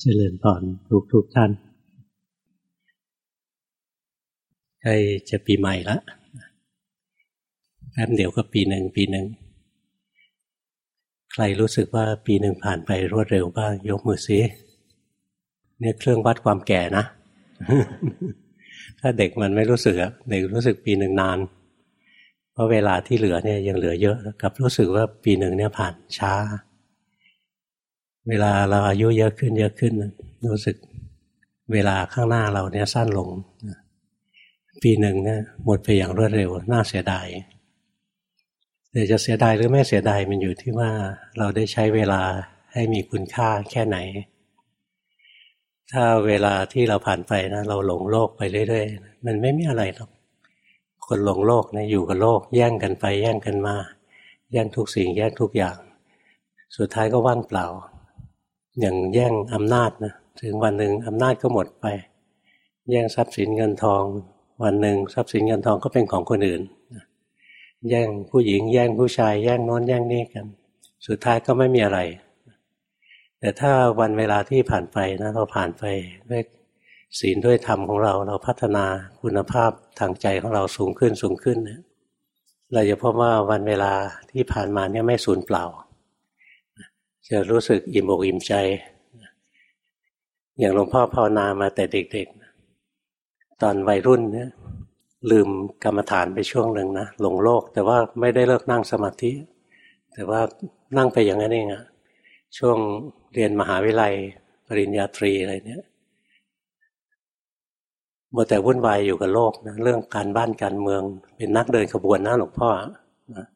เจริญพรทุกทุกท่านใกล้จะปีใหม่ละแป๊บเดี๋ยวก็ปีหนึ่งปีหนึ่ง ใครรู้สึกว่าปีหนึ่งผ่านไปรวดเร็วบ้าง ยกมือซิเนี่ยเครื่องวัดความแก่นะ ถ้าเด็กมันไม่รู้สึกเด็กรู้สึกปีหนึ่งนาน เพราะเวลาที่เหลือเนี่ยยังเหลือเยอะกับรู้สึกว่าปีหนึ่งเนี่ยผ่านช้า เวลาเราอายุเยอะขึ้นเยอะขึ้น รู้สึกเวลาข้างหน้าเราเนี่ยสั้นลง ปีหนึ่งเนี่ยหมดไปอย่างรวดเร็ว น่าเสียดายแต่จะเสียดายหรือไม่เสียดายมันอยู่ที่ว่าเราได้ใช้เวลาให้มีคุณค่าแค่ไหน ถ้าเวลาที่เราผ่านไปนะเราหลงโลกไปเรื่อยๆมันไม่มีอะไรหรอกคนหลงโลกนะอยู่กับโลก แย่งกันไปแย่งกันมา แย่งทุกสิ่งแย่งทุกอย่าง สุดท้ายก็ว่างเปล่า อย่างแย่งอำนาจนะถึงวันหนึ่งอำนาจก็หมดไป แย่งทรัพย์สินเงินทอง วันหนึ่งทรัพย์สินเงินทองก็เป็นของคนอื่นแย่งผู้หญิงแย่งผู้ชาย แย่งน้นแย่งนี่กัน สุดท้ายก็ไม่มีอะไร แต่ถ้าวันเวลาที่ผ่านไปนะเราผ่านไปด้วยศีลด้วยธรรมของเรา เราพัฒนาคุณภาพทางใจของเราสูงขึ้นสูงขึ้น เราจะพบว่าวันเวลาที่ผ่านมาเนี่ยไม่สูญเปล่า จะรู้สึกอิ่มอกอิ่มใจ อย่างหลวงพ่อภาวนามาแต่เด็กๆ ตอนวัยรุ่นเนี่ยลืมกรรมฐานไปช่วงหนึ่งนะหลงโลก แต่ว่าไม่ได้เลิกนั่งสมาธิ แต่ว่านั่งไปอย่างนั้นเองอะช่วงเรียนมหาวิทยาลัย ปริญญาตรีอะไรเนี่ยมัวแต่วุ่นวายอยู่กับโลกนะเรื่องการบ้านการเมือง เป็นนักเดินขบวนนะหลวงพ่อนะ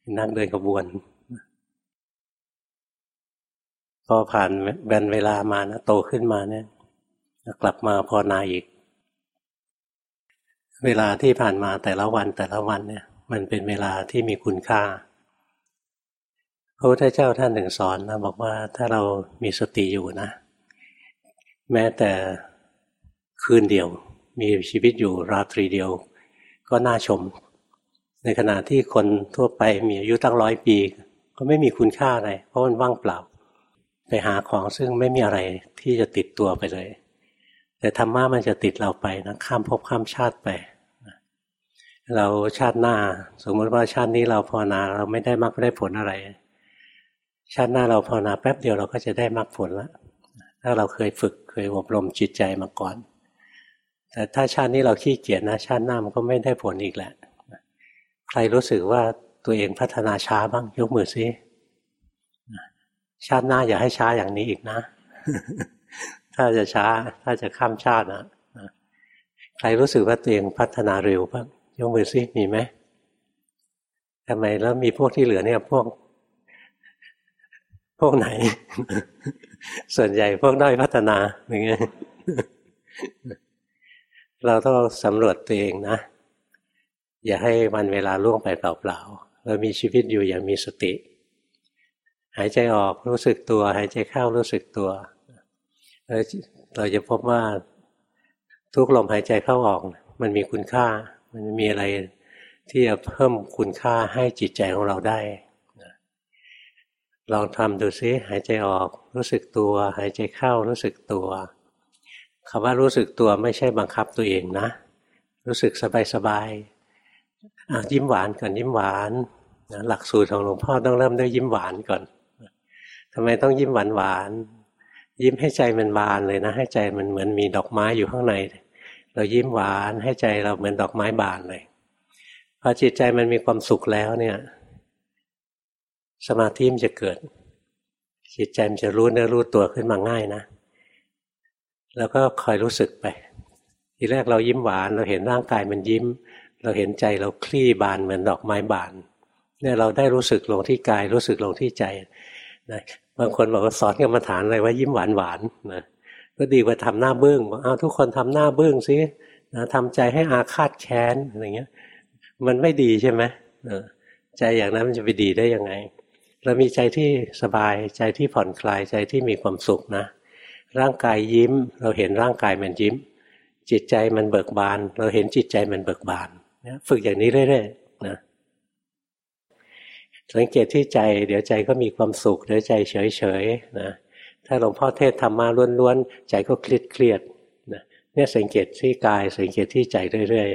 เป็นนักเดินขบวน พอผ่านแบนเวลามานะโตขึ้นมาเนี่ยกลับมาพอนาอีก เวลาที่ผ่านมาแต่ละวันแต่ละวันเนี่ย มันเป็นเวลาที่มีคุณค่าพระพุทธเจ้าท่านหนึ่งสอนนะบอกว่าถ้าเรามีสติอยู่นะ แม้แต่คืนเดียว มีชีวิตอยู่ราตรีเดียว ก็น่าชม ในขณะที่คนทั่วไปมีอายุตั้งร้อยปี ก็ไม่มีคุณค่าอะไรเพราะมันว่างเปล่า ไปหาของซึ่งไม่มีอะไรที่จะติดตัวไปเลย แต่ธรรมะมันจะติดเราไปนะข้ามภพข้ามชาติไป เราชาติหน้า สมมติว่าชาตินี้เราภาวนาเราไม่ได้มรรคได้ผลอะไร ชาติหน้าเราภาวนาแป๊บเดียวเราก็จะได้มรรคผลแล้วถ้าเราเคยฝึกเคยอบรมจิตใจมาก่อน แต่ถ้าชาตินี้เราขี้เกียจนะ ชาติหน้ามันก็ไม่ได้ผลอีกแหละ ใครรู้สึกว่าตัวเองพัฒนาช้าบ้างยกมือซิ ชาติหน้าอย่าให้ช้าอย่างนี้อีกนะ ถ้าจะช้า ถ้าจะข้ามชาตินะใครรู้สึกว่าตัวเองพัฒนาเร็วบ้างยกมือซิมีไหมทำไมแล้วมีพวกที่เหลือเนี่ยพวก พวกไหน ส่วนใหญ่พวกด้อยพัฒนาอย่างเงี้ยเราต้องสำรวจตัวเองนะ อย่าให้วันเวลาล่วงไปเปล่าๆเรามีชีวิตอยู่อย่างมีสติ หายใจออกรู้สึกตัว หายใจเข้ารู้สึกตัวเราจะพบว่าทุกลมหายใจเข้าออก มันมีคุณค่า มันมีอะไรที่จะเพิ่มคุณค่าให้จิตใจของเราได้ลองทำดูซิหายใจออกรู้สึกตัว หายใจเข้ารู้สึกตัวคำว่ารู้สึกตัวไม่ใช่บังคับตัวเองนะ รู้สึกสบายๆยิ้มหวานก่อนยิ้มหวานหลักสูตรของหลวงพ่อต้องเริ่มด้วยยิ้มหวานก่อนำไมต้องยิ้มหวานหวานยิ้มให้ใจมันบานเลยนะ ให้ใจมันเหมือนมีดอกไม้อยู่ข้างใน เรายิ้มหวานให้ใจเราเหมือนดอกไม้บานเลยพอจิตใจมันมีความสุขแล้วเนี่ย สมาธิมันจะเกิด จิตใจมันจะรู้เนื้อรู้ตัวขึ้นมาง่ายนะ แล้วก็คอยรู้สึกไป ทีแรกเรายิ้มหวาน เราเห็นร่างกายมันยิ้ม เราเห็นใจเราคลี่บานเหมือนดอกไม้บาน เนี่ยเราได้รู้สึกลงที่กายรู้สึกลงที่ใจนะ บางคนบอกว่าสอนกรรมฐานอะไรว่ายิ้มหวานหวานนะก็ดีกว่าทำหน้าบึ้งบอกเอาทุกคนทำหน้าบึ้งสินะทำใจให้อาฆาตแค้นอะไรเงี้ย มันไม่ดีใช่ไหมใจอย่างนั้นมันจะไปดีได้ยังไง เรามีใจที่สบายใจที่ผ่อนคลายใจที่มีความสุขนะ ร่างกายยิ้ม เราเห็นร่างกายมันยิ้ม จิตใจมันเบิกบาน เราเห็นจิตใจมันเบิกบานฝึกอย่างนี้เรื่อยๆ สังเกตที่ใจ เดี๋ยวใจก็มีความสุข เดี๋ยวใจเฉยๆนะถ้าหลวงพ่อเทศธรรมาล้วนๆ ใจก็เครียดเครียดนะเนี่ยสังเกตที่กายสังเกตที่ใจเรื่อย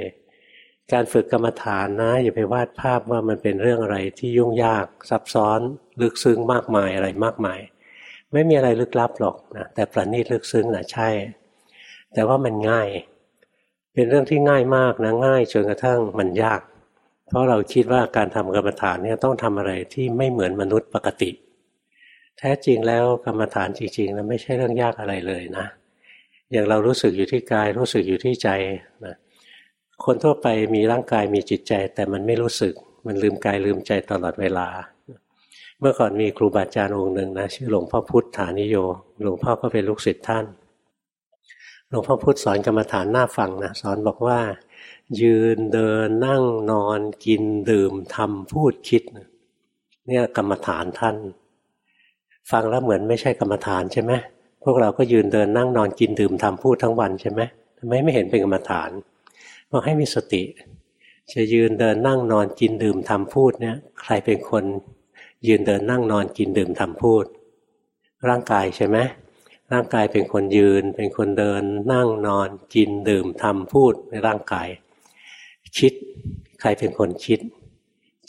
ๆ การฝึกกรรมฐานนะ อย่าไปวาดภาพว่ามันเป็นเรื่องอะไรที่ยุ่งยากซับซ้อน ลึกซึ้งมากมายอะไรมากมาย ไม่มีอะไรลึกลับหรอกนะแต่ประณีตลึกซึ้งนะใช่ แต่ว่ามันง่าย เป็นเรื่องที่ง่ายมากนะง่ายจนกระทั่งมันยาก เพราะเราคิดว่าการทำกรรมฐานเนี่ยต้องทำอะไรที่ไม่เหมือนมนุษย์ปกติ แท้จริงแล้วกรรมฐานจริงๆนะไม่ใช่เรื่องยากอะไรเลยนะ อย่างเรารู้สึกอยู่ที่กายรู้สึกอยู่ที่ใจนะคนทั่วไปมีร่างกายมีจิตใจ แต่มันไม่รู้สึก มันลืมกายลืมใจตลอดเวลา เมื่อก่อนมีครูบาอาจารย์องค์หนึ่งนะชื่อหลวงพ่อพุทธานิโยหลวงพ่อก็เป็นลูกศิษย์ท่านหลวงพ่อพุทธสอนกรรมฐานหน้าฟังนะสอนบอกว่า ยืนเดินนั่งนอนกินดื่มทำพูดคิด เนี่ยกรรมฐานท่าน ฟังแล้วเหมือนไม่ใช่กรรมฐานใช่ไหมพวกเราก็ยืนเดินนั่งนอนกินดื่มทำพูดทั้งวันใช่ไหมทำไมไม่เห็นเป็นกรรมฐานบอกให้มีสติ จะยืนเดินนั่งนอนกินดื่มทำพูดเนี่ย ใครเป็นคนยืนเดินนั่งนอนกินดื่มทำพูด ร่างกายใช่ไหมร่างกายเป็นคนยืน เป็นคนเดิน นั่งนอน กินดื่มทำพูดในร่างกาย คิด ใครเป็นคนคิด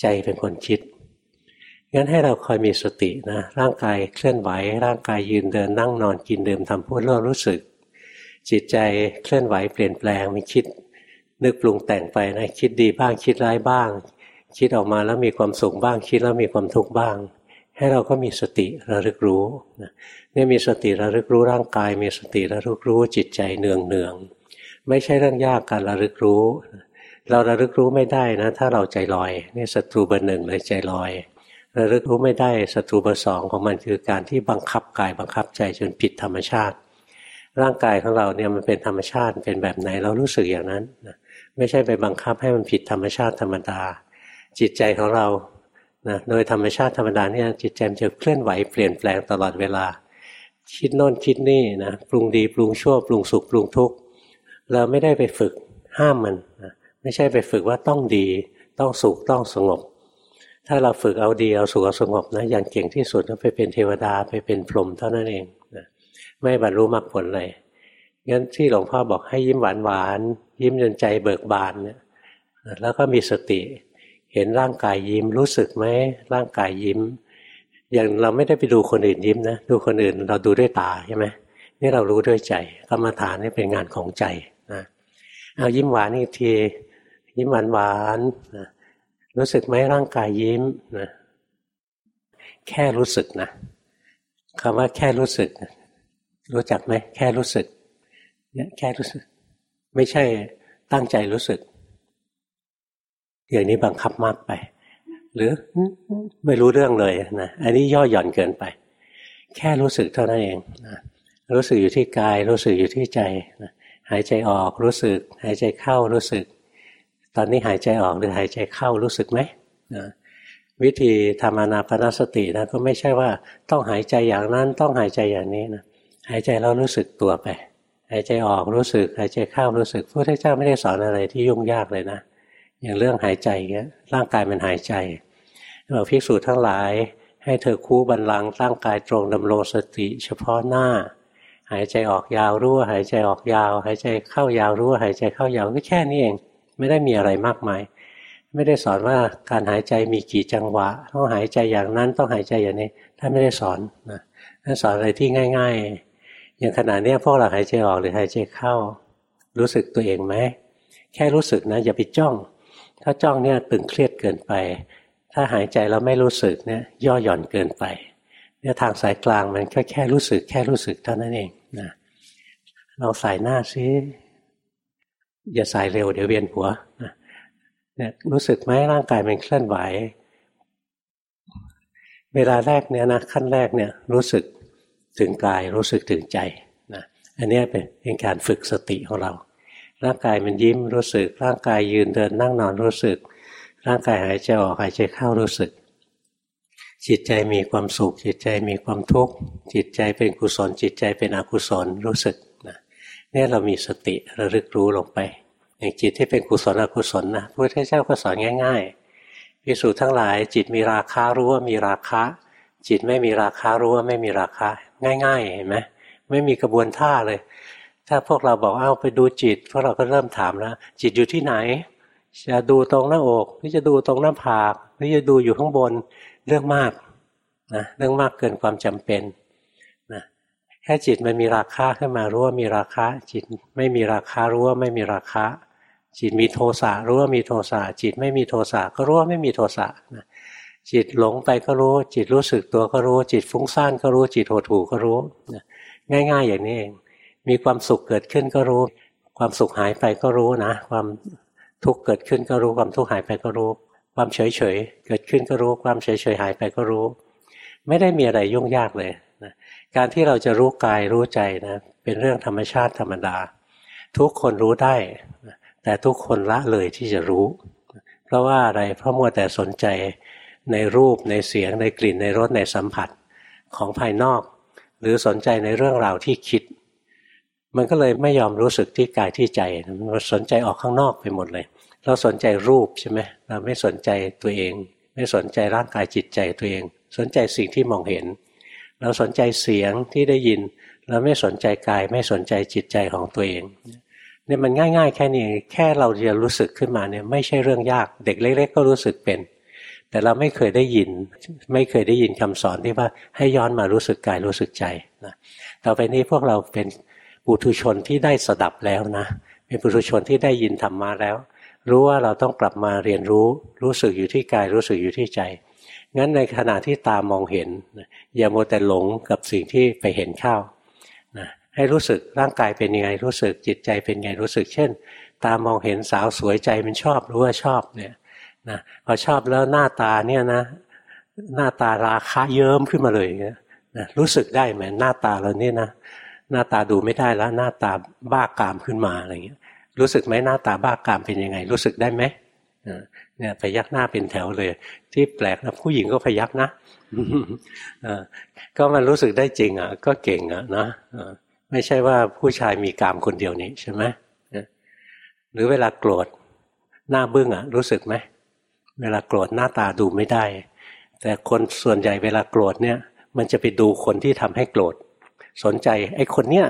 ใจเป็นคนคิดงั้นให้เราคอยมีสตินะร่างกายเคลื่อนไหว ร่างกายยืนเดินนั่งนอนกินดื่มทำพูดเรารู้สึก จิตใจเคลื่อนไหวเปลี่ยนแปลงมีคิด นึกปรุงแต่งไปนะคิดดีบ้างคิดร้ายบ้าง คิดออกมาแล้วมีความสุขบ้าง คิดแล้วมีความทุกข์บ้าง ให้เราก็มีสติระลึกรู้เนี่ยมีสติระลึกรู้ร่างกาย มีสติระลึกรู้จิตใจเนืองเนืองไม่ใช่เรื่องยากการระลึกรู้ เราระลึกรู้ไม่ได้นะ ถ้าเราใจลอยนี่ศัตรูเบอร์หนึ่งเลยใจลอยระลึกรู้ไม่ได้ศัตรูเบอร์สองของมันคือการที่บังคับกายบังคับใจจนผิดธรรมชาติ ร่างกายของเราเนี่ยมันเป็นธรรมชาติเป็นแบบไหนเรารู้สึกอย่างนั้นไม่ใช่ไปบังคับให้มันผิดธรรมชาติธรรมดา จิตใจของเรานะโดยธรรมชาติธรรมดาเนี่ยจิตใจมันจะเคลื่อนไหวเปลี่ยนแปลงตลอดเวลา คิดโน่นคิดนี่นะปรุงดีปรุงชั่วปรุงสุขปรุงทุกข์เราไม่ได้ไปฝึกห้ามมันนะ ไม่ใช่ไปฝึกว่าต้องดี ต้องสุขต้องสงบ ถ้าเราฝึกเอาดีเอาสุขเอาสงบนะอย่างเก่งที่สุดก็ไปเป็นเทวดาไปเป็นพรหมเท่านั้นเองนะไม่บรรลุมรรคผลเลยงั้นที่หลวงพ่อบอกให้ยิ้มหวานหวานยิ้มจนใจเบิกบานเนี่ยแล้วก็มีสติเห็นร่างกายยิ้มรู้สึกไหมร่างกายยิ้ม อย่างเราไม่ได้ไปดูคนอื่นยิ้มนะดูคนอื่นเราดูด้วยตาใช่ไหมนี่เรารู้ด้วยใจกรรมฐานนี่เป็นงานของใจนะเอายิ้มหวานอีกที ยิ้มหวานหวานนะรู้สึกไหมร่างกายยิ้มนะแค่รู้สึกนะคำว่าแค่รู้สึก รู้จักไหมแค่รู้สึกเนี่ยแค่รู้สึก ไม่ใช่ตั้งใจรู้สึก อย่างนี้บังคับมากไป หรือไม่รู้เรื่องเลยนะอันนี้ย่อหย่อนเกินไป แค่รู้สึกเท่านั้นเองนะรู้สึกอยู่ที่กาย รู้สึกอยู่ที่ใจนะหายใจออกรู้สึก หายใจเข้ารู้สึก ตอนนี้หายใจออกหรือหายใจเข้ารู้สึกไหมนะวิธีทำอนาปนาสตินะก็ไม่ใช่ว่าต้องหายใจอย่างนั้นต้องหายใจอย่างนี้นะหายใจแล้วรู้สึกตัวไป หายใจออกรู้สึก หายใจเข้ารู้สึกพระพุทธเจ้าไม่ได้สอนอะไรที่ยุ่งยากเลยนะอย่างเรื่องหายใจเงี้ยร่างกายมันหายใจเราภิกษุทั้งหลาย ให้เธอคู่บันลังร่างกายตรงดำรงสติ เฉพาะหน้า หายใจออกยาวรู้ว่าหายใจออกยาว หายใจเข้ายาวรู้ว่าหายใจเข้ายาวก็แค่นี้เอง ไม่ได้มีอะไรมากมาย ไม่ได้สอนว่าการหายใจมีกี่จังหวะ ต้องหายใจอย่างนั้นต้องหายใจอย่างนี้ท่านไม่ได้สอนนะท่านสอนอะไรที่ง่าย ๆ อย่างขณะนี้พวกเราหายใจออกหรือหายใจเข้า รู้สึกตัวเองไหมแค่รู้สึกนะอย่าไปจ้อง ถ้าจ้องเนี่ยตึงเครียดเกินไป ถ้าหายใจแล้วไม่รู้สึกเนี่ยย่อหย่อนเกินไปเนี่ยทางสายกลางมันก็แค่รู้สึก แค่รู้สึกเท่านั้นเองนะเราสายหน้าซิ อย่าสายเร็วเดี๋ยวเวียนหัวเนี่ยรู้สึกไหมร่างกายมันเคลื่อนไหว เวลาแรกเนี่ยนะขั้นแรกเนี่ยรู้สึกถึงกายรู้สึกถึงใจนะอันนี้เป็นการฝึกสติของเรา ร่างกายมันยิ้มรู้สึก ร่างกายยืนเดินนั่งนอนรู้สึก ร่างกายหายใจออกหายใจเข้ารู้สึก จิตใจมีความสุขจิตใจมีความทุกข์จิตใจเป็นกุศลจิตใจเป็นอกุศลรู้สึก เนี่ยเรามีสติระลึกรู้ลงไป อย่างจิตที่เป็นกุศลอกุศลนะพระพุทธเจ้าก็สอนง่ายๆพิสูจน์ทั้งหลาย จิตมีราคารู้ว่ามีราคะ จิตไม่มีราคารู้ว่าไม่มีราคาง่าย ๆ เห็นไหมไม่มีกระบวนท่าเลย ถ้าพวกเราบอกเอาไปดูจิตพวกเราก็เริ่มถามแล้ว จิตอยู่ที่ไหน จะดูตรงหน้าอกหรือจะดูตรงหน้าผากหรือจะดูอยู่ข้างบนเรื่องมากนะเรื่องมากเกินความจำเป็น แค่จิตมันมีราคาขึ้นมารู้ว่ามีราคาจิตไม่มีราคารู้ว่าไม่มีราคาจิตมีโทสะรู้ว่ามีโทสะจิตไม่มีโทสะก็รู้ว่าไม่มีโทสะนะจิตหลงไปก็รู้ จิตรู้สึกตัวก็รู้ จิตฟุ้งซ่านก็รู้ จิตโหดหูก็รู้ง่าย ๆ อย่างนี้เอง มีความสุขเกิดขึ้นก็รู้ ความสุขหายไปก็รู้นะ ความทุกข์เกิดขึ้นก็รู้ ความทุกข์หายไปก็รู้ ความเฉยๆเกิดขึ้นก็รู้ ความเฉยๆหายไปก็รู้ ไม่ได้มีอะไรยุ่งยากเลย นะการที่เราจะรู้กายรู้ใจนะเป็นเรื่องธรรมชาติธรรมดา ทุกคนรู้ได้ แต่ทุกคนละเลยที่จะรู้ เพราะว่าอะไรเพราะมัวแต่สนใจในรูปในเสียงในกลิ่นในรสในสัมผัสของภายนอก หรือสนใจในเรื่องราวที่คิด มันก็เลยไม่ยอมรู้สึกที่กายที่ใจมันสนใจออกข้างนอกไปหมดเลย เราสนใจรูปใช่ไหมเราไม่สนใจตัวเอง ไม่สนใจร่างกายจิตใจตัวเอง สนใจสิ่งที่มองเห็น เราสนใจเสียงที่ได้ยิน เราไม่สนใจกาย ไม่สนใจจิตใจของตัวเองเนี่ยมันง่าย ๆ แค่นี้แค่เราจะรู้สึกขึ้นมาเนี่ยไม่ใช่เรื่องยากเด็กเล็ก ๆ ก็รู้สึกเป็น แต่เราไม่เคยได้ยิน ไม่เคยได้ยินคำสอนที่ว่าให้ย้อนมารู้สึกกายรู้สึกใจนะต่อไปนี้พวกเราเป็นปุถุชนที่ได้สดับแล้วนะเป็นปุถุชนที่ได้ยินธรรมมาแล้ว รู้ว่าเราต้องกลับมาเรียนรู้รู้สึกอยู่ที่กายรู้สึกอยู่ที่ใจ งั้นในขณะที่ตามองเห็น อย่าโมแต่หลงกับสิ่งที่ไปเห็นเข้าให้รู้สึกร่างกายเป็นยังไงรู้สึกจิตใจเป็นยังไงรู้สึก เช่น ตามองเห็นสาวสวยใจมันชอบรู้ว่าชอบเนี่ยนะพอชอบแล้วหน้าตาเนี่ยนะ หน้าตาราคะเยิ้มขึ้นมาเลยนะรู้สึกได้ไหมหน้าตาเราเนี่ยนะหน้าตาดูไม่ได้แล้วหน้าตาบ้ากามขึ้นมาอะไรเงี้ยรู้สึกไหมหน้าตาบ้ากามเป็นยังไง รู้สึกได้ไหม เนี่ยพยักหน้าเป็นแถวเลย ที่แปลกนะผู้หญิงก็พยักนะก็มันรู้สึกได้จริงอะ ก็เก่งอะนะไม่ใช่ว่าผู้ชายมีกามคนเดียวนี้ใช่ไหมหรือเวลาโกรธหน้าบึ้งอะ รู้สึกไหมเวลาโกรธหน้าตาดูไม่ได้ แต่คนส่วนใหญ่เวลาโกรธเนี่ย มันจะไปดูคนที่ทำให้โกรธสนใจ ไอ้คนเนี้ย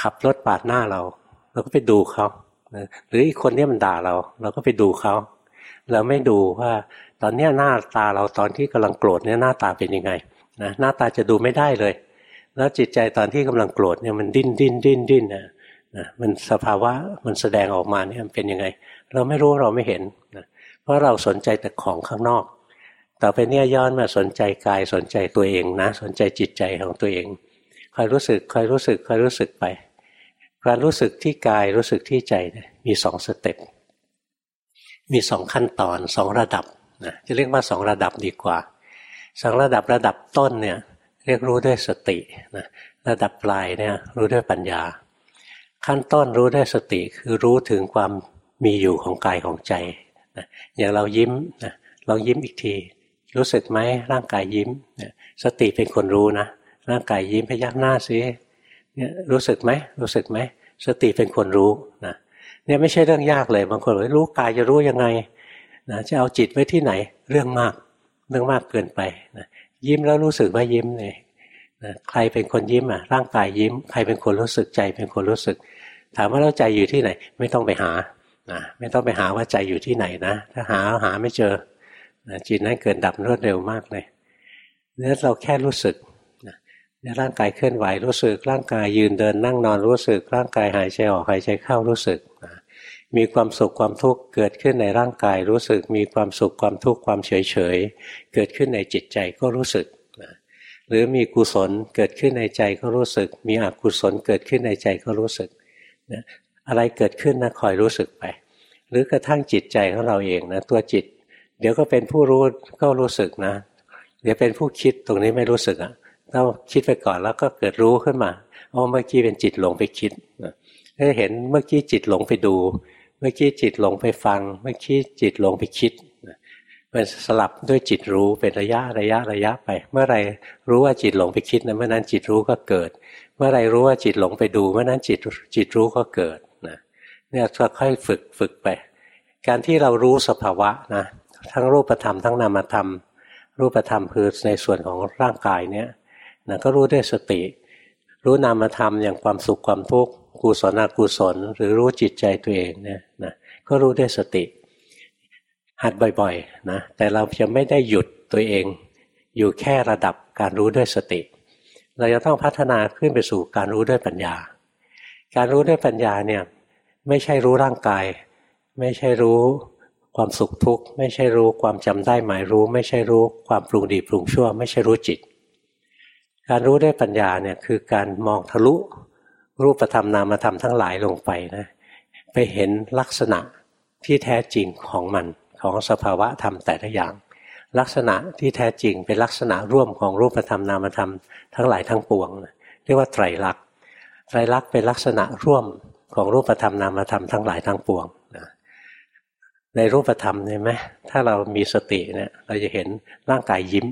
ขับรถปาดหน้าเรา เราก็ไปดูเขาหรืออีกคนเนี้ยมันด่าเรา เราก็ไปดูเขา เราไม่ดูว่าตอนเนี้ยหน้าตาเราตอนที่กำลังโกรธเนี่ยหน้าตาเป็นยังไงนะหน้าตาจะดูไม่ได้เลย แล้วจิตใจตอนที่กำลังโกรธเนี่ยมันดิ้นดิ้นดิ้นดิ้นนะนะมันสภาวะมันแสดงออกมาเนี่ยมันเป็นยังไง เราไม่รู้เราไม่เห็นนะเพราะเราสนใจแต่ของข้างนอก ต่อไปเนี่ยย้อนมาสนใจกายสนใจตัวเองนะ สนใจจิตใจของตัวเองคอยรู้สึกคอยรู้สึกคอยรู้สึกไปการรู้สึกที่กายรู้สึกที่ใจมีสองสเต็ป มีสองขั้นตอนสองระดับนะจะเรียกว่าสองระดับดีกว่าสองระดับระดับต้นเนี่ยเรียกรู้ด้วยสตินะระดับปลายเนี่ยรู้ด้วยปัญญา ขั้นต้นรู้ด้วยสติคือรู้ถึงความมีอยู่ของกายของใจนะอย่างเรายิ้มนะลองยิ้มอีกที รู้สึกไหมร่างกายยิ้มนะสติเป็นคนรู้นะร่างกายยิ้มพยักหน้าซิเนี่ยรู้สึกไหมรู้สึกไหมสติเป็นคนรู้นะ เนี่ยไม่ใช่เรื่องยากเลยบางคนบอกรู้กายจะรู้ยังไงนะจะเอาจิตไว้ที่ไหนเรื่องมากเรื่องมากเกินไปนะยิ้มแล้วรู้สึกว่ายิ้มเนี่ยใครเป็นคนยิ้มอะร่างกายยิ้ม ใครเป็นคนรู้สึกใจเป็นคนรู้สึก ถามว่าเราใจอยู่ที่ไหน ไม่ต้องไปหานะไม่ต้องไปหาว่าใจอยู่ที่ไหนนะถ้าหาหาไม่เจอนะจิตนั้นเกิดดับรวดเร็วมากเลยเนี่ยเราแค่รู้สึก ร่างกายเคลื่อนไหวรู้สึก ร่างกายยืนเดินนั่งนอนรู้สึก ร่างกายหายใจออกหายใจเข้ารู้สึกนะมีความสุขความทุกข์เกิดขึ้นในร่างกายรู้สึก มีความสุขความทุกข์ความเฉยเฉยเกิดขึ้นในจิตใจก็รู้สึกนะหรือมีกุศลเกิดขึ้นในใจก็รู้สึก มีอกุศลเกิดขึ้นในใจก็รู้สึกนะอะไรเกิดขึ้นนะคอยรู้สึกไป หรือกระทั่งจิตใจของเราเองนะตัวจิต เดี๋ยวก็เป็นผู้รู้ก็รู้สึกนะ เดี๋ยวเป็นผู้คิดตรงนี้ไม่รู้สึกอะ่ะ ต้องคิดไปก่อนแล้วก็เกิดรู้ขึ้นมาอ๋อเมื่อกี้เป็นจิตหลงไปคิดเห็นเมื่อกี้จิตหลงไปดู เมื่อกี้จิตหลงไปฟัง เมื่อกี้จิตหลงไปคิดมันสลับด้วยจิตรู้เป็นระยะระยะระยะไป เมื่อไรรู้ว่าจิตหลงไปคิดนะเมื่อนั้นจิตรู้ก็เกิด เมื่อไรรู้ว่าจิตหลงไปดู เมื่อนั้นจิตจิตรู้ก็เกิดนะเนี่ยค่อยฝึกฝึกไป การที่เรารู้สภาวะนะทั้งรูปธรรมทั้งนามธรรม รูปธรรมคือในส่วนของร่างกายเนี่ย นะก็รู้ด้วยสติ รู้นามธรรมอย่างความสุขความทุกข์กุศลอกุศล หรือรู้จิตใจตัวเองเนี่ยนะก็รู้ด้วยสติ หัดบ่อยๆนะแต่เราจะไม่ได้หยุดตัวเอง อยู่แค่ระดับการรู้ด้วยสติ เราจะต้องพัฒนาขึ้นไปสู่การรู้ด้วยปัญญา การรู้ด้วยปัญญาเนี่ยไม่ใช่รู้ร่างกาย ไม่ใช่รู้ความสุขทุกข์ ไม่ใช่รู้ความจำได้หมายรู้ ไม่ใช่รู้ความปรุงดีปรุงชั่ว ไม่ใช่รู้จิต การรู้ด้วยปัญญาเนี่ยคือการมองทะลุรูปธรรมนามธรรมทั้งหลายลงไปนะไปเห็นลักษณะที่แท้จริงของมันของสภาวะธรรมแต่ละอย่าง ลักษณะที่แท้จริงเป็นลักษณะร่วมของรูปธรรมนามธรรมทั้งหลายทั้งปวง เรียกว่าไตรลักษณ์ไตรลักษณ์เป็นลักษณะร่วมของรูปธรรมนามธรรมทั้งหลายทั้งปวงนะในรูปธรรมใช่ไหมถ้าเรามีสติเนี่ยเราจะเห็นร่างกายยิ้ม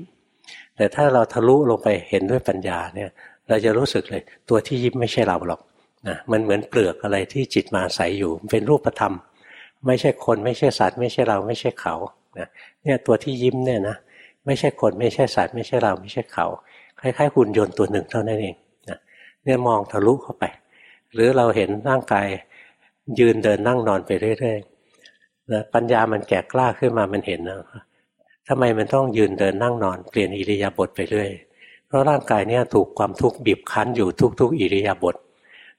แต่ถ้าเราทะลุลงไปเห็นด้วยปัญญาเนี่ย เราจะรู้สึกเลย ตัวที่ยิ้มไม่ใช่เราหรอกนะมันเหมือนเปลือกอะไรที่จิตมาใสอยู่เป็นรูปธรรม ไม่ใช่คนไม่ใช่สัตว์ ไม่ใช่เราไม่ใช่เขานะเนี่ยตัวที่ยิ้มเนี่ยนะไม่ใช่คนไม่ใช่สัตว์ ไม่ใช่เราไม่ใช่เขา คล้ายๆหุ่นยนต์ตัวหนึ่งเท่านั้นเองนะเนี่ยมองทะลุเข้าไป หรือเราเห็นร่างกายยืนเดินนั่งนอนไปเรื่อยๆนะปัญญามันแก่กล้าขึ้นมามันเห็นนะ ทำไมมันต้องยืนเดินนั่งนอนเปลี่ยนอิริยาบถไปเรื่อยเพราะร่างกายเนี่ยถูกความทุกข์บีบคั้นอยู่ทุก ๆ อิริยาบถ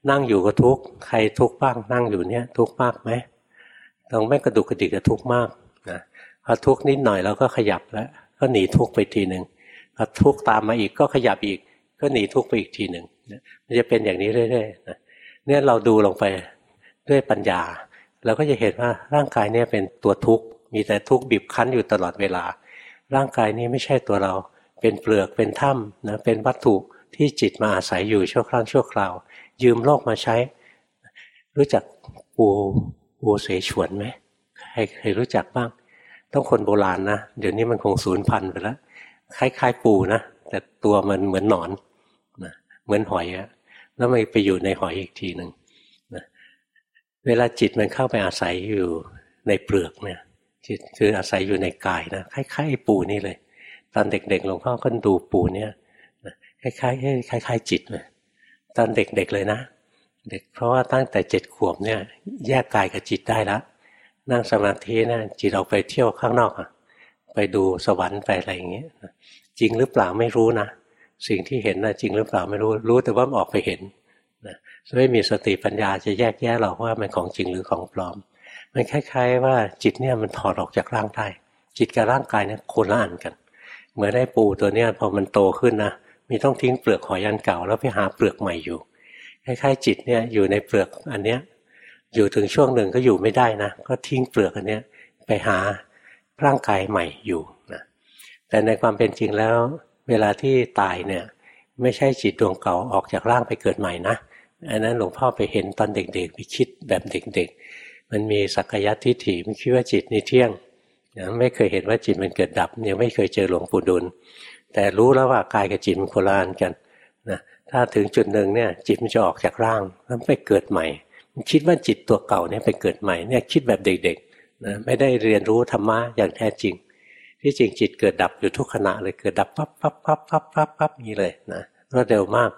นั่งอยู่ก็ทุกข์ใครทุกข์บ้างนั่งอยู่เนี่ย ทุกข์มากไหมต้องไม่กระดุกกระดิกก็ทุกข์มากนะพอทุกข์นิดหน่อยเราก็ขยับแล้ว ก็หนีทุกข์ไปทีหนึ่งพอทุกข์ตามมาอีกก็ขยับอีก ก็หนีทุกข์ไปอีกทีหนึ่งมันจะเป็นอย่างนี้เรื่อยๆนะเนี่ยเราดูลงไปด้วยปัญญาเราก็จะเห็นว่าร่างกายเนี่ยเป็นตัวทุกข์ มีแต่ทุกข์บีบคั้นอยู่ตลอดเวลา ร่างกายนี้ไม่ใช่ตัวเรา เป็นเปลือกเป็นถ้ำนะเป็นวัตถุที่จิตมาอาศัยอยู่ชั่วครั้งชั่วคราว ยืมโลกมาใช้ รู้จักปูปูเสฉวนไหมใครใครรู้จักบ้าง ต้องคนโบราณนะ เดี๋ยวนี้มันคงสูญพันธุ์ไปแล้ว คล้าย ๆ ปูนะ แต่ตัวมันเหมือนหนอนนะเหมือนหอยอะแล้วมันไปอยู่ในหอยอีกทีหนึ่งนะเวลาจิตมันเข้าไปอาศัยอยู่ในเปลือกเนี่ย จิตคืออาศัยอยู่ในกายนะคล้ายๆปูนี่เลย ตอนเด็กๆหลวงพ่อก็ดูปูเนี่ยคล้ายๆคล้าย ๆ จิตเลยตอนเด็กๆเลยนะ เด็กเพราะว่าตั้งแต่เจ็ดขวบเนี่ย แยกกายกับจิตได้แล้วนั่งสมาธินะจิตออกไปเที่ยวข้างนอกอะไปดูสวรรค์ไปอะไรอย่างเงี้ยจริงหรือเปล่าไม่รู้นะสิ่งที่เห็นนะจริงหรือเปล่าไม่รู้รู้แต่ว่ามันออกไปเห็นนะไม่มีสติปัญญาจะแยกแยะหรอกว่ามันของจริงหรือของปลอม มันคล้าย ๆ ว่าจิตเนี่ยมันถอดออกจากร่างได้ จิตกับร่างกายเนี่ยคนละอันกัน เหมือนได้ปูตัวเนี้ยพอมันโตขึ้นนะมีต้องทิ้งเปลือกหอยอันเก่า แล้วไปหาเปลือกใหม่อยู่ คล้ายๆ จิตเนี่ยอยู่ในเปลือกอันเนี้ยอยู่ถึงช่วงหนึ่งก็อยู่ไม่ได้นะ ก็ทิ้งเปลือกอันเนี้ยไปหาร่างกายใหม่อยู่นะแต่ในความเป็นจริงแล้ว เวลาที่ตายเนี่ยไม่ใช่จิตดวงเก่าออกจากร่างไปเกิดใหม่นะอันนั้นหลวงพ่อไปเห็นตอนเด็กๆ ไปคิดแบบเด็กๆ มันมีสักยัติทิฏฐิมันคิดว่าจิตนี่เที่ยงนะไม่เคยเห็นว่าจิตมันเกิดดับยังไม่เคยเจอหลวงปู่ดุล แต่รู้แล้วว่ากายกับจิตมันโคลานกันนะถ้าถึงจุดหนึ่งเนี่ย จิตมันจะออกจากร่างแล้วไปเกิดใหม่ มันคิดว่าจิตตัวเก่าเนี่ยไปเกิดใหม่เนี่ยคิดแบบเด็กๆนะไม่ได้เรียนรู้ธรรมะอย่างแท้จริง ที่จริงจิตเกิดดับอยู่ทุกขณะเลยเกิดดับปั๊บปั๊บปั๊บปั๊บปั๊บปั๊บนี้เลยนะรวดเร็วมาก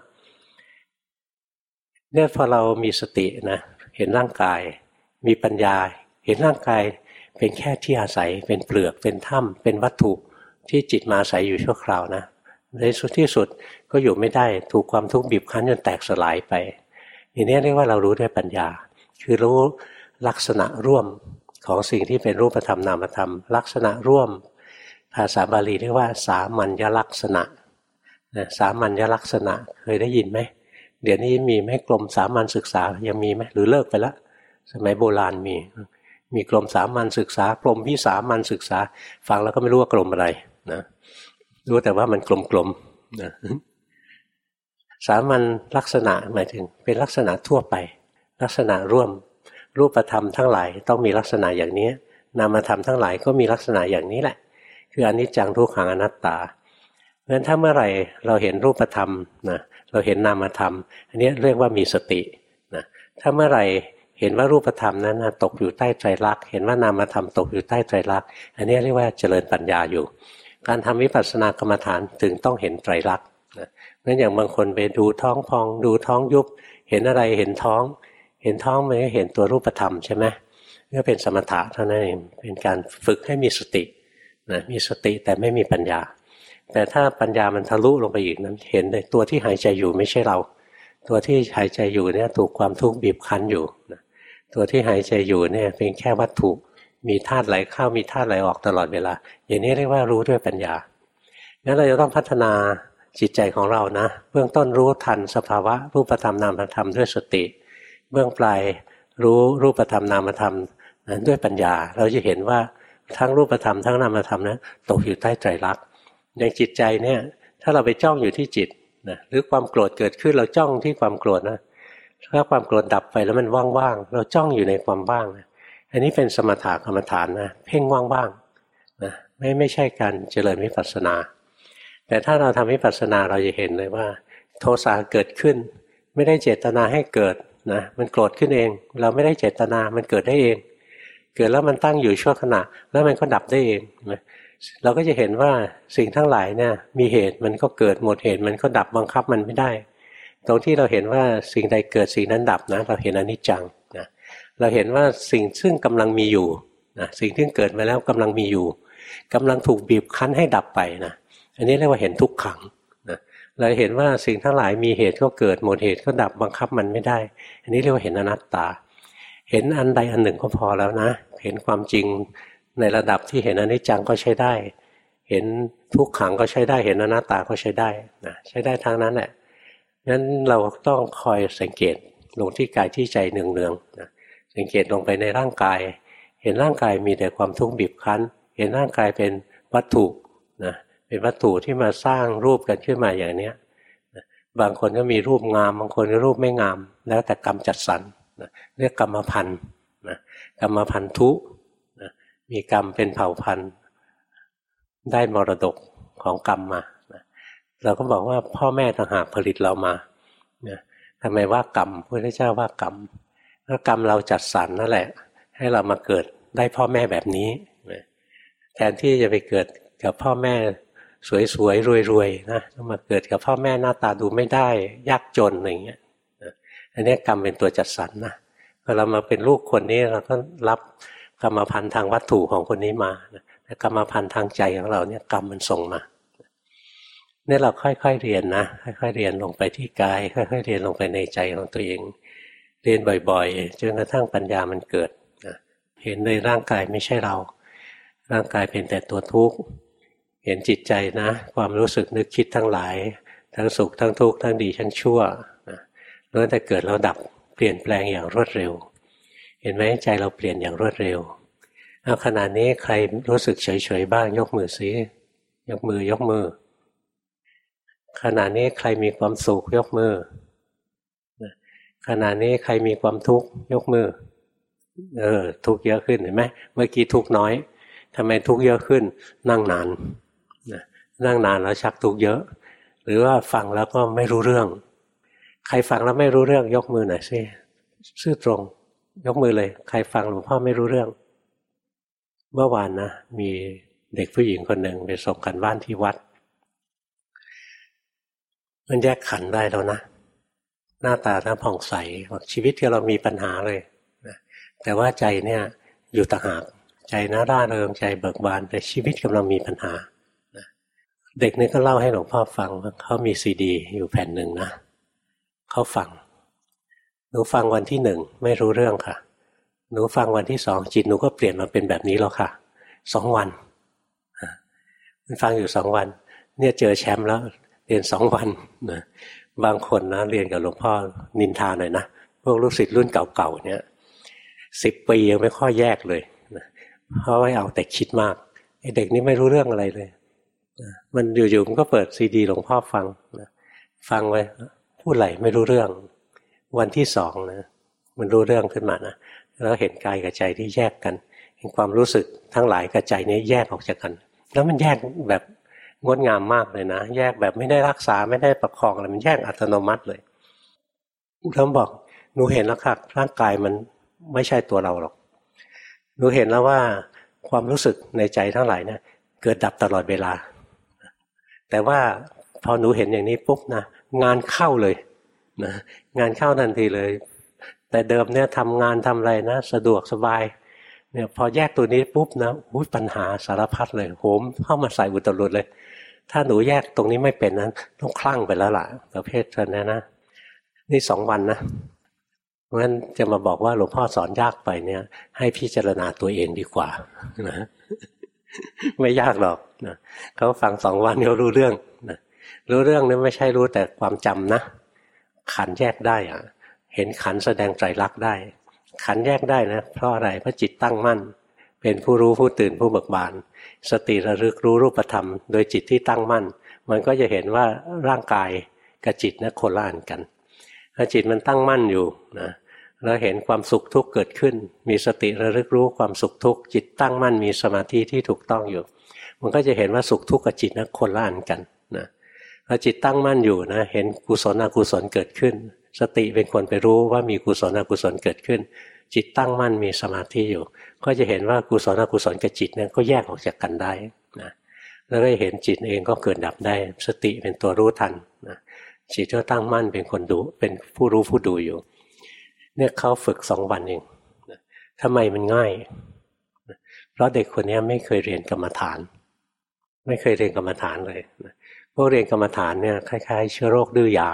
เนี่ยพอเรามีสตินะเห็นร่างกาย มีปัญญา เห็นร่างกายเป็นแค่ที่อาศัย เป็นเปลือก เป็นถ้ำเป็นวัตถุที่จิตมาอาศัยอยู่ชั่วคราวนะ ในสุดที่สุดก็อยู่ไม่ได้ถูกความทุกข์บีบคั้นจนแตกสลายไปอันนี้เรียกว่าเรารู้ด้วยปัญญา คือรู้ลักษณะร่วมของสิ่งที่เป็นรูปธรรมนามธรรม ลักษณะร่วม ภาษาบาลีเรียกว่า สามัญลักษณะนะสามัญลักษณะเคยได้ยินไหมเดี๋ยวนี้มีไหมกรมสามัญศึกษายังมีไหมหรือเลิกไปแล้ว สมัยโบราณมี มีกรมสามัญศึกษากรมพิสามัญศึกษา ฟังแล้วก็ไม่รู้ว่ากรมอะไรนะรู้แต่ว่ามันกลมๆนะสามัญลักษณะหมายถึง เป็นลักษณะทั่วไป ลักษณะร่วม รูปธรรมทั้งหลายต้องมีลักษณะอย่างนี้นามธรรมทั้งหลายก็มีลักษณะอย่างนี้แหละ คืออนิจจังทุกขังอนัตตาเพราะฉะนั้นถ้าเมื่อไหร่เราเห็นรูปธรรมนะเราเห็นนามธรรม อันนี้เรียกว่ามีสตินะถ้าเมื่อไหร่ เห็นว่ารูปธรรมนั้นตกอยู่ใต้ใจรักเห็นว่านามธรรมตกอยู่ใต้ใจรักอันนี้เรียกว่าเจริญปัญญาอยู่ การทำวิปัสสนากรรมฐานถึงต้องเห็นไตรลักษณ์นะงั้นอย่างบางคนไปดูท้องพอง ดูท้องยุบ เห็นอะไรเห็นท้อง เห็นท้องมันก็เห็นตัวรูปธรรมใช่ไหมก็เป็นสมถะเท่านั้นเองเป็นการฝึกให้มีสตินะมีสติแต่ไม่มีปัญญา แต่ถ้าปัญญามันทะลุลงไปอีกนั้นเห็นเลยตัวที่หายใจอยู่ไม่ใช่เรา ตัวที่หายใจอยู่เนี่ยถูกความทุกข์บีบคั้นอยู่นะ ตัวที่หายใจอยู่เนี่ยเป็นแค่วัตถุ มีธาตุไหลเข้ามีธาตุไหลออกตลอดเวลา อย่างนี้เรียกว่ารู้ด้วยปัญญา งั้นเราจะต้องพัฒนาจิตใจของเรานะ เบื้องต้นรู้ทันสภาวะรูปธรรมนามธรรมด้วยสติ เบื้องปลายรู้รูปธรรมนามธรรมนั้นด้วยปัญญา เราจะเห็นว่าทั้งรูปธรรมทั้งนามธรรมนะตกอยู่ใต้ไตรลักษณ์อย่างจิตใจเนี่ยถ้าเราไปจ้องอยู่ที่จิตนะหรือความโกรธเกิดขึ้นเราจ้องที่ความโกรธนะ ถ้าความโกรธดับไปแล้วมันว่างๆเราจ้องอยู่ในความว่างนะอันนี้เป็นสมถะกรรมฐานนะเพ่งว่างๆนะไม่ไม่ใช่การเจริญวิปัสสนา แต่ถ้าเราทำวิปัสสนาเราจะเห็นเลยว่า โทสะเกิดขึ้น ไม่ได้เจตนาให้เกิดนะมันโกรธขึ้นเอง เราไม่ได้เจตนามันเกิดได้เอง เกิดแล้วมันตั้งอยู่ชั่วขณะ แล้วมันก็ดับได้เองนะเราก็จะเห็นว่าสิ่งทั้งหลายเนี่ยมีเหตุมันก็เกิดหมดเหตุมันก็ดับบังคับมันไม่ได้ ตรงที่เราเห็นว่าสิ่งใดเกิดสิ่งนั้นดับนะ เราเห็นอนิจจังนะเราเห็นว่าสิ่งซึ่งกำลังมีอยู่นะสิ่งที่เกิดมาแล้วกำลังมีอยู่กำลังถูกบีบคั้นให้ดับไปนะอันนี้เรียกว่าเห็นทุกขังนะเราเห็นว่าสิ่งทั้งหลายมีเหตุก็เกิดหมดเหตุก็ดับบังคับมันไม่ได้ อันนี้เรียกว่าเห็นอนัตตา เห็นอันใดอันหนึ่งก็พอแล้วนะ เห็นความจริงในระดับที่เห็นอนิจจังก็ใช้ได้ เห็นทุกขังก็ใช้ได้ เห็นอนัตตาก็ใช้ได้นะใช้ได้ทั้งนั้นแหละ งั้นเราต้องคอยสังเกตลงที่กายที่ใจเนืองๆนะสังเกตลงไปในร่างกาย เห็นร่างกายมีแต่ความทุกข์บีบคั้น เห็นร่างกายเป็นวัตถุนะเป็นวัตถุที่มาสร้างรูปกันขึ้นมาอย่างเนี้ยบางคนก็มีรูปงาม บางคนก็รูปไม่งาม แล้วแต่กรรมจัดสรรนะเรียกกรรมพันธ์นะกรรมพันธุนะมีกรรมเป็นเผ่าพันธุ์ได้มรดกของกรรมมา เราก็บอกว่าพ่อแม่ต่างหากผลิตเรามานะทำไมว่ากรรมพระเจ้าว่ากรรมก็กรรมเราจัดสรรนั่นแหละ ให้เรามาเกิดได้พ่อแม่แบบนี้แทนที่จะไปเกิดกับพ่อแม่สวยๆรวยๆนะมาเกิดกับพ่อแม่หน้าตาดูไม่ได้ยากจนอะไรเงี้ยอันนี้กรรมเป็นตัวจัดสรรนะพอเรามาเป็นลูกคนนี้เราก็รับกรรมพันธ์ทางวัตถุของคนนี้มาแต่กรรมพันธ์ทางใจของเราเนี่ยกรรมมันส่งมา นี่เราค่อยๆเรียนนะค่อยๆเรียนลงไปที่กายค่อยๆเรียนลงไปในใจของตัวเอง เรียนบ่อยๆจนกระทั่งปัญญามันเกิดนะเห็นในร่างกายไม่ใช่เรา ร่างกายเป็นแต่ตัวทุกข์เห็นจิตใจนะ ความรู้สึกนึกคิดทั้งหลาย ทั้งสุขทั้งทุกข์ทั้งดีทั้งชั่วล้วนแต่เกิดแล้วดับเปลี่ยนแปลงอย่างรวดเร็ว เห็นไหมใจเราเปลี่ยนอย่างรวดเร็วเอาขนาดนี้ใครรู้สึกเฉยๆบ้างยกมือซิยกมือยกมือ ขณะนี้ใครมีความสุขยกมือขณะนี้ใครมีความทุกข์ยกมือ เออ ทุกข์เยอะขึ้นเห็นไหมเมื่อกี้ทุกข์น้อยทำไมทุกข์เยอะขึ้น นั่งนานนั่งนานแล้วชักทุกข์เยอะ หรือว่าฟังแล้วก็ไม่รู้เรื่อง ใครฟังแล้วไม่รู้เรื่อง ยกมือหน่อยสิซื่อตรง ยกมือเลย ใครฟังหลวงพ่อไม่รู้เรื่อง เมื่อวานนะมีเด็กผู้หญิงคนหนึ่งไปส่งกันบ้านที่วัด มันแยกขันได้แล้วนะ หน้าตาหน้าผ่องใสชีวิตที่เรามีปัญหาเลยนะแต่ว่าใจเนี่ยอยู่ต่างหากใจน่าร่าเริงใจเบิกบานแต่ชีวิตกำลังมีปัญหาเด็กนี่ก็เล่าให้หลวงพ่อฟังว่าเขามีซีดี อยู่แผ่นหนึ่งนะเขาฟังหนูฟังวันที่หนึ่งไม่รู้เรื่องค่ะ หนูฟังวันที่สองจิตหนูก็เปลี่ยนมาเป็นแบบนี้แล้วค่ะสองวันมันฟังอยู่สองวัน เนี่ยเจอแชมป์แล้ว เรียนสองวันนะบางคนนะเรียนกับหลวงพ่อนินทาหน่อยนะพวกลูกศิษย์รุ่นเก่าๆเนี่ยสิบปียังไม่ค่อยแยกเลยนะเพราะว่าเอาแต่คิดมากไอเด็กนี่ไม่รู้เรื่องอะไรเลยนะมันอยู่ๆมันก็เปิดซีดีหลวงพ่อฟังนะฟังไว้พูดอะไรไม่รู้เรื่อง วันที่สองนะมันรู้เรื่องขึ้นมานะแล้วเห็นกายกับใจที่แยกกัน เห็นความรู้สึกทั้งหลายกับใจนี้แยกออกจากกัน แล้วมันแยกแบบ งดงามมากเลยนะ แยกแบบไม่ได้รักษาไม่ได้ประคองอะไรมันแยกอัตโนมัติเลยแล้วบอกหนูเห็นแล้วค่ะร่างกายมันไม่ใช่ตัวเราหรอกหนูเห็นแล้วว่าความรู้สึกในใจทั้งหลายเนะี่ยเกิดดับตลอดเวลา แต่ว่าพอหนูเห็นอย่างนี้ปุ๊บนะงานเข้าเลยนะงานเข้าทันทีเลย แต่เดิมเนี่ยทำงานทำอะไรนะ สะดวกสบายเนี่ยพอแยกตัวนี้ปุ๊บนะปัญหาสารพัดเลยโหมเข้ามาใส่อุตรุดเลย ถ้าหนูแยกตรงนี้ไม่เป็นนั้น ต้องคลั่งไปแล้วล่ะประเภทนี้นะ นี่สองวันนะเพราะฉะนั้นจะมาบอกว่าหลวงพ่อสอนยากไปเนี่ย ให้พิจารณาตัวเองดีกว่านะไม่ยากหรอกนะเขาฟังสองวันเขารู้เรื่องนะรู้เรื่องนี่ไม่ใช่รู้แต่ความจำนะ ขันแยกได้อะเห็นขันแสดงใจรักได้ ขันแยกได้นะเพราะอะไรเพราะจิตตั้งมั่น เป็นผู้รู้ผู้ตื่นผู้เบิกบาน สติระลึกรู้รูปธรรม โดยจิตที่ตั้งมั่น มันก็จะเห็นว่าร่างกายกับจิตนะคนละอันกัน ถ้าจิตมันตั้งมั่นอยู่นะแล้วเห็นความสุขทุกข์เกิดขึ้น มีสติระลึกรู้ความสุขทุกข์จิตตั้งมั่นมีสมาธิที่ถูกต้องอยู่ มันก็จะเห็นว่าสุขทุกข์กับจิตนะคนละอันกันนะพอจิตตั้งมั่นอยู่นะเห็นกุศลอกุศลเกิดขึ้น สติเป็นคนไปรู้ว่ามีกุศลอกุศลเกิดขึ้น จิตตั้งมั่นมีสมาธิอยู่ ก็จะเห็นว่ากุศลอกุศลกับจิตเนี่ยก็แยกออกจากกันได้นะแล้วก็เห็นจิตเองก็เกิดดับได้ สติเป็นตัวรู้ทันนะจิตก็ตั้งมั่นเป็นคนดูเป็นผู้รู้ผู้ดูอยู่ เนี่ยเขาฝึกสองวันเองทำไมมันง่าย เพราะเด็กคนนี้ไม่เคยเรียนกรรมฐาน ไม่เคยเรียนกรรมฐานเลยพวกเรียนกรรมฐานเนี่ยคล้ายๆ เชื้อโรคดื้อยา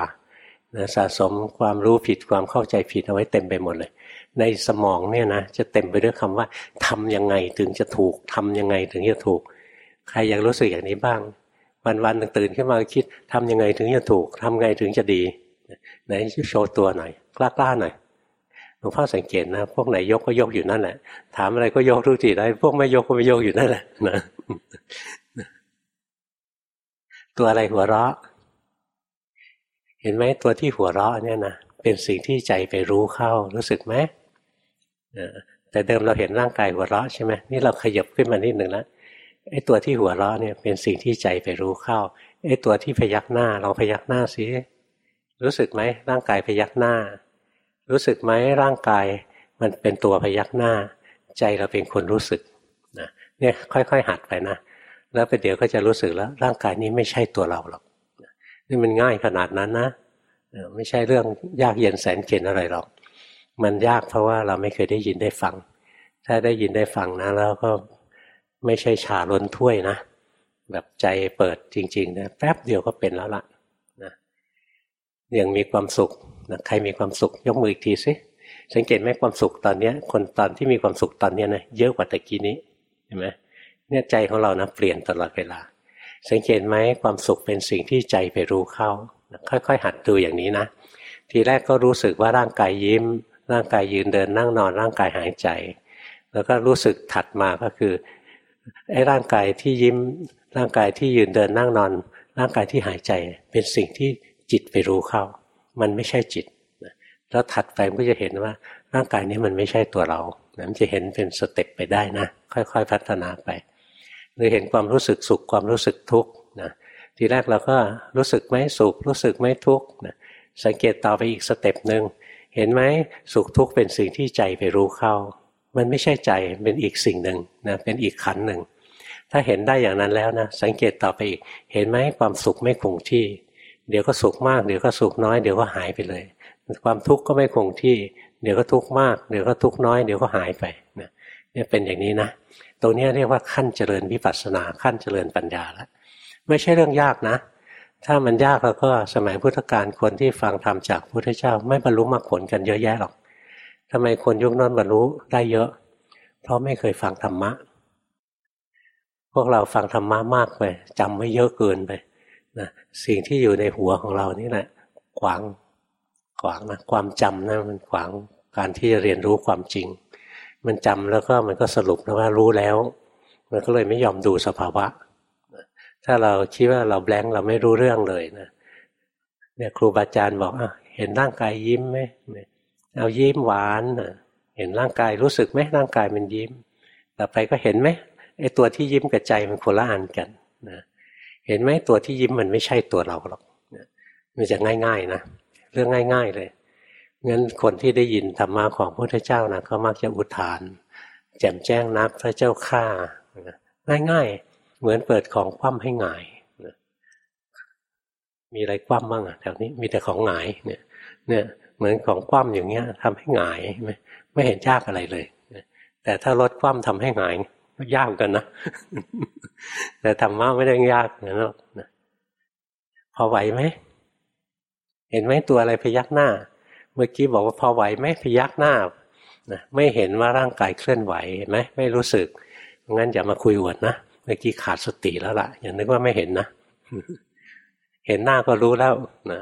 นะสะสมความรู้ผิดความเข้าใจผิดเอาไว้เต็มไปหมดเลย ในสมองเนี่ยนะจะเต็มไปด้วยคำว่า ทํำยังไงถึงจะถูกทำยังไงถึงจะถูก ใครอยากรู้สึกอย่างนี้บ้าง วันวันตื่นขึ้นมาคิดทำยังไงถึงจะถูกทำไงถึงจะดีไหนโชว์ตัวหน่อยกล้ากล้าหน่อยหลวงพ่อสังเกตนะพวกไหนยกก็ยกอยู่นั่นแหละ ถามอะไรก็ยกทุกทีได้พวกไม่ยกก็ไม่ยกอยู่นั่นแหละนะตัวอะไรหัวเราะ เห็นไหมตัวที่หัวเราะเนี่ยนะเป็นสิ่งที่ใจไปรู้เข้ารู้สึกไหม แต่เดิมเราเห็นร่างกายหัวเราะใช่ไหมนี่เราขยับขึ้นมานิดหนึ่งแล้วไอ้ตัวที่หัวเราะเนี่ยเป็นสิ่งที่ใจไปรู้เข้าไอ้ตัวที่พยักหน้าเราพยักหน้าสิรู้สึกไหมร่างกายพยักหน้า รู้สึกไหมร่างกายมันเป็นตัวพยักหน้า ใจเราเป็นคนรู้สึกนะเนี่ยค่อยๆหัดไปนะแล้วไปเดี๋ยวก็จะรู้สึกแล้ว ร่างกายนี้ไม่ใช่ตัวเราหรอกนี่มันง่ายขนาดนั้นนะไม่ใช่เรื่องยากเย็นแสนเข็นอะไรหรอก มันยากเพราะว่าเราไม่เคยได้ยินได้ฟัง ถ้าได้ยินได้ฟังนะ แล้วก็ไม่ใช่ชาล้นถ้วยนะ แบบใจเปิดจริงๆนะแป๊บเดียวก็เป็นแล้วล่ะนะยังมีความสุขนะใครมีความสุข ยกมืออีกทีสิสังเกตไหมความสุขตอนเนี้ย คนตอนที่มีความสุขตอนเนี้ยนะเยอะกว่าตะกี้นี้เห็นไหมเนี่ยใจของเรานะเปลี่ยนตลอดเวลา สังเกตไหมความสุขเป็นสิ่งที่ใจไปรู้เข้า ค่อยๆ หัดดูอย่างนี้นะ ทีแรกก็รู้สึกว่าร่างกายยิ้ม ร่างกายยืนเดินนั่งนอนร่างกายหายใจ แล้วก็รู้สึกถัดมาก็คือไอ้ร่างกายที่ยิ้มร่างกายที่ยืนเดินนั่งนอน ร่างกายที่หายใจ เป็นสิ่งที่จิตไปรู้เข้า มันไม่ใช่จิตแล้วถัดไปก็จะเห็นว่าร่างกายนี้มันไม่ใช่ตัวเรามันจะเห็นเป็น step ไปได้นะ ค่อย ๆ พัฒนาไป หรือเห็นความรู้สึกสุขความรู้สึกทุกข์นะทีแรกเราก็รู้สึกไหมสุขรู้สึกไหมทุกข์นะสังเกตต่อไปอีก step หนึ่ง เห็นไหมสุขทุกข์เป็นสิ่งที่ใจไปรู้เข้า มันไม่ใช่ใจเป็นอีกสิ่งหนึ่งนะเป็นอีกขันหนึ่ง ถ้าเห็นได้อย่างนั้นแล้วนะสังเกตต่อไปอีก เห็นไหมความสุขไม่คงที่ เดี๋ยวก็สุขมากเดี๋ยวก็สุขน้อยเดี๋ยวก็หายไปเลย ความทุกข์ก็ไม่คงที่ เดี๋ยวก็ทุกข์มากเดี๋ยวก็ทุกข์น้อยเดี๋ยวก็หายไปนะเนี่ยเป็นอย่างนี้นะตรงนี้เรียกว่าขั้นเจริญวิปัสสนาขั้นเจริญปัญญาแล้วไม่ใช่เรื่องยากนะ ถ้ามันยากแล้วก็สมัยพุทธกาลคนที่ฟังธรรมจากพุทธเจ้า ไม่บรรลุมรรคผลกันเยอะแยะหรอกทำไมคนยุคนั้นบรรลุได้เยอะ เพราะไม่เคยฟังธรรมะ พวกเราฟังธรรมะมากไปจำไม่เยอะเกินไปนะสิ่งที่อยู่ในหัวของเรานี่แหละขวางขวางนะความจำนะมันขวางการที่จะเรียนรู้ความจริง มันจำแล้วก็มันก็สรุปนะว่ารู้แล้ว มันก็เลยไม่ยอมดูสภาวะ ถ้าเราคิดว่าเราแบงค์เราไม่รู้เรื่องเลยนะเนี่ยครูบาอาจารย์บอกอเห็นร่างกายยิ้มไหมเอายิ้มหวานเห็นร่างกายรู้สึกไหมร่างกายมันยิ้มต่อไปก็เห็นไหมไอ้ตัวที่ยิ้มกับใจมันคนละอันกันนะเห็นไหมตัวที่ยิ้มมันไม่ใช่ตัวเราหรอกมันจะง่าย ๆนะเรื่องง่าย ๆเลยงั้นคนที่ได้ยินธรรมะของพระพุทธเจ้านะก็มักจะอุทาน แจ่มแจ้งนักพระเจ้าข้าง่ายๆ เหมือนเปิดของคว่ำให้หงายมีอะไรคว่ำบ้างอะแถวนี้มีแต่ของหงายเนี่ย เนี่ยเหมือนของคว่ำอย่างเงี้ยทำให้หงายไม่ไม่เห็นยากอะไรเลยแต่ถ้ารถคว่ำทำให้หงายก็ยากกันนะแต่ธรรมะไม่ได้ยากนะหรอกนะพอไหวไหมเห็นไหมตัวอะไรพยักหน้า เมื่อกี้บอกว่าพอไหวไหมพยักหน้านะไม่เห็นว่าร่างกายเคลื่อนไหวเห็นไหมไม่รู้สึกงั้นอย่ามาคุยอวดนะ มื่อกี้ขาดสติแล้วล่ะ อย่านึกว่าไม่เห็นนะ เห็นหน้าก็รู้แล้วนะ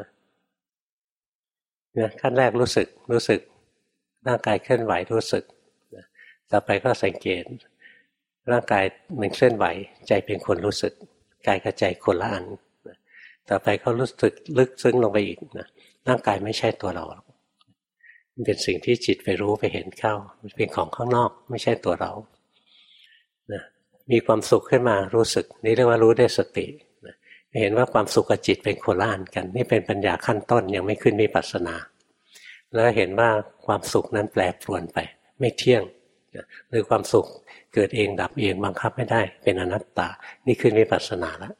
ขั้นแรกรู้สึก รู้สึกร่างกายเคลื่อนไหวรู้สึกต่อไปก็สังเกต ร่างกายมันเคลื่อนไหว ใจเป็นคนรู้สึกกายกับใจคนละอันต่อไปเขารู้สึกลึกซึ้งลงไปอีกนะร่างกายไม่ใช่ตัวเรามันเป็นสิ่งที่จิตไปรู้ไปเห็นเข้า มันเป็นของข้างนอก ไม่ใช่ตัวเรานะ มีความสุขขึ้นมารู้สึก นี่เรียกว่ารู้ได้สติเห็นว่าความสุขกับจิตเป็นโคละอันกัน นี่เป็นปัญญาขั้นต้นยังไม่ขึ้นมีปัสนา แล้วเห็นว่าความสุขนั้นแปรปรวนไป ไม่เที่ยงหรือความสุขเกิดเองดับเองบังคับไม่ได้ เป็นอนัตตา นี่ขึ้นมีปัสนาแล้ว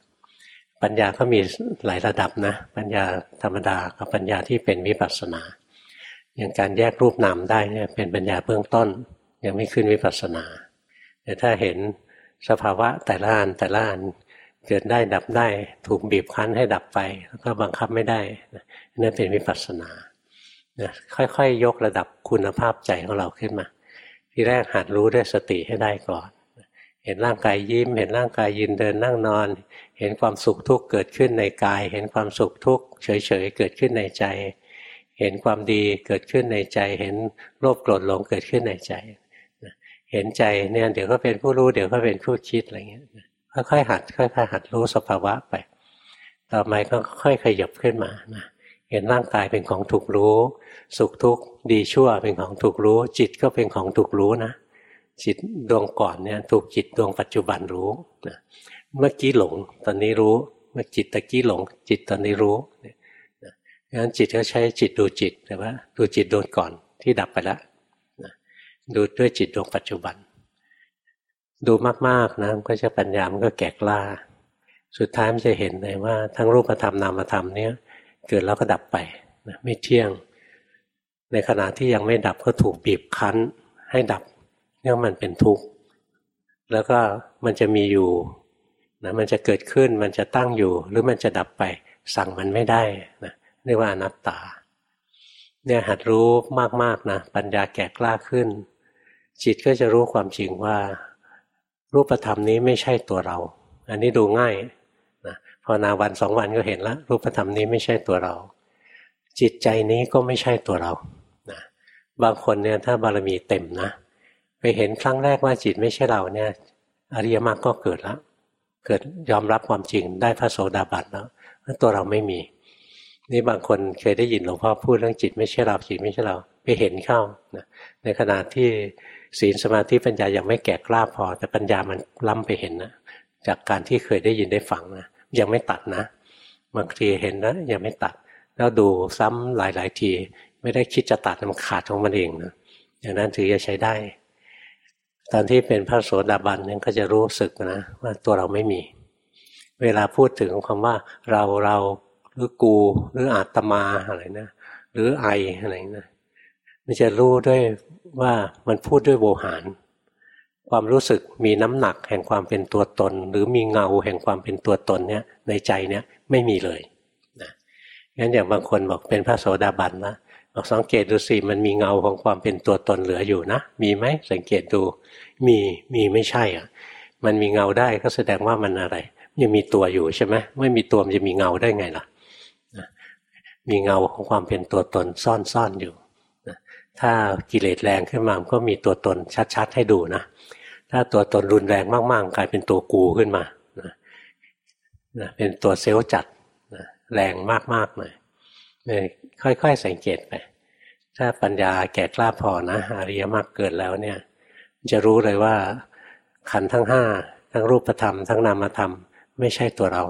ปัญญาก็มีหลายระดับนะ ปัญญาธรรมดากับปัญญาที่เป็นวิปัสนา อย่างการแยกรูปนามได้เนี่ยเป็นปัญญาเบื้องต้น ยังไม่ขึ้นวิปัสนา แต่ถ้าเห็น สภาวะแต่ละอันแต่ละอันเกิดได้ดับได้ ถูกบีบคั้นให้ดับไป แล้วก็บังคับไม่ได้นั่นเป็นวิปัสสนาค่อยๆยยกระดับคุณภาพใจของเราขึ้นมา ที่แรกหัดรู้ด้วยสติให้ได้ก่อน เห็นร่างกายยิ้ม เห็นร่างกายยืนเดินนั่งนอน เห็นความสุขทุกข์เกิดขึ้นในกาย เห็นความสุขทุกข์เฉยๆเกิดขึ้นในใจ เห็นความดีเกิดขึ้นในใจ เห็นโลภโกรธหลงเกิดขึ้นในใจ เห็นใจเนี่ยเดี๋ยวก็เป็นผู้รู้เดี๋ยวก็เป็นผู้คิดอะไรเงี้ยค่อยๆหัดค่อยๆหัดรู้สภาวะไป ต่อไปก็ค่อยขยับขึ้นมานะเห็นร่างกายเป็นของถูกรู้ สุขทุกข์ดีชั่วเป็นของถูกรู้ จิตก็เป็นของถูกรู้นะจิตดวงก่อนเนี่ยถูกจิตดวงปัจจุบันรู้นะเมื่อกี้หลงตอนนี้รู้ เมื่อจิตตะกี้หลง จิตตอนนี้รู้งั้นจิตก็ใช้จิตดูจิตแต่ว่า ดูจิตดวงก่อนที่ดับไปแล้ว ดูด้วยจิตดวงปัจจุบัน ดูมากๆนะก็จะปัญญามันก็แก่กล้า สุดท้ายมันจะเห็นเลยว่า ทั้งรูปธรรมนามธรรมเนี้ยเกิดแล้วก็ดับไปนะไม่เที่ยง ในขณะที่ยังไม่ดับก็ถูกบีบคั้น ให้ดับเนี่ยมันเป็นทุกข์แล้วก็มันจะมีอยู่นะมันจะเกิดขึ้นมันจะตั้งอยู่ หรือมันจะดับไป สั่งมันไม่ได้นะเรียกว่าอนัตตา เนี่ยหัดรู้มากๆนะปัญญาแก่กล้าขึ้น จิตก็จะรู้ความจริงว่า รูปธรรมนี้ไม่ใช่ตัวเรา อันนี้ดูง่ายนะพอนาวันสองวันก็เห็นแล้ว รูปธรรมนี้ไม่ใช่ตัวเรา จิตใจนี้ก็ไม่ใช่ตัวเรานะบางคนเนี่ยถ้าบารมีเต็มนะ ไปเห็นครั้งแรกว่าจิตไม่ใช่เราเนี่ยอริยมรรคก็เกิดแล้ว เกิดยอมรับความจริงได้พระโสดาบันแล้วว่าตัวเราไม่มี นี่บางคนเคยได้ยินหลวงพ่อพูดเรื่องจิตไม่ใช่เราจิตไม่ใช่เรา ไปเห็นเข้านะในขณะที่ ศีลสมาธิปัญญายังไม่แก่กล้าพอ แต่ปัญญามันล้ำไปเห็นนะจากการที่เคยได้ยินได้ฟังนะยังไม่ตัดนะบางทีเห็นนะยังไม่ตัด แล้วดูซ้ำหลาย ๆ ที ไม่ได้คิดจะตัดมันขาดของมันเองนะอย่างนั้นถือจะใช้ได้ ตอนที่เป็นพระโสดาบันนี่ยก็จะรู้สึกนะว่าตัวเราไม่มี เวลาพูดถึงคำว่าเราเราหรือกูหรืออาตมาอะไรนะหรือไออะไรนะ มันจะรู้ด้วยว่ามันพูดด้วยโวหาร ความรู้สึกมีน้ำหนักแห่งความเป็นตัวตน หรือมีเงาแห่งความเป็นตัวตนเนี่ยในใจเนี่ยไม่มีเลยนะงั้นอย่างบางคนบอกเป็นพระโสดาบันนะบอกสังเกตดูสิมันมีเงาของความเป็นตัวตนเหลืออยู่นะ มีไหมสังเกตดูมีมีไม่ใช่อะ มันมีเงาได้ก็แสดงว่ามันอะไรยังมีตัวอยู่ใช่ไหมไม่มีตัวมันจะมีเงาได้ไงล่ะมีเงาของความเป็นตัวตนซ่อนซ่อนอยู่ ถ้ากิเลสแรงขึ้นมามนก็มีตัวตนชัดๆ ให้ดูนะ ถ้าตัวตนรุนแรงมากๆ กลายเป็นตัวกูขึ้นมาเป็นตัวเซลล์จัดแรงมากๆเลยค่อยๆ สังเกตไป ถ้าปัญญาแก่กล้าพอนะอริยมรรคเกิดแล้วเนี่ย จะรู้เลยว่าขันทั้งห้าทั้งรูปธรรม ทั้งนามธรรม ไม่ใช่ตัวเรา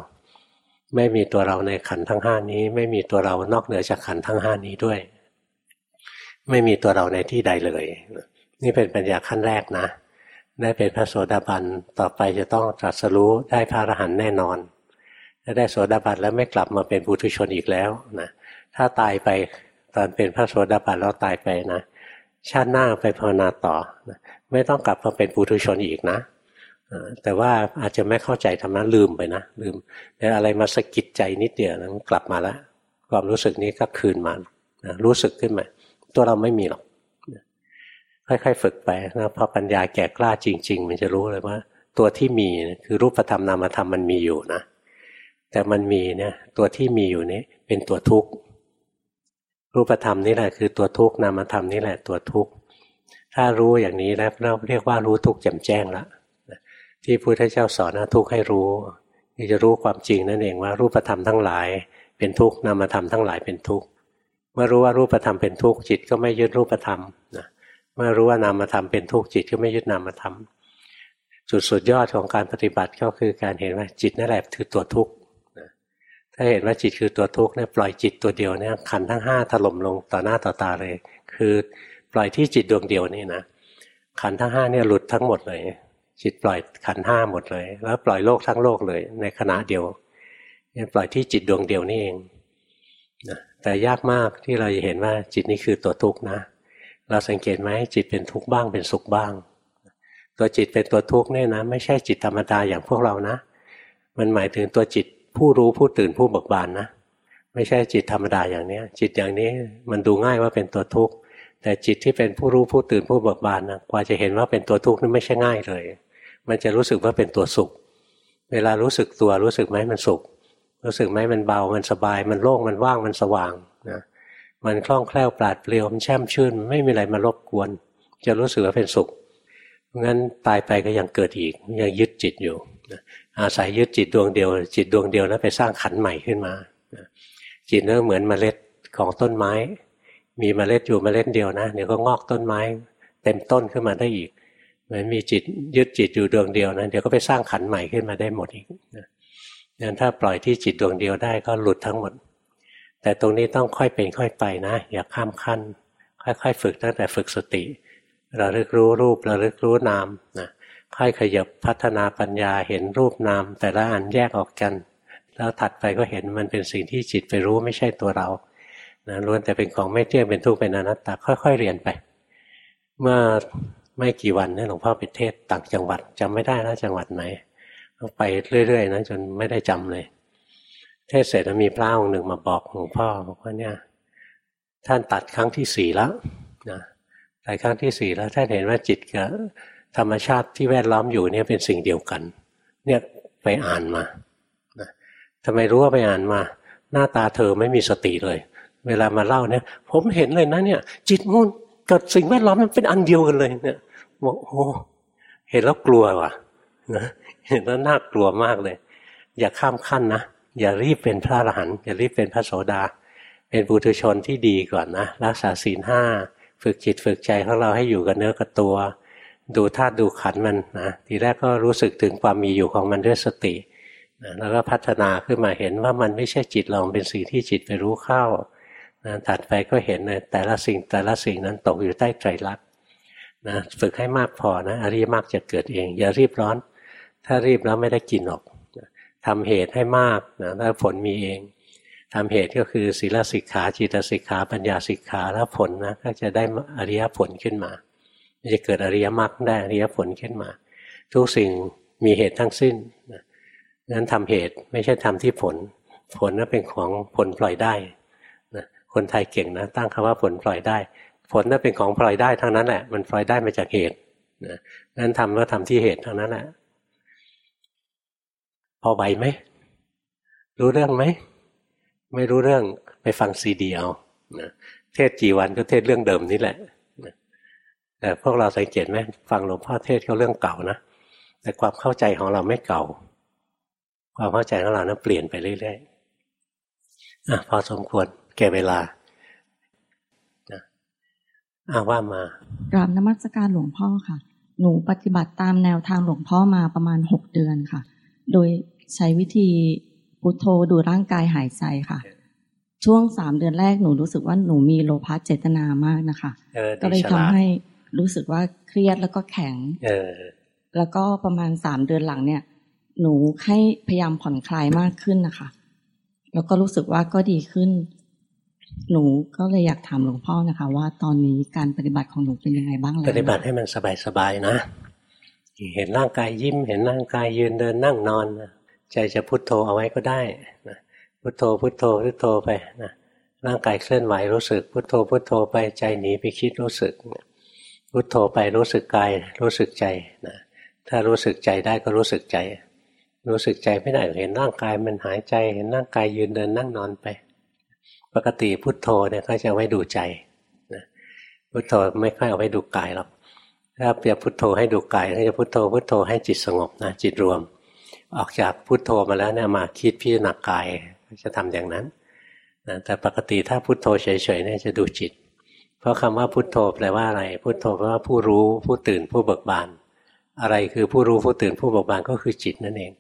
ไม่มีตัวเราในขันทั้งห้านี้ ไม่มีตัวเรานอกเหนือจากขันทั้งห้านี้ด้วย ไม่มีตัวเราในที่ใดเลย นี่เป็นปัญญาขั้นแรกนะ ได้เป็นพระโสดาบันต่อไปจะต้องตรัสรู้ได้พระอรหันต์แน่นอนถ้าได้โสดาบันแล้วไม่กลับมาเป็นปุถุชนอีกแล้วนะถ้าตายไปตอนเป็นพระโสดาบันแล้วตายไปนะชาติหน้าไปภาวนาต่อนะไม่ต้องกลับมาเป็นปุถุชนอีกนะแต่ว่าอาจจะไม่เข้าใจธรรมะลืมไปนะลืมแต่อะไรมาสะกิดใจนิดเดียวนะกลับมาแล้วความรู้สึกนี้ก็คืนมานะรู้สึกขึ้นมา ตัวเราไม่มีหรอกค่อยๆฝึกไปนะพอปัญญาแก่กล้าจริง ๆ มันจะรู้เลยว่า ตัวที่มีคือรูปธรรมนามธรรมมันมีอยู่นะแต่มันมีเนี่ยตัวที่มีอยู่นี้เป็นตัวทุกข์รูปธรรมนี่แหละคือตัวทุกข์นามธรรมนี่แหละตัวทุกข์ถ้ารู้อย่างนี้แล้วเราเรียกว่ารู้ทุกข์แจ่มแจ้งแล้วที่พุทธเจ้าสอนนะทุกข์ให้รู้ที่จะรู้ความจริงนั่นเองว่ารูปธรรมทั้งหลาย เป็นทุกข์นามธรรมทั้งหลายเป็นทุกข์ เมื่อรู้ว่ารูปธรรมเป็นทุกข์จิตก็ไม่ยึดรูปธรรมนะเมื่อรู้ว่านามธรรมเป็นทุกข์จิตก็ไม่ยึดนามธรรมจุดสุดยอดของการปฏิบัติก็คือการเห็นว่าจิตนั่นแหละคือตัวทุกข์ถ้าเห็นว่าจิตคือตัวทุกข์เนี่ยปล่อยจิตตัวเดียวเนี่ยขันทั้งห้าถล่มลงต่อหน้าต่อตาเลย คือปล่อยที่จิตดวงเดียวนี่นะขันทั้งห้าเนี่ยหลุดทั้งหมดเลย จิตปล่อยขันห้าหมดเลย แล้วปล่อยโลกทั้งโลกเลย ในขณะเดียวเนี่ยปล่อยที่จิตดวงเดียวนี่เองนะ แต่ยากมากที่เราจะเห็นว่าจิตนี้คือตัวทุกข์นะ เราสังเกตไหมจิตเป็นทุกข์บ้างเป็นสุขบ้าง ตัวจิตเป็นตัวทุกข์เนี่ยนะ ไม่ใช่จิตธรรมดาอย่างพวกเรานะ มันหมายถึงตัวจิตผู้รู้ผู้ตื่นผู้เบิกบานนะ ไม่ใช่จิตธรรมดาอย่างนี้จิตอย่างนี้มันดูง่ายว่าเป็นตัวทุกข์แต่จิตที่เป็นผู้รู้ผู้ตื่นผู้เบิกบานนะกว่าจะเห็นว่าเป็นตัวทุกข์นี่ไม่ใช่ง่ายเลย มันจะรู้สึกว่าเป็นตัวสุข เวลารู้สึกตัวรู้สึกไหมมันสุข รู้สึกไหมมันเบามันสบาย มันโล่งมันว่างมันสว่างนะมันคล่องแคล่วปราดเปรียวมันแช่มชื่น ไม่มีอะไรมารบกวน จะรู้สึกว่าเป็นสุขงั้นตายไปก็ยังเกิดอีกยังยึดจิตอยู่อาศัยยึดจิตดวงเดียว จิตดวงเดียวแล้วไปสร้างขันใหม่ขึ้นมาจิตนั่นเหมือนเมล็ดของต้นไม้ มีเมล็ดอยู่เมล็ดเดียวนะเดี๋ยวก็งอกต้นไม้ เต็มต้นขึ้นมาได้อีกเหมือนมีจิตยึดจิตอยู่ดวงเดียวนะเดี๋ยวก็ไปสร้างขันใหม่ขึ้นมาได้หมดอีกนั้ ดังนถ้าปล่อยที่จิตดวงเดียวได้ก็หลุดทั้งหมด แต่ตรงนี้ต้องค่อยเป็นค่อยไปนะ อย่าข้ามขั้น ค่อยๆ ฝึกตั้งแต่ฝึกสติระลึกรู้รูประลึกรู้นามนะค่อยขยับพัฒนาปัญญาเห็นรูปนาม แต่ละอันแยกออกกัน แล้วถัดไปก็เห็นมันเป็นสิ่งที่จิตไปรู้ไม่ใช่ตัวเรานะล้วนแต่เป็นของไม่เที่ยงเป็นทุกข์เป็นอนัตตาค่อย ๆ เรียนไป เมื่อไม่กี่วันนี่หลวงพ่อไปเทศต่างจังหวัดจำไม่ได้นะจังหวัดไหน ไปเรื่อยๆนะจนไม่ได้จำเลย เทศเสร็จแล้วมีพระองค์หนึ่งมาบอกหลวงพ่อบอกว่าเนี่ย ท่านตัดครั้งที่สี่แล้วนะตัดครั้งที่สี่แล้วท่านเห็นว่าจิตกับธรรมชาติที่แวดล้อมอยู่เนี่ยเป็นสิ่งเดียวกัน เนี่ยไปอ่านมาทำไมรู้ว่าไปอ่านมา หน้าตาเธอไม่มีสติเลย เวลามาเล่าเนี่ย ผมเห็นเลยนะเนี่ย จิตมุ่นกับสิ่งแวดล้อมมันเป็นอันเดียวกันเลยเนี่ยบอกโอ้เห็นแล้วกลัวว่ะนะ เห็นแล้วน่ากลัวมากเลย อย่าข้ามขั้นนะอย่ารีบเป็นพระอรหันต์อย่ารีบเป็นพระโสดา เป็นบุตุชนที่ดีก่อนนะรักษาศีลห้าฝึกจิตฝึกใจของเราให้อยู่กับเนื้อกับตัว ดูธาตุดูขันมันนะทีแรกก็รู้สึกถึงความมีอยู่ของมันด้วยสตินะแล้วก็พัฒนาขึ้นมาเห็นว่ามันไม่ใช่จิตเราเป็นสิ่งที่จิตไปรู้เข้านะถัดไปก็เห็นเลยแต่ละสิ่งแต่ละสิ่งนั้นตกอยู่ใต้ใจรักนะฝึกให้มากพอนะอริยมากจะเกิดเอง อย่ารีบร้อน ถ้ารีบแล้วไม่ได้กินหรอกทำเหตุให้มากนะแล้วผลมีเองทำเหตุก็คือศีลสิกขาจิตสิกขาปัญญาสิกขาแล้วผลนะก็จะได้อริยผลขึ้นมาจะเกิดอริยมรรคได้อริยผลขึ้นมา ทุกสิ่งมีเหตุทั้งสิ้นนั้นทำเหตุไม่ใช่ทำที่ผล ผลนั้นเป็นของผลปล่อยได้นะคนไทยเก่งนะตั้งคำว่าผลปล่อยได้ ผลนั้นเป็นของปล่อยได้ทั้งนั้นแหละมันปล่อยได้มาจากเหตุนะนั้นทำก็ทำที่เหตุทั้งนั้นแหละ พอไหวไหม รู้เรื่องไหม ไม่รู้เรื่องไปฟังซีดีเอานะเทศกี่วันก็เทศเรื่องเดิมนี่แหละแต่พวกเราสังเกตไหมฟังหลวงพ่อเทศเขาเรื่องเก่านะแต่ความเข้าใจของเราไม่เก่า ความเข้าใจของเรานั้นเปลี่ยนไปเรื่อยๆอพอสมควรแก่เวลาอาว่ามากราบนมัสการหลวงพ่อค่ะ หนูปฏิบัติตามแนวทางหลวงพ่อมาประมาณหกเดือนค่ะ โดยใช้วิธีพุทโธดูร่างกายหายใจค่ะ ช่วงสามเดือนแรกหนูรู้สึกว่าหนูมีโลภะเจตนามากนะคะ ก็เลยทำให้รู้สึกว่าเครียดแล้วก็แข็งเออแล้วก็ประมาณสามเดือนหลังเนี่ย หนูให้พยายามผ่อนคลายมากขึ้นนะคะ แล้วก็รู้สึกว่าก็ดีขึ้น หนูก็เลยอยากถามหลวงพ่อนะคะ ว่าตอนนี้การปฏิบัติของหนูเป็นยังไงบ้างแล้วปฏิบัติให้มันสบายๆนะ เห็นร่างกายยิ้ม เห็นร่างกายยืนเดินนั่งนอนใจจะพุโทโธเอาไว้ก็ได้นะพุโทโธพุโทโธพุโทโธไปนะร่างกายเคลื่อนไหวรู้สึก พุโทโธพุโทโธไปใจหนีไปคิดรู้สึกพุโทโธไปรู้สึกกายรู้สึกใจนะถ้ารู้สึกใจได้ก็รู้สึกใจ รู้สึกใจไม่ได้เห็นร่างกายมันหายใจ เห็นร่างกายยืนเดินนั่งนอนไป ปกติพุโทโธเนี่ยเขาจะไว้ดูใจนะพุโทโธไม่ค่อยเอาไว้ดูกายหรอก ถ้าเปรียบพุโทโธให้ดูกายก็จะพุโทโธพุโทโธให้จิตสงบนะจิตรวม ออกจากพุโทโธมาแล้วเนี่ยมาคิดพิจารณากายจะทำอย่างนั้นนะแต่ปกติถ้าพุโทโธเฉยๆเนี่ยจะดูจิต เพราะคำว่าพุโทโธแปลว่าอะไร พุโทโธแปลว่าผู้รู้ผู้ตื่นผู้เบิกบาน อะไรคือผู้รู้ผู้ตื่นผู้เบิกบานก็คือจิตนั่นเอง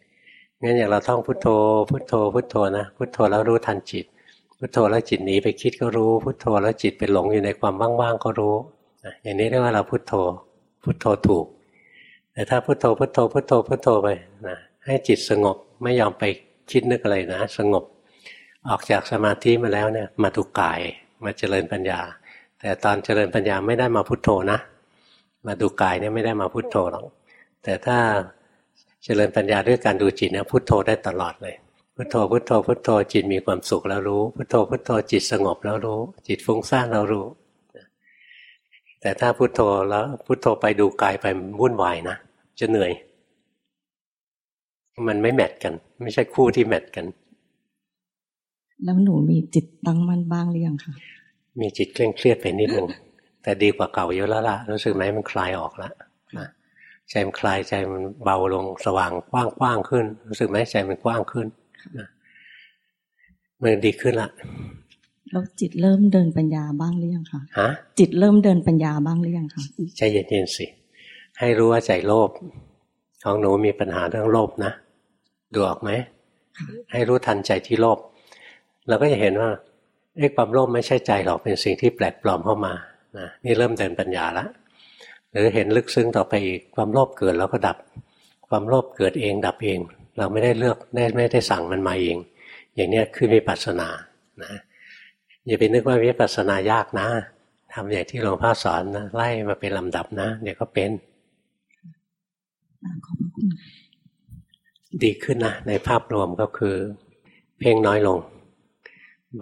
งั้นอย่างเราท่องพุโทโธ พุโทโธ พุโทโธนะพุโทโธแล้วรู้ทันจิต พุโทโธแล้วจิตหนีไปคิดก็รู้ พุโทโธแล้วจิตไปหลงอยู่ในความว่างๆก็รู้อย่างนี้เรียกว่าเราพุโทโธ พุทโธถูก แต่ถ้าพุทโธพุทโธพุทโธพุทโธไปนะให้จิตสงบไม่ยอมไปคิดนึกอะไรนะ สงบ ออกจากสมาธิมาแล้วเนี่ย มาดูกายมาเจริญปัญญา แต่ตอนเจริญปัญญาไม่ได้มาพุทโธนะ มาดูกายเนี่ยไม่ได้มาพุทโธหรอกแต่ถ้าเจริญปัญญาด้วยการดูจิตเนี่ยพุทโธได้ตลอดเลย พุทโธพุทโธพุทโธจิตมีความสุขแล้วรู้ พุทโธพุทโธจิตสงบแล้วรู้ จิตฟุ้งซ่านแล้วรู้ แต่ถ้าพุทโธแล้วพุทโธไปดูกายไปวุ่นวายนะจะเหนื่อย มันไม่แมทกัน ไม่ใช่คู่ที่แมทกัน แล้วหนูมีจิตตั้งมั่นบ้างหรือยังคะมีจิตเคร่งเครียดไปนิดหนึ่งแต่ดีกว่าเก่าเยอะแล้วล่ะรู้สึกไหมมันคลายออกแล้วนะใจมันคลายใจมันเบาลงสว่างกว้างกว้างขึ้น รู้สึกไหมใจมันกว้างขึ้นนะมันดีขึ้นละ แล้วจิตเริ่มเดินปัญญาบ้างหรือยังคะฮะจิตเริ่มเดินปัญญาบ้างหรือยังคะใจเย็นๆสิ ให้รู้ว่าใจโลภของหนูมีปัญหาเรื่องโลภนะดูออกไหมให้รู้ทันใจที่โลภเราก็จะเห็นว่าเอ้ความโลภไม่ใช่ใจหรอกเป็นสิ่งที่แปลกปลอมเข้ามานะนี่เริ่มเดินปัญญาละหรือเห็นลึกซึ้งต่อไปอีกความโลภเกิดแล้วก็ดับ ความโลภเกิดเองดับเอง เราไม่ได้เลือกได้ไม่ได้สั่งมันมาเอง อย่างเนี้ยคือวิปัสสนานะ อย่าไปนึกว่าวิปัสสนายากนะทำอย่างที่หลวงพ่อสอนนะไล่มาเป็นลำดับนะ เดี๋ยวก็เป็นขอบพระคุณดีขึ้นนะในภาพรวมก็คือ เพ่งน้อยลง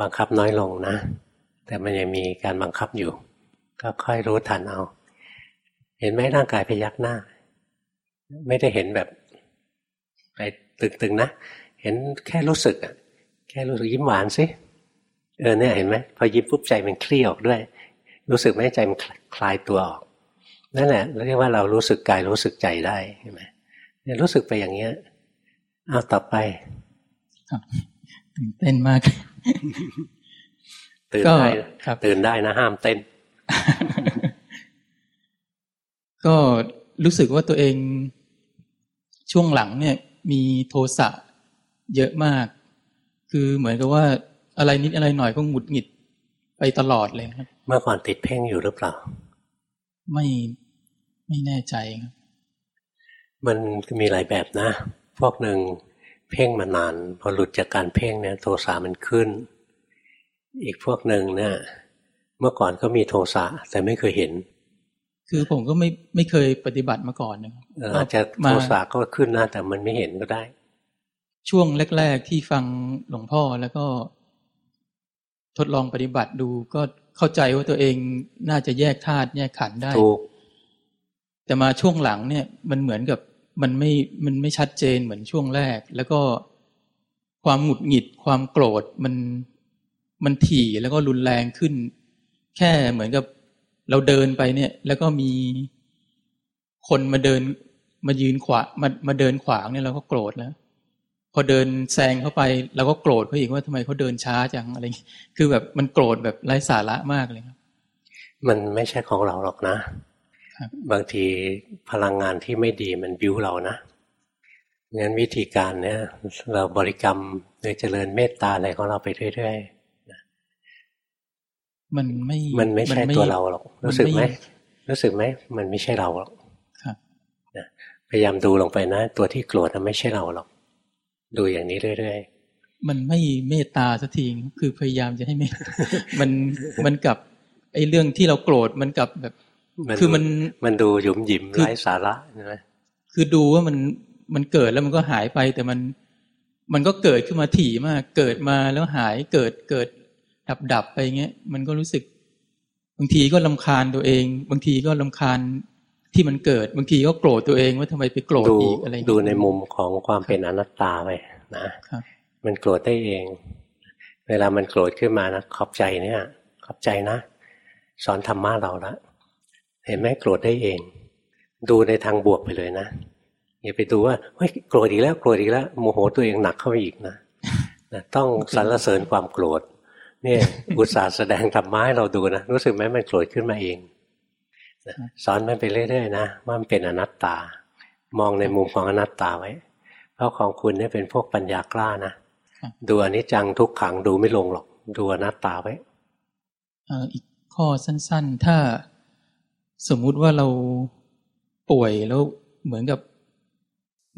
บังคับน้อยลงนะ แต่มันยังมีการบังคับอยู่ ก็ค่อยรู้ทันเอา เห็นไหมร่างกายพยักหน้า ไม่ได้เห็นแบบไปตึงๆนะ เห็นแค่รู้สึกอะแค่รู้สึกยิ้มหวานสิ เออเนี่ยเห็นไหมพอยิ้มปุ๊บใจมันคลี่ออกด้วย รู้สึกไหมใจมันคลายตัวออกนั่นแหละเรียกว่าเรารู้สึกกายรู้สึกใจได้เห็นไหมเนี่ยรู้สึกไปอย่างเงี้ยเอาต่อไปครับตื่นเต้นมาก ตื่นก็ได้ครับตื่นได้นะห้ามเต้น ก็รู้สึกว่าตัวเองช่วงหลังเนี่ย มีโทสะเยอะมาก คือเหมือนกับว่า อะไรนิดอะไรหน่อยก็หงุดหงิดไปตลอดเลยครับ เมื่อก่อนติดเพ่งอยู่หรือเปล่า ไม่ไม่แน่ใจครับ มันมีหลายแบบนะ พวกหนึ่งเพ่งมานาน พอหลุดจากการเพ่งเนี่ยโทสะมันขึ้น อีกพวกหนึ่งเนี่ยเมื่อก่อนก็มีโทสะแต่ไม่เคยเห็น คือผมก็ไม่ไม่เคยปฏิบัติมาก่อนนะครับเอออาจจะมาโทสะก็ขึ้นนะแต่มันไม่เห็นก็ได้ ช่วงแรก ๆ ที่ฟังหลวงพ่อแล้วก็ ทดลองปฏิบัติดูก็เข้าใจว่าตัวเองน่าจะแยกธาตุแยกขันธ์ได้ถูกแต่มาช่วงหลังเนี่ยมันเหมือนกับมันไม่มันไม่ชัดเจนเหมือนช่วงแรก แล้วก็ความหงุดหงิดความโกรธมันมันถี่แล้วก็รุนแรงขึ้น แค่เหมือนกับเราเดินไปเนี่ย แล้วก็มีคนมาเดินมายืนขวามามาเดินขวางเนี่ยเราก็โกรธแล้วพ อเดินแซงเข้าไปเราก็โกรธเขาอีกว่าทำไมเขาเดินช้าจังอะไรอย่างงี้คือแบบมันโกรธแบบไร้สาระมากเลยครับ มันไม่ใช่ของเราหรอกนะครับบางทีพลังงานที่ไม่ดีมันบิ้วเรานะงั้นวิธีการเนี่ย เราบริกรรมโดยเจริญเมตตาอะไรของเราไปเรื่อยมันไม่ๆมันไม่ใช่ตัวเราหรอก รู้สึกไหมนรู้สึกไหมมันไม่ใช่เราหรอกครับนะพยายามดูลงไปนะ ตัวที่โกรธไม่ใช่เราหรอก ดูอย่างนี้เรื่อยๆ มันไม่เมตตาสักทีคือพยายามจะให้เมตมันมันกับไอ้เรื่องที่เราโกรธมันกับแบบ คือมันมันดูหยุมหยิมไร้สาระใช่ไหมคือดูว่ามันมันเกิดแล้วมันก็หายไปแต่มัน มันก็เกิดขึ้นมาถี่มาก เกิดมาแล้วหายเกิดเกิด ดับดับไปเงี้ย มันก็รู้สึก บางทีก็ลาคาญตัวเอง บางทีก็ลาคาญ ที่มันเกิดบางทีก็โกรธตัวเองว่าทำไมไปโกรธอีกอะไรดูในมุมของความเป็นอนัตตาไปนะมันโกรธได้เอง เวลามันโกรธขึ้นมานะขอบใจเนี่ย ขอบใจนะ สอนธรรมะเราละเห็นไหมโกรธได้เอง ดูในทางบวกไปเลยนะอย่าไปดูว่าเฮ้ยโกรธอีกแล้วโกรธอีกแล้วโมโหตัวเองหนักเข้าไปอีกนะนะต้องสรรเสริญความโกรธ เนี่ยอุตส่าห์แสดงธรรมะให้เราดูนะรู้สึกไหมมันโกรธขึ้นมาเอง สอนมันไปเรื่อยๆนะว่ามันเป็นอนัตตา มองในมุมของอนัตตาไว้ เพราะของคุณเนี่ยเป็นพวกปัญญากล้านะดูอนิจจังทุกขังดูไม่ลงหรอก ดูอนัตตาไว้อีกข้อสั้น ๆ ถ้าสมมุติว่าเราป่วยแล้วเหมือนกับ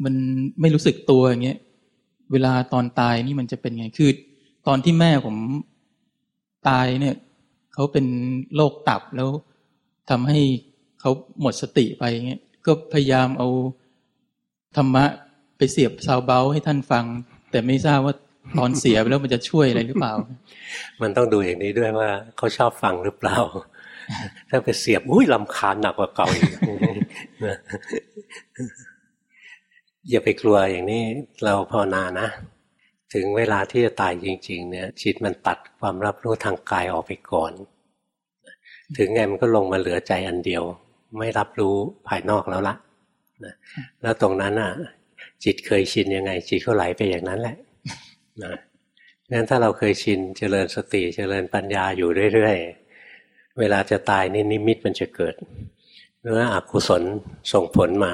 มันไม่รู้สึกตัวอย่างเงี้ยเวลาตอนตายนี่มันจะเป็นไงคือตอนที่แม่ผมตายเนี่ยเขาเป็นโรคตับแล้ว ทำให้เขาหมดสติไปเงี้ยก็พยายามเอาธรรมะไปเสียบซาวเบลให้ท่านฟัง แต่ไม่ทราบว่าตอนเสียไปแล้วมันจะช่วยอะไรหรือเปล่า มันต้องดูอย่างนี้ด้วยว่าเขาชอบฟังหรือเปล่า ถ้าไปเสียบอุ้ยลำคาญหนักกว่าเก่าอีกอย่าไปกลัวอย่างนี้เราภาวนานะ ถึงเวลาที่จะตายจริง ๆ เนี่ยจิตมันตัดความรับรู้ทางกายออกไปก่อน ถึงไงมันก็ลงมาเหลือใจอันเดียว ไม่รับรู้ภายนอกแล้วละนะแล้วตรงนั้นอะ จิตเคยชินยังไง จิตก็ไหลไปอย่างนั้นแหละนะงั้นถ้าเราเคยชินเจริญสติเจริญปัญญาอยู่เรื่อยๆเวลาจะตายนี่นิมิตมันจะเกิดเนื้ออกุศลส่งผลมา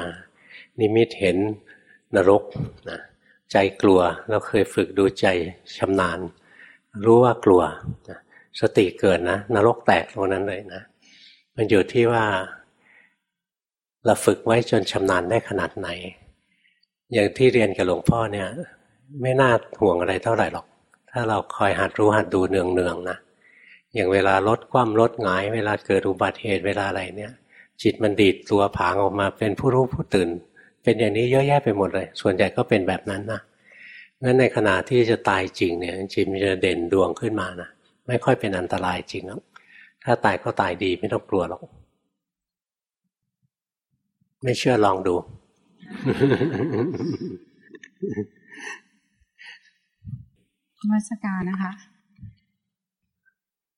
นิมิตเห็นนรกนะใจกลัวเราเคยฝึกดูใจชำนาญ รู้ว่ากลัวนะ สติเกิดนะนรกแตกตรงนั้นเลยนะ มันอยู่ที่ว่า เราฝึกไว้จนชำนาญได้ขนาดไหน อย่างที่เรียนกับหลวงพ่อเนี่ย ไม่น่าห่วงอะไรเท่าไหร่หรอก ถ้าเราคอยหัดรู้หัดดูเนืองเนืองนะอย่างเวลาลดความลดหงาย เวลาเกิดอุบัติเหตุเวลาอะไรเนี่ย จิตมันดีดตัวผางออกมาเป็นผู้รู้ผู้ตื่น เป็นอย่างนี้เยอะแยะไปหมดเลย ส่วนใหญ่ก็เป็นแบบนั้นนะงั้นในขณะที่จะตายจริงเนี่ยจิตมันจะเด่นดวงขึ้นมานะ ไม่ค่อยเป็นอันตรายจริงครับถ้าตายก็ตายดีไม่ต้องกลัวหรอก ไม่เชื่อลองดู มาสการนะคะ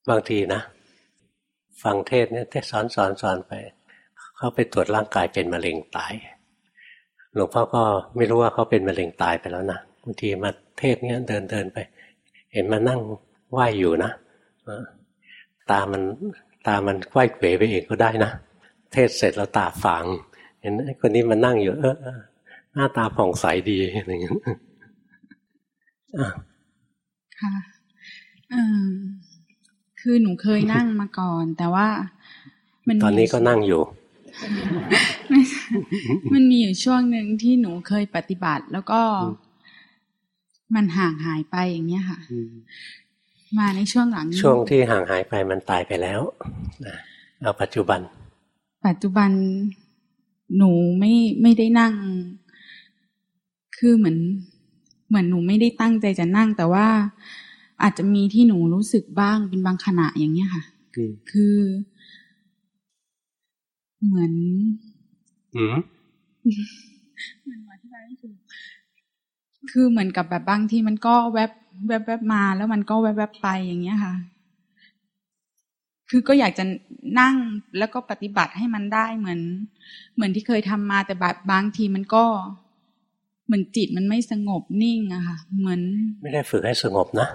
บางทีนะ ฟังเทศเนี่ยเทศสอนสอนสอนไป เข้าไปตรวจร่างกายเป็นมะเร็งตาย หลวงพ่อก็ไม่รู้ว่าเขาเป็นมะเร็งตายไปแล้วนะบางทีมาเทศเนี้ยเดินเดินไป เห็นมานั่ง ไหวอยู่นะตามันตามันไหวเขวไปเองก็ได้นะ เทศเสร็จแล้วตาฝางเห็นคนนี้มันนั่งอยู่ เออหน้าตาผ่องใสดีอะไรอย่างเงี้ยค่ะคือหนูเคยนั่งมาก่อน แต่ว่า มันตอนนี้ก็นั่งอยู่ มันมีอยู่ช่วงหนึ่งที่หนูเคยปฏิบัติ แล้วก็มันห่างหายไปอย่างเงี้ยค่ะ มาในช่วงหลัง ช่วงที่ห่างหายไปมันตายไปแล้วเอาปัจจุบัน ปัจจุบันหนูไม่ไม่ได้นั่ง คือเหมือน เหมือนหนูไม่ได้ตั้งใจจะนั่ง แต่ว่าอาจจะมีที่หนูรู้สึกบ้างเป็นบางขณะอย่างเงี้ยค่ะ คือ เหมือนอืมเหมือนอธิบายไม่ถูกคือเหมือนกับแบบบางทีมันก็แวบ แวบแวบมาแล้วมันก็แวบแวบไปอย่างเงี้ยค่ะ คือก็อยากจะนั่งแล้วก็ปฏิบัติให้มันได้เหมือน เหมือนที่เคยทำมาแต่แบบบางทีมันก็ เหมือนจิตมันไม่สงบนิ่งอะค่ะ เหมือน ไม่ได้ฝึกให้สงบนะ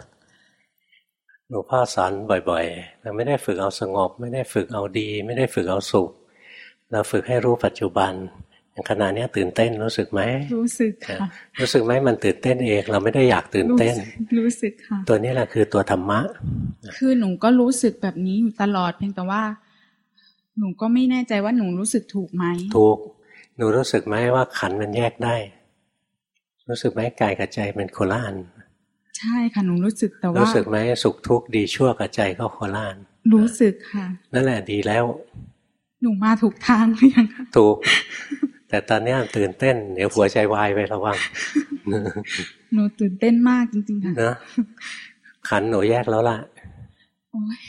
หลวงพ่อสอนบ่อยๆเราไม่ได้ฝึกเอาสงบ ไม่ได้ฝึกเอาดี ไม่ได้ฝึกเอาสุข เราฝึกให้รู้ปัจจุบัน ขณะนี้ตื่นเต้นรู้สึกไหมรู้สึกค่ะรู้สึกไหมมันตื่นเต้นเอง เราไม่ได้อยากตื่นเต้น รู้สึกค่ะ ตัวนี้แหละคือตัวธรรมะ คือหนูก็รู้สึกแบบนี้อยู่ตลอดเพียงแต่ว่า หนูก็ไม่แน่ใจว่าหนูรู้สึกถูกไหมถูก หนูรู้สึกไหมว่าขันมันแยกได้ รู้สึกไหมกายกับใจมันโคละอันใช่ค่ะหนูรู้สึกแต่ว่ารู้สึกไหมสุขทุกข์ดีชั่วกับใจก็โคละอันรู้สึกค่ะ นั่นแหละดีแล้ว หนูมาถูกทางหรือยังคะถูก แต่ตอนเนี้ยตื่นเต้นเดี๋ยวหัวใจวายไประวังหนูตื่นเต้นมากจริงๆค่ะนะขันหนูแยกแล้วล่ะโอ้ย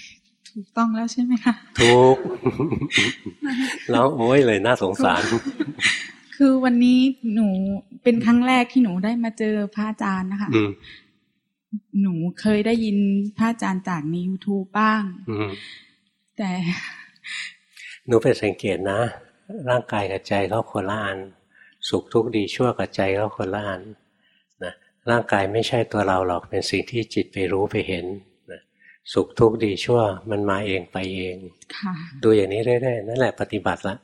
ถูกต้องแล้วใช่ไหมคะถูกแล้วโอ้ยเลยน่าสงสาร คือวันนี้หนูเป็นครั้งแรกที่หนูได้มาเจอพระอาจารย์นะคะอืมหนูเคยได้ยินพระอาจารย์จากใน YouTube บ้างอืมแต่ หนูไปสังเกตนะ ร่างกายกับใจเขาคนละอัน สุขทุกข์ดีชั่วกับใจเขาคนละอันนะร่างกายไม่ใช่ตัวเราหรอกเป็นสิ่งที่จิตไปรู้ไปเห็นนะสุขทุกข์ดีชั่วมันมาเองไปเองค่ะดูอย่างนี้เรื่อยๆนั่นแหละปฏิบัติละ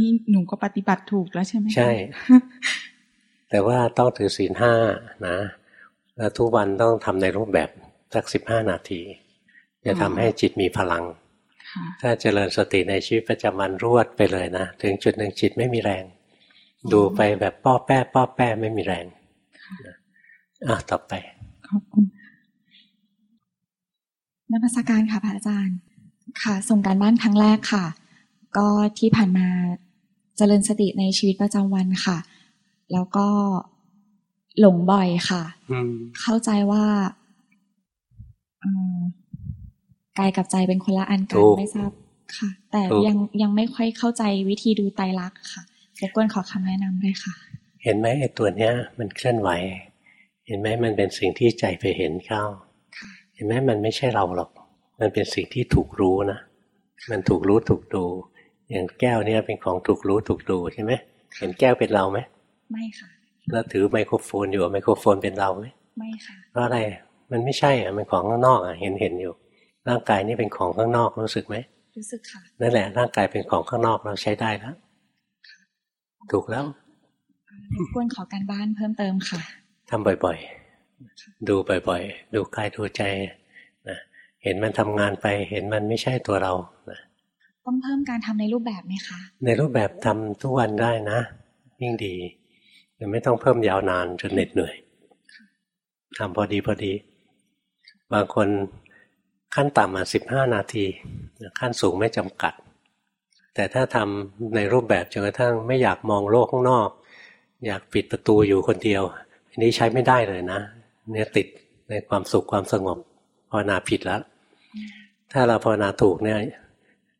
นี่หนูก็ปฏิบัติถูกแล้วใช่ไหมคะใช่ แต่ว่าต้องถือศีลห้านะแล้วทุกวันต้องทำในรูปแบบสักสิบห้านาที จะทำให้จิตมีพลังค่ะ ถ้าเจริญสติในชีวิตประจำวันรวดไปเลยนะ ถึงจุดหนึ่งจิตไม่มีแรง ดูไปแบบป้อแป้ป้อแป้ไม่มีแรงค่ะอะต่อไปขอบคุณนมัสการค่ะพระอาจารย์ ค่ะ ส่งการบ้านครั้งแรกค่ะ ก็ที่ผ่านมาเจริญสติในชีวิตประจำวันค่ะ แล้วก็หลงบ่อยค่ะอืมเข้าใจว่าเอ่อ กายกับใจเป็นคนละอันกัถูนกไม่ทราบค่ะ แต่ถูกยังยังไม่ค่อยเข้าใจวิธีดูไตรลักษณ์ค่ะรบกวนขอคำแนะนำด้วยค่ะ เห็นไหมไอ้ตัวเนี้ย มันเคลื่อนไหว เห็นไหมมันเป็นสิ่งที่ใจไปเห็นเข้าค่ะเห็นไหมมันไม่ใช่เราหรอก มันเป็นสิ่งที่ถูกรู้นะมันถูกรู้ถูกดู อย่างแก้วเนี่ยเป็นของถูกรู้ถูกดูใช่ไหมเห็นแก้วเป็นเราไหมไม่ค่ะ แล้วถือไมโครโฟนอยู่ไมโครโฟนเป็นเราไหมไม่ค่ะเพราะอะไรมันไม่ใช่อะมันของข้างนอกอะเห็นเห็นอยู่ ร่างกายนี่เป็นของข้างนอกรู้สึกไหมรู้สึกค่ะนั่นแหละร่างกายเป็นของข้างนอกเราใช้ได้แล้วถูกแล้วรบกวนขอการบ้านเพิ่มเติมค่ะทำบ่อยๆ ดูบ่อยๆ ดูกายดูใจนะเห็นมันทำงานไป เห็นมันไม่ใช่ตัวเรานะต้องเพิ่มการทำในรูปแบบไหมคะ ในรูปแบบทำทุกวันได้นะ ยิ่งดีแต่ไม่ต้องเพิ่มยาวนานจนเหน็ดเหนื่อยทำพอดีพอดี บางคน ขั้นต่ำมาสิบห้านาที ขั้นสูงไม่จำกัด แต่ถ้าทำในรูปแบบจนกระทั่งไม่อยากมองโลกข้างนอก อยากปิดประตูอยู่คนเดียว อันนี้ใช้ไม่ได้เลยนะ เนี่ยติดในความสุขความสงบภาวนาผิดแล้ว ถ้าเราภาวนาถูกเนี่ย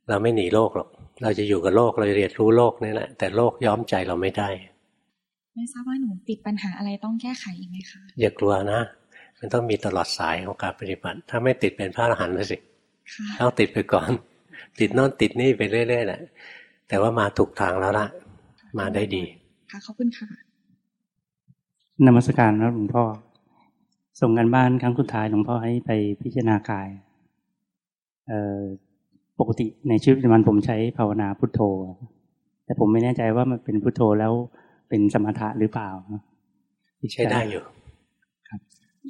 เราไม่หนีโลกหรอก เราจะอยู่กับโลกเราเรียนรู้โลกนี่แหละ แต่โลกย้อมใจเราไม่ได้ ไม่ทราบว่าหนูติดปัญหาอะไรต้องแก้ไขอีกไหมคะ อย่ากลัวนะ มันต้องมีตลอดสายของการปฏิบัติ ถ้าไม่ติดเป็นพระอรหันต์เลยสิค่ะต้องติดไปก่อน ติดโน่นติดนี่ไปเรื่อยๆแหละแต่ว่ามาถูกทางแล้วล่ะ มาได้ดีค่ะขอบคุณค่ะนมัสการครับหลวงพ่อ ส่งกันบ้านครั้งสุดท้ายหลวงพ่อให้ไปพิจารณากายเอ่อปกติในชีวิตประจำวันผมใช้ภาวนาพุทโธ แต่ผมไม่แน่ใจว่ามันเป็นพุทโธแล้วเป็นสมถะหรือเปล่าใช้ได้อยู่ ครับ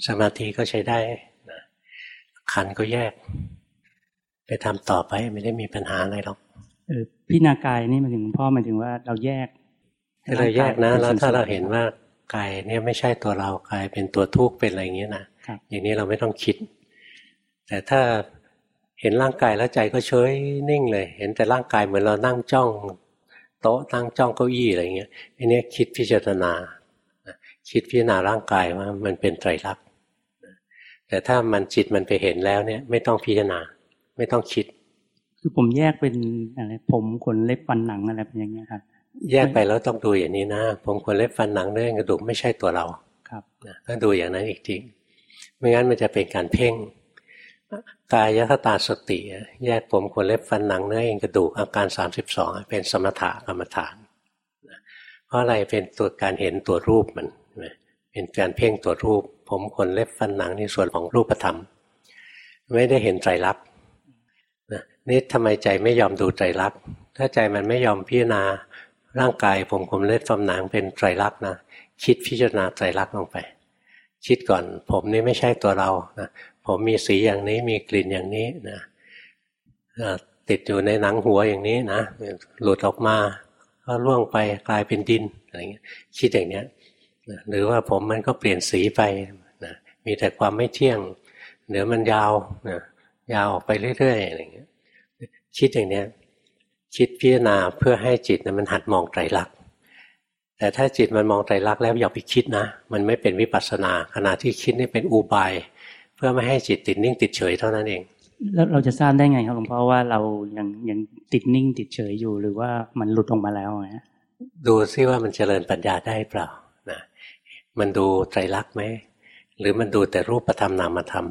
สมาธิก็ใช้ได้นะขันธ์ก็แยก ไปทำต่อไปไม่ได้มีปัญหาอะไรหรอกเออพิจารณากายนี่หมันถึงหลวงพ่อหมันถึงว่าเราแยกถ้าเราแยกนะป็แล้วส่นๆถ้าเราเห็นว่ากายเนี่ยไม่ใช่ตัวเรากายเป็นตัวทุกข์เป็นอะไรอย่างเงี้ยนะครับอย่างนี้เราไม่ต้องคิด แต่ถ้าเห็นร่างกายแล้วใจก็เฉยนิ่งเลย เห็นแต่ร่างกายเหมือนเรานั่งจ้อง โต๊ะนั่งจ้องเก้าอี้อะไรเงี้ยอันเนี้ยคิดพิจารณานะ คิดพิจารณาร่างกายว่ามันเป็นไตรลักษณ์นะแต่ถ้ามันจิตมันไปเห็นแล้วเนี่ย ไม่ต้องพิจารณา ไม่ต้องคิด คือผมแยกเป็นอะไรผมขนเล็บฟันหนังอะไรเป็นอย่างเงี้ยครับแยกไปแล้วต้องดูอย่างนี้นะผมขนเล็บฟันหนังเนื้อกระดูกไม่ใช่ตัวเราครับนะต้องดูอย่างนั้นอีกทีไม่งั้นมันจะเป็นการเพ่งกายยคตาสติ แยกผมขนเล็บฟันหนังเนื้อเองกระดูกอาการสามสิบสองเป็นสมถะกรรมฐานนะเพราะอะไรเป็นตัวการเห็นตัวรูปมันใช่ไหม เป็นการเพ่งตัวรูป ผมขนเล็บฟันหนังในส่วนของรูปธรรม ไม่ได้เห็นไตรลักษณ์นะนี่ทำไมใจไม่ยอมดูไตรลักษณ์ถ้าใจมันไม่ยอมพิจารณาร่างกายผมขนเล็บฟันหนังเป็นไตรลักษณ์นะคิดพิจารณาไตรลักษณ์ลงไป คิดก่อนผมนี่ไม่ใช่ตัวเรานะผมมีสีอย่างนี้มีกลิ่นอย่างนี้นะติดอยู่ในหนังหัวอย่างนี้นะหลุดออกมาก็ล่วงไปกลายเป็นดินอะไรเงี้ยคิดอย่างเนี้ย หรือว่าผมมันก็เปลี่ยนสีไปนะมีแต่ความไม่เที่ยงเดี๋ยวมันยาวนะยาวออกไปเรื่อยๆอะไรเงี้ย คิดอย่างเนี้ยคิดพิจารณาเพื่อให้จิตนะมันหัดมองไตรลักษณ์แต่ถ้าจิตมันมองไตรลักษณ์แล้วอย่าไปคิดนะ มันไม่เป็นวิปัสสนาขณะที่คิดนี่เป็นอุบาย เพื่อไม่ให้จิตติดนิ่งติดเฉยเท่านั้นเองแล้วเราจะทราบได้ไงครับหลวงพ่อว่าเรายังยังติดนิ่งติดเฉยอยู่หรือว่ามันหลุดออกมาแล้วฮะดูซิว่ามันเจริญปัญญาได้เปล่านะ มันดูไตรลักษณ์ไหมหรือมันดูแต่รูปธรรมนามธรรม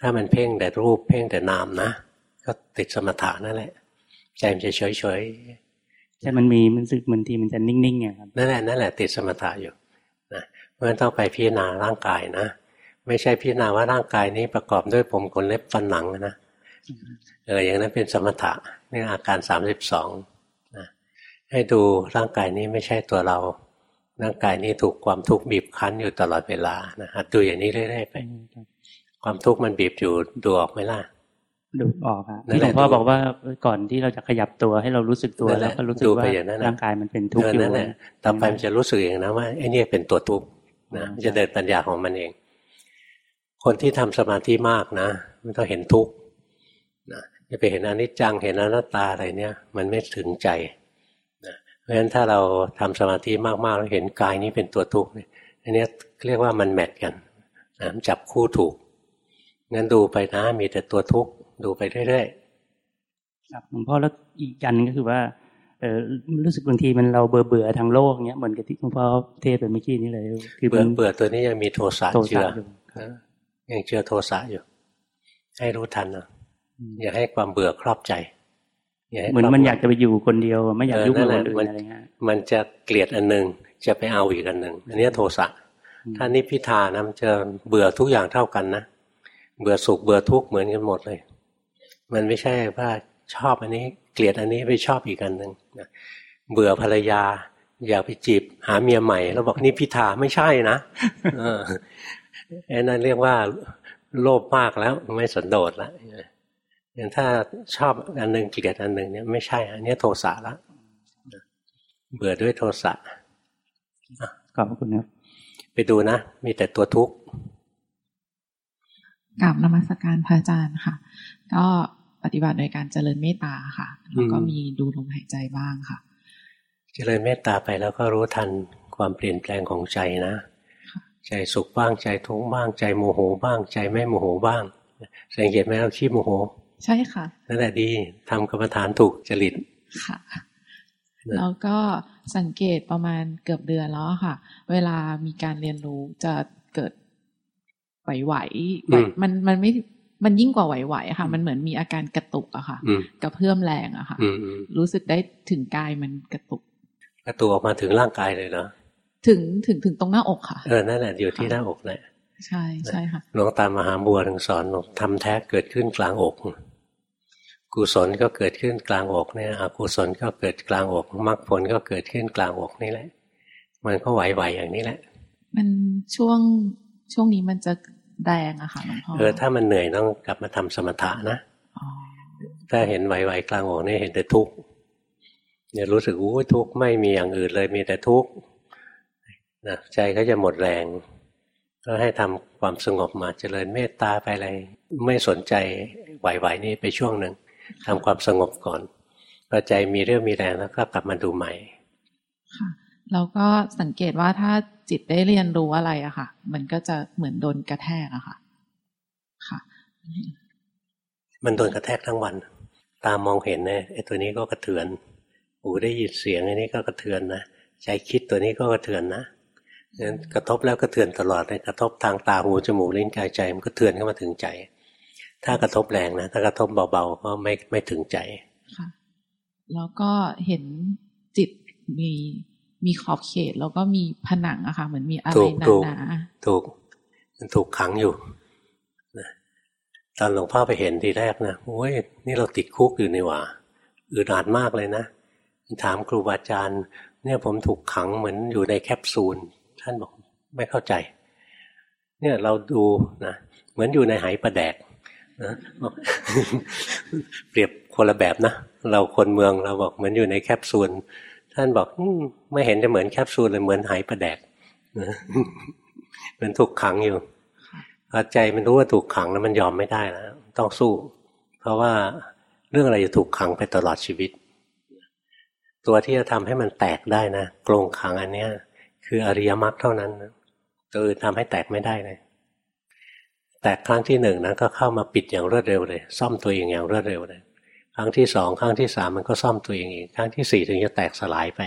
ถ้ามันเพ่งแต่รูปเพ่งแต่นามนะ ก็ติดสมถะนั่นแหละ ใจมันจะเฉยเฉยใช่มันมีมันสึกมันทีมันจะนิ่งๆไงครับนั่นแหละนั่นแหละติดสมถะอยู่นะเพราะฉะนั้นต้องไปพิจารณาร่างกายนะ ไม่ใช่พิจารณาว่าร่างกายนี้ประกอบด้วยผมขนเล็บฟันหนังนะเอออย่างนั้นเป็นสมถะนี่อาการสามสิบสองนะให้ดูร่างกายนี้ไม่ใช่ตัวเรา ร่างกายนี้ถูกความทุกข์บีบคั้นอยู่ตลอดเวลานะดูอย่างนี้เรื่อยๆไปความทุกข์มันบีบอยู่ดูออกไหมล่ะดูออกครับที่หลวงพ่อบอกว่าก่อนที่เราจะขยับตัวให้เรารู้สึกตัวแล้วก็รู้สึกว่าร่างกายมันเป็นทุกข์อยู่ต่อไปมันจะรู้สึกเองนะว่าไอ้นี่เป็นตัวทุกข์นะจะเดินปัญญาของมันเอง คนที่ทำสมาธิมากนะ มันต้องเห็นทุกข์นะจะไปเห็นอนิจจังเห็นอนัตตาอะไรเนี่ย มันไม่ถึงใจนะ เพราะฉะนั้นถ้าเราทำสมาธิมากๆแล้วเห็นกายนี้เป็นตัวทุกข์เนี่ยอันนี้เรียกว่ามันแมทกันนะจับคู่ถูกงั้นดูไปนะมีแต่ตัวทุกข์ดูไปเรื่อยๆครับหลวงพ่อแล้วอีกอันก็คือว่าเออรู้สึกบางทีมันเราเบื่อเบื่อทางโลกเนี้ยเหมือนกับที่หลวงพ่อเทศไปเมื่อกี้นี้เลย คือเบื่อเบื่อตัวนี้ยังมีโทสะเชื่อยังเชื่อโทสะอยู่ ให้รู้ทันนะอย่าให้ความเบื่อครอบใจ เหมือนมันอยากจะไปอยู่คนเดียว ไม่อยากยุ่งกับคนอื่นอะไรเงี้ยมันจะเกลียดอันหนึ่งจะไปเอาอีกอันหนึ่งอันนี้โทสะถ้านิพิทานะมันจะเบื่อทุกอย่างเท่ากันนะเบื่อสุขเบื่อทุกข์เหมือนกันหมดเลย มันไม่ใช่ว่าชอบอันนี้ เกลียดอันนี้ไปชอบอีกอันหนึ่งเบื่อภรรยา อยากไปจีบหาเมียใหม่แล้วบอกนี่พิธาไม่ใช่นะเออไอ้นั่นเรียกว่า โลภมากแล้วไม่สันโดษแล้ว อย่างถ้าชอบอันหนึ่งเกลียดอันหนึ่งเนี่ยไม่ใช่อันนี้โทสะละเบื่อด้วยโทสะขอบคุณครับไปดูนะ มีแต่ตัวทุกข์กราบนมัสการพระอาจารย์ค่ะ ก็ปฏิบัติโดยการเจริญเมตตาค่ะแล้วก็มีดูลมหายใจบ้างค่ะ เจริญเมตตาไปแล้วก็รู้ทันความเปลี่ยนแปลงของใจนะ ใจสุขบ้างใจทุกข์บ้างใจโมโหบ้าง ใจไม่โมโหบ้างสังเกตไหมเราขี้โมโห ใช่ค่ะนั่นแหละดีทำกรรมฐานถูกจริตค่ะแล้วก็สังเกตประมาณเกือบเดือนแล้วค่ะ เวลามีการเรียนรู้จะเกิดไหวๆมันมันไม่มันยิ่งกว่าไหวๆค่ะ มันเหมือนมีอาการกระตุกอะค่ะกระเพื่อมแรงอะค่ะ รู้สึกได้ถึงกายมันกระตุก กระตุกออกมาถึงร่างกายเลยเนาะถึงถึงถึงตรงหน้าอกค่ะเออนั่นแหละอยู่ที่หน้าอกแหละ ใช่ใช่ค่ะหลวงตามหาบัวถึงสอนทำแท้เกิดขึ้นกลางอก กุศลก็เกิดขึ้นกลางอกเนี่ยอกุศลก็เกิดกลางอกมรรคผลก็เกิดขึ้นกลางอกนี่แหละ มันก็ไหวๆอย่างนี้แหละ มันช่วงช่วงนี้มันจะแดงอะค่ะหลวงพ่อเออถ้ามันเหนื่อยต้องกลับมาทำสมถะนะถ้าเห็นไหวๆกลางอกนี่เห็นแต่ทุกข์เนี่ยรู้สึกอู้ทุกข์ไม่มีอย่างอื่นเลยมีแต่ทุกข์นะใจก็จะหมดแรง ก็ให้ทำความสงบมาเจริญเมตตาไปอะไรไม่สนใจไหวๆนี่ไปช่วงหนึ่งทำความสงบก่อนพอใจมีเรื่องมีแรงแล้วก็กลับมาดูใหม่ค่ะเราก็สังเกตว่าถ้าจิตได้เรียนรู้อะไรอะค่ะ มันก็จะเหมือนโดนกระแทกอะค่ะ ค่ะ มันโดนกระแทกทั้งวัน ตามองเห็นเนี่ยไอ้ตัวนี้ก็กระเทือน หูได้ยินเสียงอันนี้ก็กระเทือนนะใจคิดตัวนี้ก็กระเทือนนะ งั้นกระทบแล้วกระเทือนตลอดเลยกระทบทางตาหูจมูกลิ้นกายใจมันก็เทือนเข้ามาถึงใจ ถ้ากระทบแรงนะถ้ากระทบเบาๆก็ไม่ไม่ถึงใจค่ะแล้วก็เห็นจิตมีมีขอบเขตแล้วก็มีผนังอะค่ะเหมือนมีอะไรหนาๆถูกมันถูกขังอยู่ตอนหลวงพ่อไปเห็นทีแรกนะโอ้ยนี่เราติดคุกอยู่นี่หว่าอึดอัดมากเลยนะ ถามครูบาอาจารย์ เนี่ยผมถูกขังเหมือนอยู่ในแคปซูล ท่านบอกไม่เข้าใจ เนี่ยเราดูนะเหมือนอยู่ในหายประแดกนะเปรียบคนละแบบนะเราคนเมืองเราบอกเหมือนอยู่ในแคปซูลท่านบอกไม่เห็นจะเหมือนแคปซูลเลยเหมือนหายประแดกมันถูกขังอยู่พอใจมันรู้ว่าถูกขังแล้วมันยอมไม่ได้แล้วต้องสู้ เพราะว่าเรื่องอะไรจะถูกขังไปตลอดชีวิต ตัวที่จะทำให้มันแตกได้นะกรงขังอันเนี้ย คืออริยมรรคเท่านั้นตัวอื่นทำให้แตกไม่ได้เลยแตกครั้งที่หนึ่งนะก็เข้ามาปิดอย่างรวดเร็วเลย ซ่อมตัวเองอย่างรวดเร็วเลยครั้งที่สองครั้งที่สามมันก็ซ่อมตัวเองอีกครั้งที่สี่ถึงจะแตกสลายไป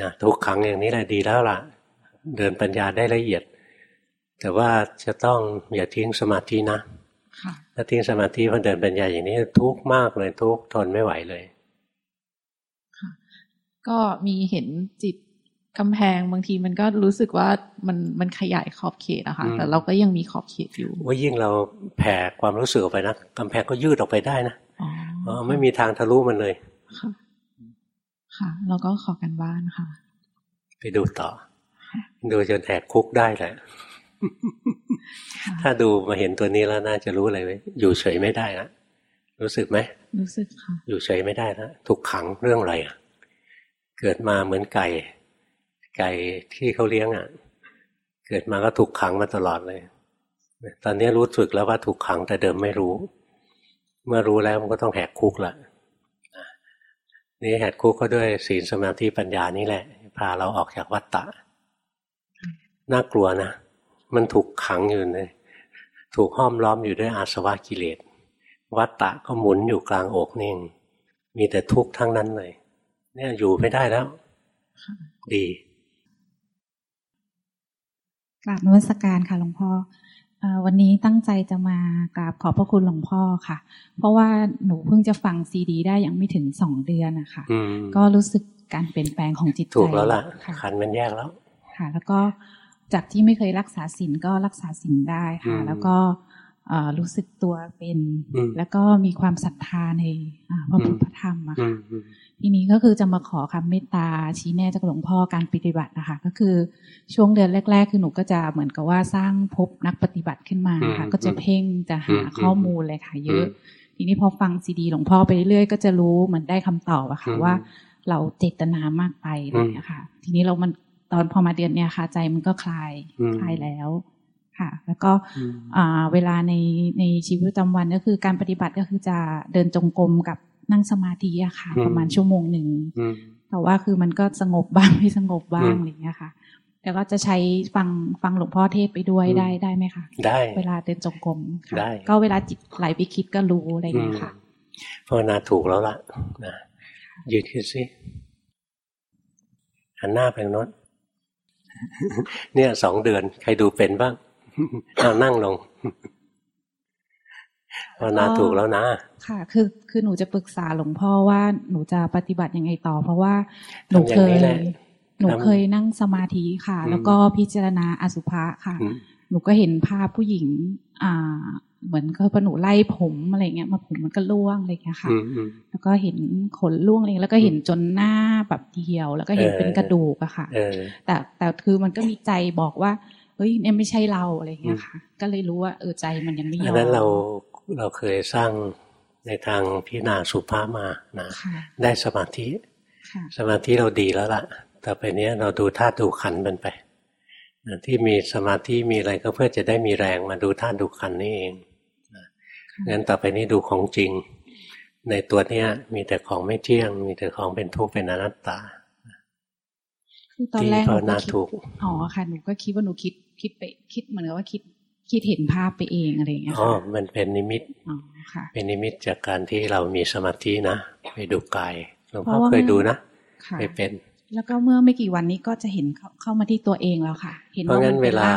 นะทุกครั้งอย่างนี้แหละดีแล้วล่ะ เดินปัญญาได้ละเอียด แต่ว่าจะต้องอย่าทิ้งสมาธินะถ้าทิ้งสมาธิพอเดินปัญญาอย่างนี้ทุกข์มากเลยทุกข์ทนไม่ไหวเลยก็มีเห็นจิต กำแพงบางทีมันก็รู้สึกว่ามันมันขยายขอบเขตอะค่ะแต่เราก็ยังมีขอบเขตอยู่ ว่ายิ่งเราแผ่ความรู้สึกออกไปนะกำแพงก็ยืดออกไปได้นะอ๋อไม่มีทางทะลุมันเลยค่ะค่ะเราก็ขอกันบ้านค่ะ ไปดูต่อ ดูจนแหกคุกได้แหละ ถ้าดูมาเห็นตัวนี้แล้วน่าจะรู้อะไรไหมอยู่เฉยไม่ได้นะรู้สึกไหมรู้สึกค่ะ อยู่เฉยไม่ได้นะถูกขังเรื่องอะไรอะเกิดมาเหมือนไก่ ไก่ที่เขาเลี้ยงอะ เกิดมาก็ถูกขังมาตลอดเลย ตอนนี้รู้สึกแล้วว่าถูกขังแต่เดิมไม่รู้ เมื่อรู้แล้วมันก็ต้องแหกคุกละนี่แหกคุกก็ด้วยศีลสมาธิปัญญานี่แหละ พาเราออกจากวัฏฏะน่ากลัวนะ มันถูกขังอยู่เลยถูกห้อมล้อมอยู่ด้วยอาสวะกิเลสวัฏฏะก็หมุนอยู่กลางอกนี่มีแต่ทุกข์ทั้งนั้นเลย เนี่ยอยู่ไม่ได้แล้ว ดี กราบนวัสการค่ะหลวงพ่อวันนี้ตั้งใจจะมากราบขอบพระคุณหลวงพ่อค่ะ เพราะว่าหนูเพิ่งจะฟังซีดี ได้ยังไม่ถึงสองเดือนนะคะก็รู้สึกการเปลี่ยนแปลงของจิตใจถูกแล้วล่ะขันมันแยกแล้วค่ะ แล้วก็จากที่ไม่เคยรักษาศีลก็รักษาศีลได้ค่ะ แล้วก็รู้สึกตัวเป็น แล้วก็มีความศรัทธาในพระพุทธธรรมอะค่ะ ทีนี้ก็คือจะมาขอคำเมตตาชี้แนะจากหลวงพ่อการปฏิบัตินะคะก็คือช่วงเดือนแรก ๆ คือหนูก็จะเหมือนกับว่าสร้างพบนักปฏิบัติขึ้นมาค่ะ ก็จะเพ่งจะหาข้อมูลเลยค่ะ เยอะ ทีนี้พอฟังซีดีหลวงพ่อไปเรื่อยๆก็จะรู้เหมือนได้คำตอบอะค่ะว่าเราเจตนามากไปอะไรอย่างเงี้ยค่ะ ทีนี้เรามันตอนพอมาเดือนเนี้ยค่ะ ใจมันก็คลายคลายแล้วค่ะ แล้วก็เวลาในในชีวิตประจำวันก็คือการปฏิบัติก็คือจะเดินจงกรมกับ นั่งสมาธิอะค่ะ ประมาณชั่วโมงหนึ่งแต่ว่าคือมันก็สงบบ้างไม่สงบบ้างอะไรเงี้ยค่ะแล้วก็จะใช้ฟังฟังหลวงพ่อเทศไปด้วยได้ได้ไหมคะได้ เวลาเดินจงกรมได้ ก็เวลาจิตไหลไปคิดก็รู้อะไรเงี้ยค่ะภาวนาถูกแล้วล่ะนะยืนขึ้นสิหันหน้าไปโน้นเนี่ยสองเดือน ใครดูเป็นบ้างเอานั่งลง ภาวนาถูกแล้วนะ ค่ะ คือคือหนูจะปรึกษาหลวงพ่อว่าหนูจะปฏิบัติยังไงต่อ เพราะว่าหนูเคยหนูเคยนั่งสมาธิค่ะ แล้วก็พิจารณาอสุภะค่ะ หนูก็เห็นภาพผู้หญิง อ่า เหมือนก็พอหนูไล่ผมอะไรเงี้ยมาผมมันก็ล่วงอะไรเงี้ยค่ะ แล้วก็เห็นขนล่วงอะไรแล้วก็เห็นจนหน้าแบบเดียว แล้วก็เห็นเป็นกระดูกอะค่ะแต่แต่คือมันก็มีใจบอกว่าเฮ้ยเนี่ยไม่ใช่เราอะไรเงี้ยค่ะ ก็เลยรู้ว่าเออใจมันยังไม่ยอมอันนั้นเรา เราเคยสร้างในทางพิณาสุภามานะได้สมาธิ สมาธิเราดีแล้วล่ะ ต่อไปนี้เราดูธาตุดูขันมันไปที่มีสมาธิมีอะไรก็เพื่อจะได้มีแรงมาดูธาตุดูขันนี่เองงั้นต่อไปนี้ดูของจริง ในตัวเนี้ย มีแต่ของไม่เที่ยง มีแต่ของเป็นทุกข์เป็นอนัตตาคือตอนแรกหนูก็คิดอ๋อค่ะหนูก็คิดว่าหนูคิดคิดไปคิดเหมือนกับว่าคิด คิดเห็นภาพไปเองอะไรอย่างเงี้ยอ๋อมันเป็นนิมิตอ๋อค่ะเป็นนิมิตจากการที่เรามีสมาธินะไปดูกายหลวงพ่อเคยดูนะเคยเป็น แล้วก็เมื่อไม่กี่วันนี้ก็จะเห็นเข้ามาที่ตัวเองแล้วค่ะ เห็นเพราะงั้นเวลา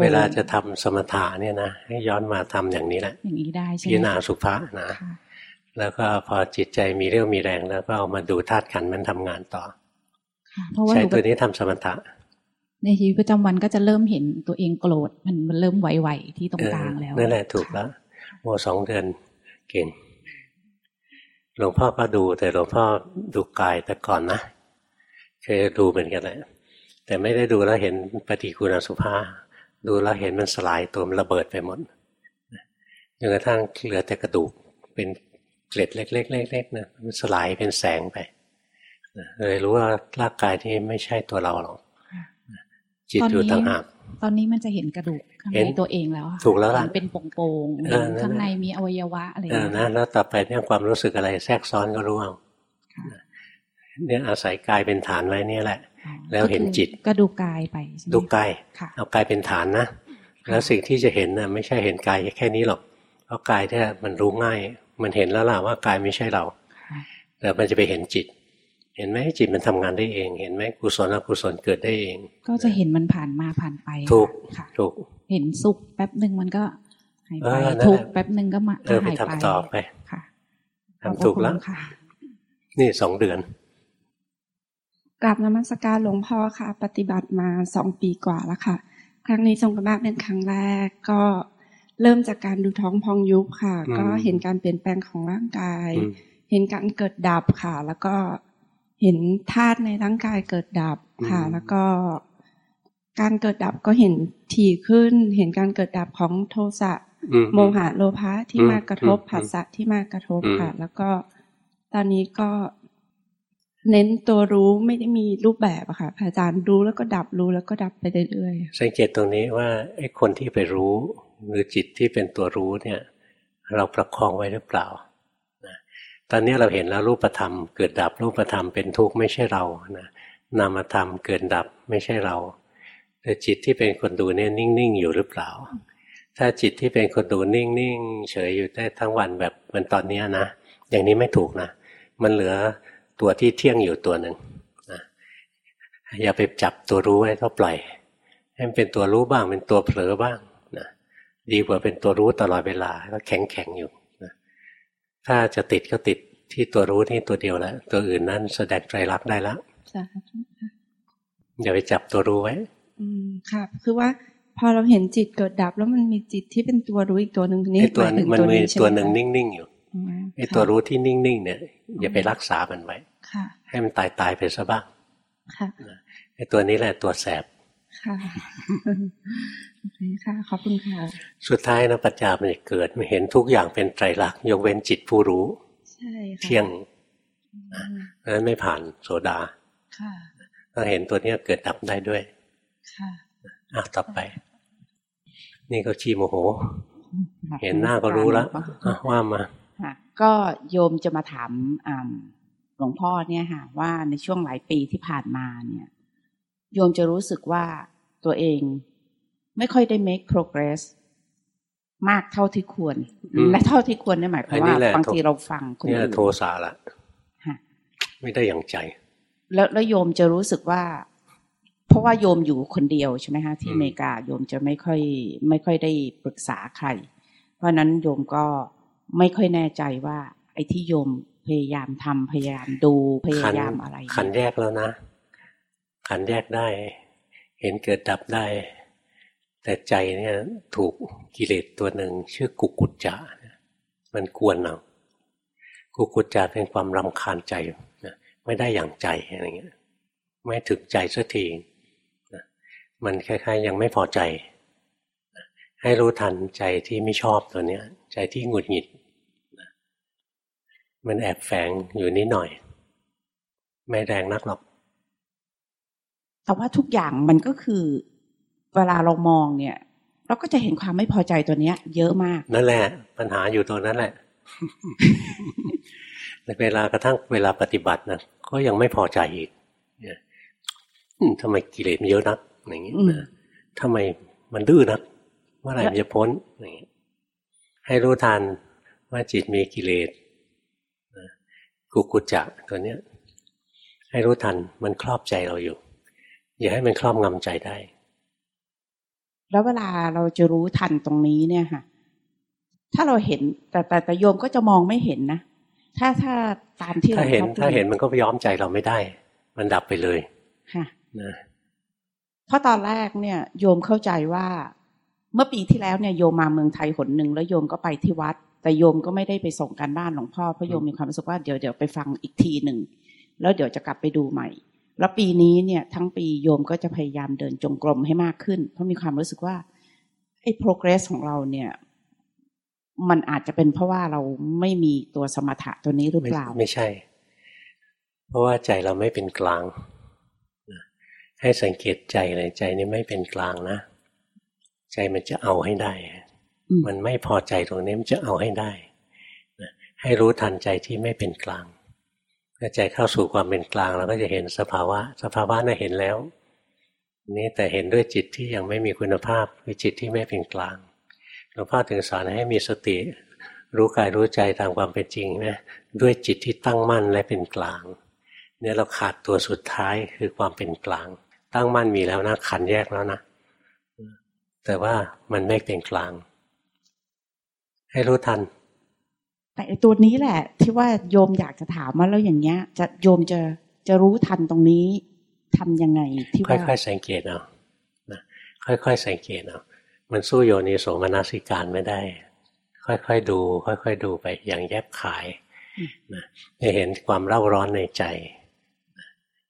เวลาจะทำสมถะเนี่ยนะให้ย้อนมาทำอย่างนี้แหละอย่างนี้ได้ใช่ไหมพิจารณาสุภานะแล้วก็พอจิตใจมีเรื่องมีแรงแล้วก็เอามาดูธาตุขันมันทำงานต่อใช้ตัวนี้ทำสมถะ ในชีวิตประจำวันก็จะเริ่มเห็นตัวเองโกรธมันมันเริ่มไหวๆที่ตรงกลางแล้วนั่นแหละถูกแล้วโมสองเดือนเก่งหลวงพ่อก็ดูแต่หลวงพ่อดูกายแต่ก่อนนะเคยดูเหมือนกันแหละแต่ไม่ได้ดูแล้วเห็นปฏิกูลสุภาดูแล้วเห็นมันสลายตัวมันระเบิดไปหมดจนกระทั่งเหลือแต่กระดูกเป็นเกล็ดเล็กๆๆๆนะมันสลายเป็นแสงไปเลยรู้ว่าร่างกายที่ไม่ใช่ตัวเราหรอก จิตอยู่ต่างหากตอนนี้มันจะเห็นกระดูกข้างในตัวเองแล้วถูกแล้วล่ะเป็นโป่งๆข้างในมีอวัยวะอะไรอย่างเงี้ยนะแล้วต่อไปเนี่ยความรู้สึกอะไรแทรกซ้อนก็รู้เอาเนี่ยอาศัยกายเป็นฐานไว้นี่แหละ แล้วเห็นจิตก็ดูกายไปดูกายเอากายเป็นฐานนะแล้วสิ่งที่จะเห็นน่ะไม่ใช่เห็นกายแค่นี้หรอก เพราะกายเนี่ยมันรู้ง่าย มันเห็นแล้วล่ะว่ากายไม่ใช่เราแต่มันจะไปเห็นจิต เห็นไหมจิตมันทำงานได้เอง เห็นไหมกุศลอกุศลเกิดได้เอง ก็จะเห็นมันผ่านมาผ่านไปถูกถูก เห็นสุขแป๊บหนึ่งมันก็หายไปทุกแป๊บหนึ่งก็มาหายไปทำต่อไปค่ะทำถูกแล้วนี่สองเดือนกลับนมัสการหลวงพ่อค่ะ ปฏิบัติมาสองปีกว่าแล้วค่ะ ครั้งนี้ทรงกระบาเป็นครั้งแรก ก็เริ่มจากการดูท้องพองยุบค่ะ ก็เห็นการเปลี่ยนแปลงของร่างกาย เห็นการเกิดดับค่ะ แล้วก็ เห็นธาตุในร่างกายเกิดดับค่ะ แล้วก็การเกิดดับก็เห็นถี่ขึ้น เห็นการเกิดดับของโทสะโมหะโลภะที่มากระทบผัสสะที่มากระทบค่ะ แล้วก็ตอนนี้ก็เน้นตัวรู้ไม่ได้มีรูปแบบอะค่ะอาจารย์รู้แล้วก็ดับรู้แล้วก็ดับไปเรื่อยๆสังเกตตรงนี้ว่าไอ้คนที่ไปรู้หรือจิตที่เป็นตัวรู้เนี่ย เราประคองไว้หรือเปล่า ตอนนี้เราเห็นแล้วรูปธรรมเกิดดับรูปธรรมเป็นทุกข์ไม่ใช่เรานะนามธรรมเกิดดับไม่ใช่เรา แต่จิตที่เป็นคนดูเนี่ยนิ่งๆอยู่หรือเปล่า ถ้าจิตที่เป็นคนดูนิ่งๆเฉยอยู่ได้ทั้งวันแบบเหมือนตอนนี้นะอย่างนี้ไม่ถูกนะมันเหลือตัวที่เที่ยงอยู่ตัวหนึ่งนะอย่าไปจับตัวรู้ไว้ก็ปล่อยให้มันเป็นตัวรู้บ้างเป็นตัวเผลอบ้างนะดีกว่าเป็นตัวรู้ตลอดเวลาก็แข็งแข็งอยู่ ถ้าจะติดก็ติดที่ตัวรู้นี่ตัวเดียวแล้วตัวอื่นนั้นแสดงใจรักได้แล้วอย่าไปจับตัวรู้ไว้ อืมค่ะ คือว่าพอเราเห็นจิตเกิดดับ แล้วมันมีจิตที่เป็นตัวรู้อีกตัวหนึ่งนี้ตัวมันมีตัวหนึ่งนิ่งๆอยู่ไอ้ตัวรู้ที่นิ่งๆเนี่ย อย่าไปรักษามันไว้ให้มันตายตายไปซะบ้างไอ้ตัวนี้แหละตัวแสบค่ะโอเคค่ะขอบคุณค่ะ สุดท้ายนะปัจจามันเกิดมันเห็นทุกอย่างเป็นไตรลักษณ์ยกเว้นจิตผู้รู้ ใช่เที่ยงนั้นไม่ผ่านโสดา ค่ะต้องเห็นตัวนี้เกิดดับได้ด้วย ค่ะอะต่อไป นี่ก็ชีโมโห เห็นหน้าก็รู้แล้วว่ามาก็โยมจะมาถามหลวงพ่อเนี่ยค่ะ ว่าในช่วงหลายปีที่ผ่านมาเนี่ย โยมจะรู้สึกว่าตัวเอง ไม่ค่อยได้ make progress มากเท่าที่ควร และเท่าที่ควรนี่หมายความว่าบางทีเราฟังคนอื่นโทสะละไม่ได้อย่างใจ แล้วแล้วโยมจะรู้สึกว่า เพราะว่าโยมอยู่คนเดียวใช่ไหมคะที่อเมริกาโยมจะไม่ค่อย ไม่ค่อยได้ปรึกษาใคร เพราะนั้นโยมก็ไม่ค่อยแน่ใจว่า ไอ้ที่โยมพยายามทำพยายามดูพยายามอะไรขันแยกแล้วนะขันแยกได้ เห็นเกิดดับได้ แต่ใจเนี่ยถูกกิเลสตัวหนึ่งชื่อกุกุจจะมันกวนเอากุกุจจะเป็นความรำคาญใจไม่ได้อย่างใจอะไรเงี้ย ไม่ถึงใจสักทีมันคล้ายๆ ยังไม่พอใจ ให้รู้ทันใจที่ไม่ชอบตัวเนี้ย ใจที่หงุดหงิดมันแอบแฝงอยู่นิดหน่อย ไม่แรงนักหรอก แต่ว่าทุกอย่างมันก็คือ เวลาเรามองเนี่ย เราก็จะเห็นความไม่พอใจตัวเนี้ย เยอะมาก นั่นแหละ ปัญหาอยู่ตรงนั้นแหละในเวลากระทั่งเวลาปฏิบัตินะก็ยังไม่พอใจอีกเนี่ยทำไมกิเลสมันเยอะนักอย่างเงี้ยทำไมมันดื้อนักเมื่อไหร่มันจะพ้นอย่างเงี้ยให้รู้ทันว่าจิตมีกิเลสกุกุจจะตัวเนี้ย ให้รู้ทันมันครอบใจเราอยู่ อย่าให้มันครอบงำใจได้ แล้วเวลาเราจะรู้ทันตรงนี้เนี่ยค่ะ ถ้าเราเห็นแต่แต่แต่โยมก็จะมองไม่เห็นนะ ถ้าถ้าตามที่เราถ้าเห็น ถ้าเห็นมันก็ย้อมใจเราไม่ได้ มันดับไปเลยค่ะนะเพราะตอนแรกเนี่ย โยมเข้าใจว่าเมื่อปีที่แล้วเนี่ยโยมมาเมืองไทยหนหนึ่งแล้วโยมก็ไปที่วัด แต่โยมก็ไม่ได้ไปส่งการบ้านหลวงพ่อเพราะโยมมีความรู้สึกว่าเดี๋ยวเดี๋ยวไปฟังอีกทีหนึ่งแล้วเดี๋ยวจะกลับไปดูใหม่ แล้วปีนี้เนี่ย ทั้งปีโยมก็จะพยายามเดินจงกรมให้มากขึ้น เพราะมีความรู้สึกว่าไอ้ progress ของเราเนี่ยมันอาจจะเป็นเพราะว่าเราไม่มีตัวสมถะตัวนี้หรือเปล่า ไม่ใช่ เพราะว่าใจเราไม่เป็นกลาง ให้สังเกตใจเลยใจนี้ไม่เป็นกลางนะ ใจมันจะเอาให้ได้ มันไม่พอใจตรงนี้มันจะเอาให้ได้ให้รู้ทันใจที่ไม่เป็นกลาง ถ้าใจเข้าสู่ความเป็นกลางเราก็จะเห็นสภาวะ สภาวะน่ะเห็นแล้ว นี่แต่เห็นด้วยจิตที่ยังไม่มีคุณภาพคือจิตที่ไม่เป็นกลางหลวงพ่อถึงสอนให้มีสติ รู้กายรู้ใจตามความเป็นจริงนะด้วยจิตที่ตั้งมั่นและเป็นกลาง เนี่ยเราขาดตัวสุดท้ายคือความเป็นกลาง ตั้งมั่นมีแล้วนะขันแยกแล้วนะแต่ว่ามันไม่เป็นกลาง ให้รู้ทัน แต่ตัวนี้แหละ ที่ว่าโยมอยากจะถามว่าแล้วอย่างเงี้ย จะโยมจะจะรู้ทันตรงนี้ทำยังไงที่ว่าค่อยๆสังเกตเอานะค่อยๆสังเกตเอามันสู้โยนิโสมนสิการไม่ได้ ค่อยๆดู ค่อย ๆ ดูไปอย่างแยบขายนะจะเห็นความเร่าร้อนในใจ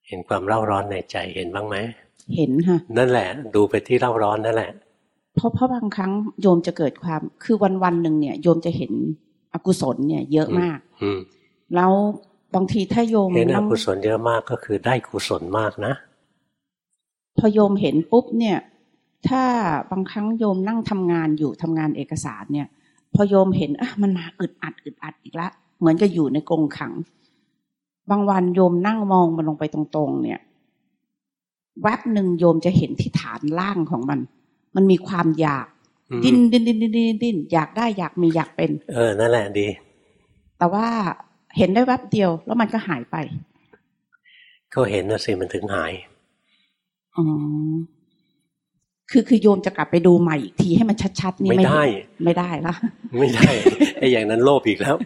เห็นความเร่าร้อนในใจเห็นบ้างไหมเห็นค่ะนั่นแหละ ดูไปที่เร่าร้อนนั่นแหละเพราะเพราะบางครั้งโยมจะเกิดความคือวันวันหนึ่งเนี่ย โยมจะเห็น อกุศลเนี่ย เยอะมากอืแล้วบางทีถ้าโยมเห็นอกุศลเยอะมากก็คือได้กุศลมากนะ พอโยมเห็นปุ๊บเนี่ย ถ้าบางครั้งโยมนั่งทำงานอยู่ทำงานเอกสารเนี่ย พอโยมเห็นอะมันมาอึดอัดอึดอัดอีกละเหมือนจะอยู่ในกรงขัง บางวันโยมนั่งมองมันลงไปตรงๆ เนี่ยแวบหนึ่งโยมจะเห็นที่ฐานล่างของมัน มันมีความอยาก ดิ้นดิ้นดิ้นดิ้นดิ้นดิ้นอยากได้อยากมีอยากเป็น เออนั่นแหละดี แต่ว่าเห็นได้แวบเดียว แล้วมันก็หายไป ก็เห็นนะสิมันถึงหายอ๋อคือคือโยมจะกลับไปดูใหม่อีกทีให้มันชัดๆนี่ไม่ได้ ไม่ได้ละไม่ได้ไอ้อย่างนั้นโลภอีกแล้ว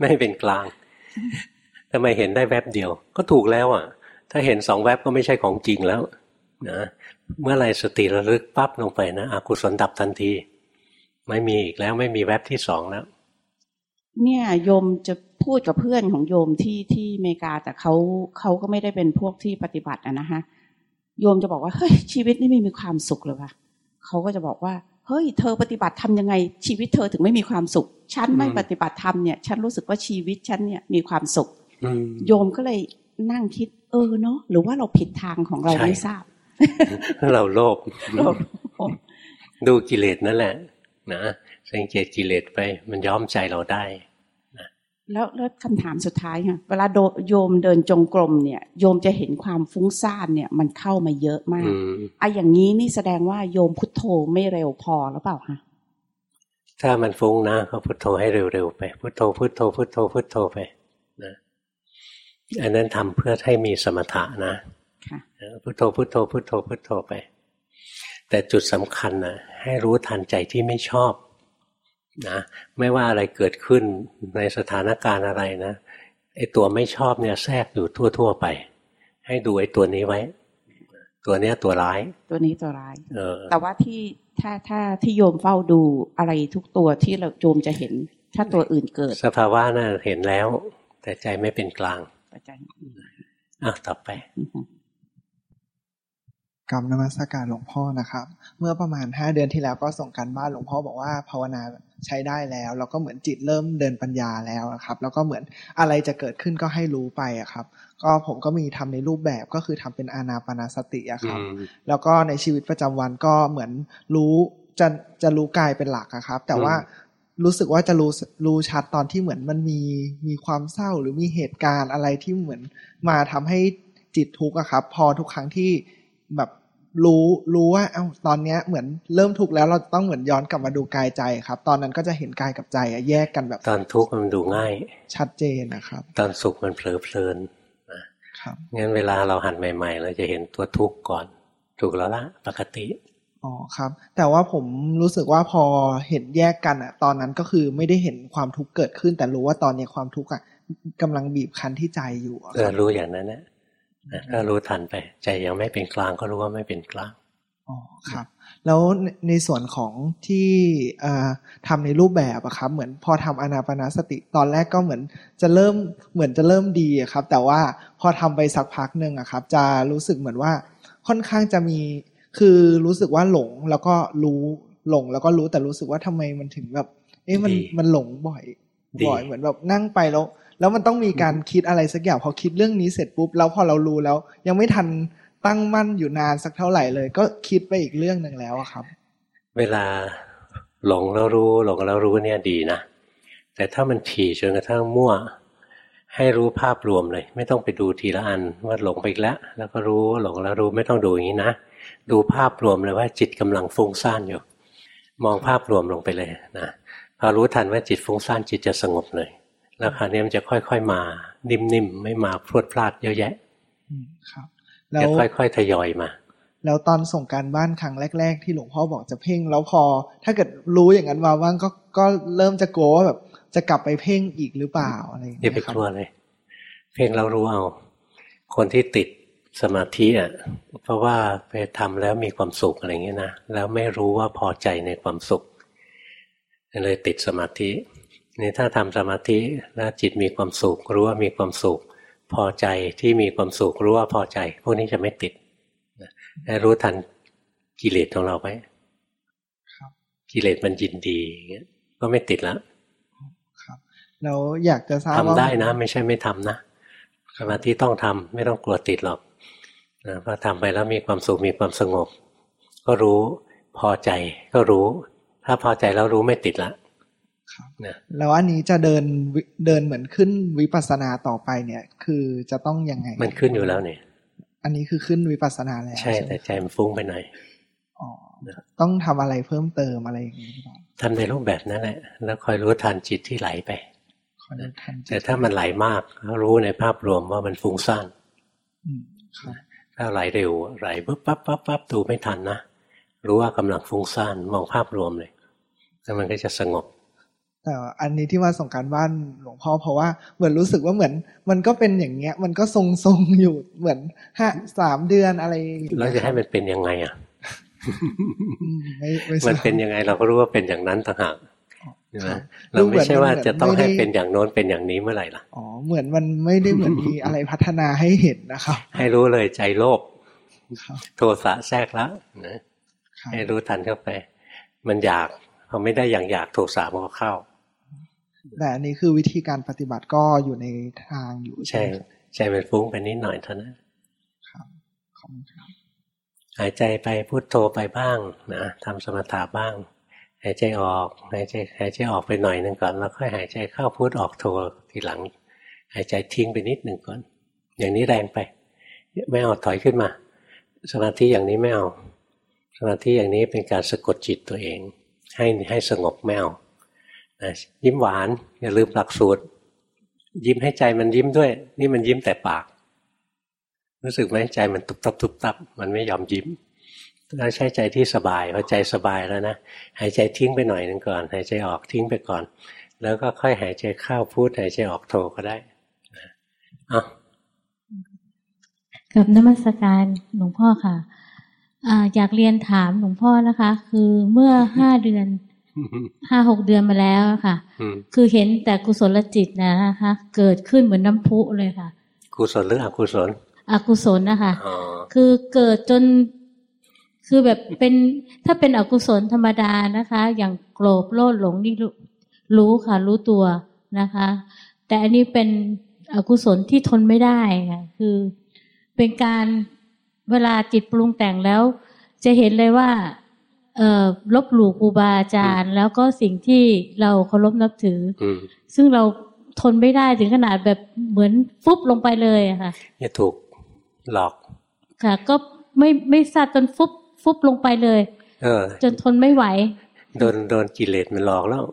ไม่เป็นกลางทำไมเห็นได้แวบเดียว ก็ถูกแล้วอะ ถ้าเห็นสองแวบก็ไม่ใช่ของจริงแล้วนะ เมื่อไรสติระลึกปั๊บลงไปนะอกุศลดับทันที ไม่มีอีกแล้วไม่มีแวบที่สองแล้วเนี่ยโยมจะพูดกับเพื่อนของโยมที่ที่อเมริกาแต่เขาเขาก็ไม่ได้เป็นพวกที่ปฏิบัติอะนะฮะโยมจะบอกว่าเฮ้ยชีวิตนี่ไม่มีความสุขเลยว่ะเขาก็จะบอกว่าเฮ้ยเธอปฏิบัติทำยังไง ชีวิตเธอถึงไม่มีความสุข ฉันไม่ปฏิบัติธรรมเนี่ย ฉันรู้สึกว่าชีวิตฉันเนี่ยมีความสุขโยมก็เลยนั่งคิด เออเนาะหรือว่าเราผิดทางของเราไม่ทราบ เราโลภดูกิเลสนั่นแหละ นะสังเกตกิเลสไป มันย้อมใจเราได้แล้วแล้วคำถามสุดท้ายค่ะเวลาโยมเดินจงกรมเนี่ย โยมจะเห็นความฟุ้งซ่านเนี่ย มันเข้ามาเยอะมากไอ้อย่างนี้นี่แสดงว่าโยมพุทโธไม่เร็วพอหรือเปล่าคะถ้ามันฟุ้งนะก็พุทโธให้เร็วๆไป พุทโธพุทโธพุทโธพุทโธไปนะอันนั้นทำเพื่อให้มีสมถะนะ พุทโธพุทโธพุทโธพุทโธไป แต่จุดสำคัญนะให้รู้ทันใจที่ไม่ชอบนะไม่ว่าอะไรเกิดขึ้นในสถานการณ์อะไรนะไอ้ตัวไม่ชอบเนี่ยแทรกอยู่ทั่ว ๆ ไป ให้ดูไอ้ตัวนี้ไว้ ตัวเนี้ยตัวร้าย ตัวนี้ตัวร้ายเออแต่ว่าที่ถ้าถ้าที่โยมเฝ้าดูอะไรทุกตัวที่เราโยมจะเห็น ถ้าตัวอื่นเกิด สภาวะน่ะเห็นแล้ว แต่ใจไม่เป็นกลางใจอะต่อไป กรรมนมัสการหลวงพ่อนะครับ เมื่อประมาณห้าเดือนที่แล้วก็ส่งการบ้านหลวงพ่อบอกว่าภาวนาใช้ได้แล้ว แล้วก็เหมือนจิตเริ่มเดินปัญญาแล้วครับ แล้วก็เหมือนอะไรจะเกิดขึ้นก็ให้รู้ไปอะครับ ก็ผมก็มีทำในรูปแบบก็คือทำเป็นอานาปนาสติอะครับ แล้วก็ในชีวิตประจำวันก็เหมือนรู้จะจะรู้กายเป็นหลักอะครับ แต่ว่ารู้สึกว่าจะรู้รู้ชัดตอนที่เหมือนมันมีมีความเศร้าหรือมีเหตุการณ์อะไรที่เหมือนมาทำให้จิตทุกข์อะครับ พอทุกครั้งที่ แบบรู้รู้ว่าเอ้าตอนเนี้ยเหมือนเริ่มทุกข์แล้วเราต้องเหมือนย้อนกลับมาดูกายใจครับ ตอนนั้นก็จะเห็นกายกับใจแยกกันแบบ ตอนทุกข์มันดูง่าย ชัดเจนนะครับ ตอนสุขมันเผลอเพลินนะครับงั้นเวลาเราหันใหม่ ๆ เราจะเห็นตัวทุกข์ก่อน ถูกแล้วละปกติอ๋อครับ แต่ว่าผมรู้สึกว่าพอเห็นแยกกันอะตอนนั้นก็คือไม่ได้เห็นความทุกข์เกิดขึ้น แต่รู้ว่าตอนนี้ความทุกข์อะกำลังบีบคั้นที่ใจอยู่เออรู้อย่างนั้นนะ ก็รู้ทันไป ใจยังไม่เป็นกลางก็รู้ว่าไม่เป็นกลางอ๋อครับ แล้วในส่วนของที่ทำในรูปแบบอะครับ เหมือนพอทำอนาปนาสติตอนแรกก็เหมือนจะเริ่มเหมือนจะเริ่มดีครับ แต่ว่าพอทำไปสักพักหนึ่งอะครับ จะรู้สึกเหมือนว่าค่อนข้างจะมีคือรู้สึกว่าหลงแล้วก็รู้หลงแล้วก็รู้แต่รู้สึกว่าทำไมมันถึงแบบ เอ๊ะมันมันหลงบ่อยบ่อยเหมือนแบบนั่งไปแล้ว แล้วมันต้องมีการคิดอะไรสักอย่างพอคิดเรื่องนี้เสร็จปุ๊บแล้วพอเรารู้แล้ว ยังไม่ทันตั้งมั่นอยู่นานสักเท่าไหร่เลย ก็คิดไปอีกเรื่องหนึ่งแล้วครับ เวลาหลงแล้วรู้หลงแล้วรู้เนี่ยดีนะแต่ถ้ามันถี่จนกระทั่งมั่ว ให้รู้ภาพรวมเลย ไม่ต้องไปดูทีละอันว่าหลงไปอีกแล้ว แล้วก็รู้หลงแล้วรู้ไม่ต้องดูอย่างนี้นะดูภาพรวมเลยว่าจิตกำลังฟุ้งซ่านอยู่ มองภาพรวมลงไปเลยนะพอรู้ทันว่าจิตฟุ้งซ่านจิตจะสงบเลย แล้วคราวนี้มันจะค่อยๆมา นิ่มๆไม่มาพรวดพลาดเยอะแยะครับจะค่อยๆทยอยมา แล้วตอนส่งการบ้านครั้งแรก ๆ ที่หลวงพ่อบอกจะเพ่ง แล้วพอ ถ้าเกิดรู้อย่างนั้นมาว่างก็ก็เริ่มจะกลัวว่าแบบจะกลับไปเพ่งอีกหรือเปล่าอะไรอย่างเงี้ยอย่าไปกลัวเลย เพ่งเรารู้เอา คนที่ติดสมาธิอะเพราะว่าไปทำแล้วมีความสุขอะไรเงี้ยนะแล้วไม่รู้ว่าพอใจในความสุขเลยติดสมาธิ นี่ถ้าทำสมาธิแล้วจิตมีความสุขรู้ว่ามีความสุข พอใจที่มีความสุขรู้ว่าพอใจ พวกนี้จะไม่ติดให้รู้ทันกิเลสของเราไปกิเลสมันยินดีอย่างเงี้ยก็ไม่ติดแล้วครับเราอยากจะทราบทำได้นะ ไม่ใช่ไม่ทำนะสมาธิต้องทำไม่ต้องกลัวติดหรอกนะพอทำไปแล้วมีความสุขมีความสงบ ก็รู้พอใจก็รู้ ถ้าพอใจแล้วรู้ไม่ติดละ นะแล้วอันนี้จะเดินเดินเหมือนขึ้นวิปัสสนาต่อไปเนี่ย คือจะต้องยังไง มันขึ้นอยู่แล้วเนี่ย อันนี้คือขึ้นวิปัสสนาแล้วใช่แต่ใจมันฟุ้งไปหน่อยอ๋อต้องทำอะไรเพิ่มเติมอะไรอย่างนี้ทำในรูปแบบนั้นแหละแล้วคอยรู้ทันจิตที่ไหลไปแต่ถ้ามันไหลมากรู้ในภาพรวมว่ามันฟุ้งซ่านถ้าไหลเร็วไหลปุ๊บปั๊บปั๊บปั๊บดูไม่ทันนะรู้ว่ากำลังฟุ้งซ่านมองภาพรวมเลยแล้วมันก็จะสงบแต่ อันนี้ที่ว่าส่งการบ้านหลวงพ่อเพราะว่าเหมือนรู้สึกว่าเหมือน มันก็เป็นอย่างเงี้ย มันก็ทรงทรงอยู่เหมือนห้าสามเดือนอะไรแล้วจะให้มันเป็นยังไงอะมันเป็นยังไงเราก็รู้ว่าเป็นอย่างนั้นต่างหากเราไม่ใช่ว่าจะต้องให้เป็นอย่างโน้นเป็นอย่างนี้เมื่อไหร่ล่ะอ๋อเหมือนมันไม่ได้เหมือนมีอะไรพัฒนาให้เห็นนะครับ ให้รู้เลยใจโลภโทสะแทรกแล้วนะให้รู้ทันเข้าไป มันอยากพอไม่ได้อย่างอยากโทสะมันก็เข้า แต่อันนี้คือวิธีการปฏิบัติก็อยู่ในทางอยู่ใช่ใจมันฟุ้งไปนิดหน่อยเท่านั้นครับขอบคุณครับหายใจไปพุโทโธไปบ้างนะทำสมถะบ้าง หายใจออกหายใจหายใจออกไปหน่อยหนึ่งก่อน แล้วค่อยหายใจเข้าพุทออกโธทีหลัง หายใจทิ้งไปนิดหนึ่งก่อน อย่างนี้แรงไปไม่เอาถอยขึ้นมา สมาธิอย่างนี้ไม่เอาสมาธิอย่างนี้เป็นการสะกดจิตตัวเอง ให้ให้สงบไม่เอา ยิ้มหวานอย่าลืมหลักสูตร ยิ้มให้ใจมันยิ้มด้วย นี่มันยิ้มแต่ปาก รู้สึกไหมใจมันตุบตับตุบตับ มันไม่ยอมยิ้มเราใช้ใจที่สบายพอใจสบายแล้วนะหายใจทิ้งไปหน่อยหนึ่งก่อน หายใจออกทิ้งไปก่อน แล้วก็ค่อยหายใจเข้าพูดหายใจออกโทก็ได้อะกับนมัสการหลวงพ่อค่ะอยากเรียนถามหลวงพ่อนะคะ คือเมื่อห้าเดือน ห้าหกเดือนมาแล้วค่ะคือเห็นแต่กุศลจิตนะคะเกิดขึ้นเหมือนน้ำพุเลยค่ะ กุศลหรืออกุศล อกุศลนะคะคือเกิดจน คือแบบเป็นถ้าเป็นอกุศลธรรมดานะคะ อย่างโกรธโลดหลงนี่รู้ค่ะ รู้ตัวนะคะ แต่อันนี้เป็นอกุศลที่ทนไม่ได้ค่ะคือเป็นการเวลาจิตปรุงแต่งแล้ว จะเห็นเลยว่าเอ่อ ลบหลู่ครูบาอาจารย์ แล้วก็สิ่งที่เราเคารพนับถือ ซึ่งเราทนไม่ได้ถึงขนาดแบบเหมือนฟุบลงไปเลยอะค่ะจะถูกหลอก ค่ะ ก็ไม่ไม่ทราบจนฟุบฟุบลงไปเลย เออ จนทนไม่ไหว โดนโดนกิเลสมันหลอกแล้ว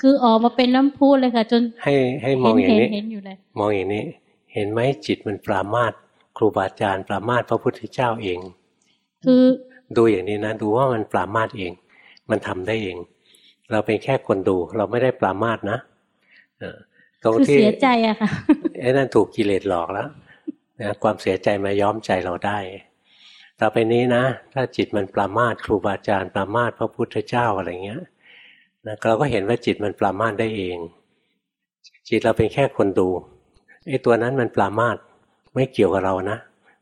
คือออกมาเป็นน้ำพุเลยค่ะ จนให้ให้มองอย่างนี้มองอย่างนี้ เห็นไหมจิตมันปรามาตครูบาอาจารย์ปรามาตพระพุทธเจ้าเอง คือ ดูอย่างนี้นะดูว่ามันปรามาตเอง มันทำได้เอง เราเป็นแค่คนดู เราไม่ได้ปรามาตนะตรงที่เสียใจอะค่ะไอ้นั่นถูกกิเลสหลอกแล้วนะความเสียใจมาย้อมใจเราได้ ต่อไปนี้นะ ถ้าจิตมันปรามาตครูบาอาจารย์ปรามาตพระพุทธเจ้าอะไรเงี้ยนะเราก็เห็นว่าจิตมันปรามาตได้เอง จิตเราเป็นแค่คนดูไอ้ตัวนั้นมันปรามาตไม่เกี่ยวกับเรานะ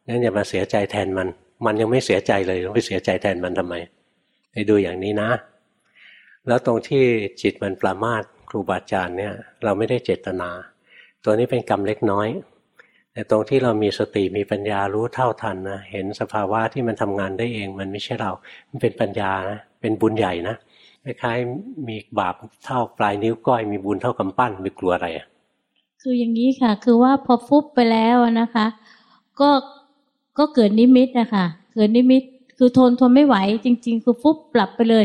งั้นอย่ามาเสียใจแทนมัน มันยังไม่เสียใจเลยต้องไปเสียใจแทนมันทำไมไปดูอย่างนี้นะ แล้วตรงที่จิตมันประมาทครูบาอาจารย์เนี่ย เราไม่ได้เจตนา ตัวนี้เป็นกรรมเล็กน้อย แต่ตรงที่เรามีสติมีปัญญารู้เท่าทันนะเห็นสภาวะที่มันทำงานได้เอง มันไม่ใช่เรา มันเป็นปัญญานะเป็นบุญใหญ่นะคล้ายๆมีบาปเท่าปลายนิ้วก้อยมีบุญเท่ากำปั้นไม่กลัวอะไรอะคืออย่างนี้ค่ะ คือว่าพอฟุบไปแล้วนะคะ ก็ ก็เกิดนิมิตนะคะเกิดนิมิตคือทนทนไม่ไหว จริง ๆ คือฟุบปรับไปเลย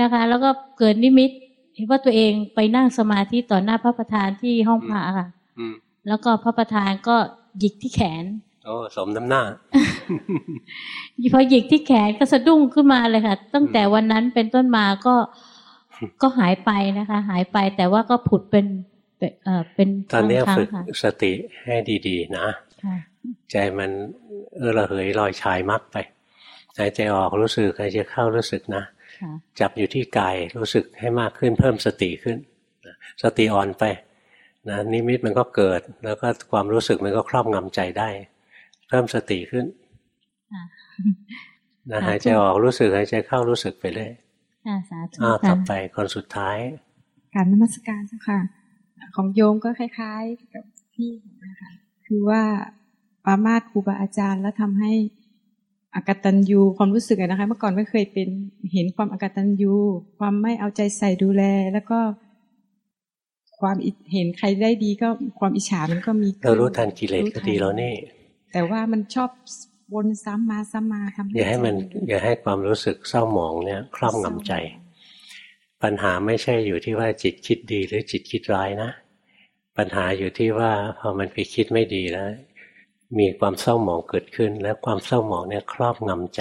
นะคะ แล้วก็เกิดนิมิตเห็นว่าตัวเองไปนั่งสมาธิต่อหน้าพระประธานที่ห้องพระค่ะแล้วก็พระประธานก็หยิกที่แขนโอ้สมน้ำหน้าพอหยิกที่แขนก็สะดุ้งขึ้นมาเลยค่ะ ตั้งแต่วันนั้นเป็นต้นมาก็ก็หายไปนะคะ หายไปแต่ว่าก็ผุดเป็นเอ่อเป็นตอนนี้ฝึกสติให้ดี ๆ นะ ใจมันเออระเหยลอยชายมักไปหายใจออกรู้สึกหายใจเข้ารู้สึกนะจับอยู่ที่กายรู้สึกให้มากขึ้นเพิ่มสติขึ้น สติอ่อนไปนะนิมิตมันก็เกิด แล้วก็ความรู้สึกมันก็ครอบงำใจได้ เพิ่มสติขึ้นนะหายใจออกรู้สึกหายใจเข้ารู้สึกไปเลยสาธุต่อไปคนสุดท้ายการนมัสการเจ้าค่ะ ของโยมก็คล้าย ๆ กับพี่นะคะคือว่า ปามาตครูบาอาจารย์ แล้วทำให้อากตันยูความรู้สึกนะคะ เมื่อก่อนไม่เคยเป็นเห็นความอากตันยูความไม่เอาใจใส่ดูแล แล้วก็ ความเห็นใครได้ดีก็ความอิจฉามันก็มีเรารู้ทันกิเลสก็ดีแล้วนี่ แต่ว่ามันชอบวนซ้ำมาซ้ำมาทำอย่าให้มัน อย่าให้ความรู้สึกเศร้าหมองเนี่ย ครอบงำใจ ปัญหาไม่ใช่อยู่ที่ว่าจิตคิดดีหรือจิตคิดร้ายนะ ปัญหาอยู่ที่ว่าพอมันไปคิดไม่ดีแล้ว มีความเศร้าหมองเกิดขึ้น แล้วความเศร้าหมองเนี่ยครอบงำใจ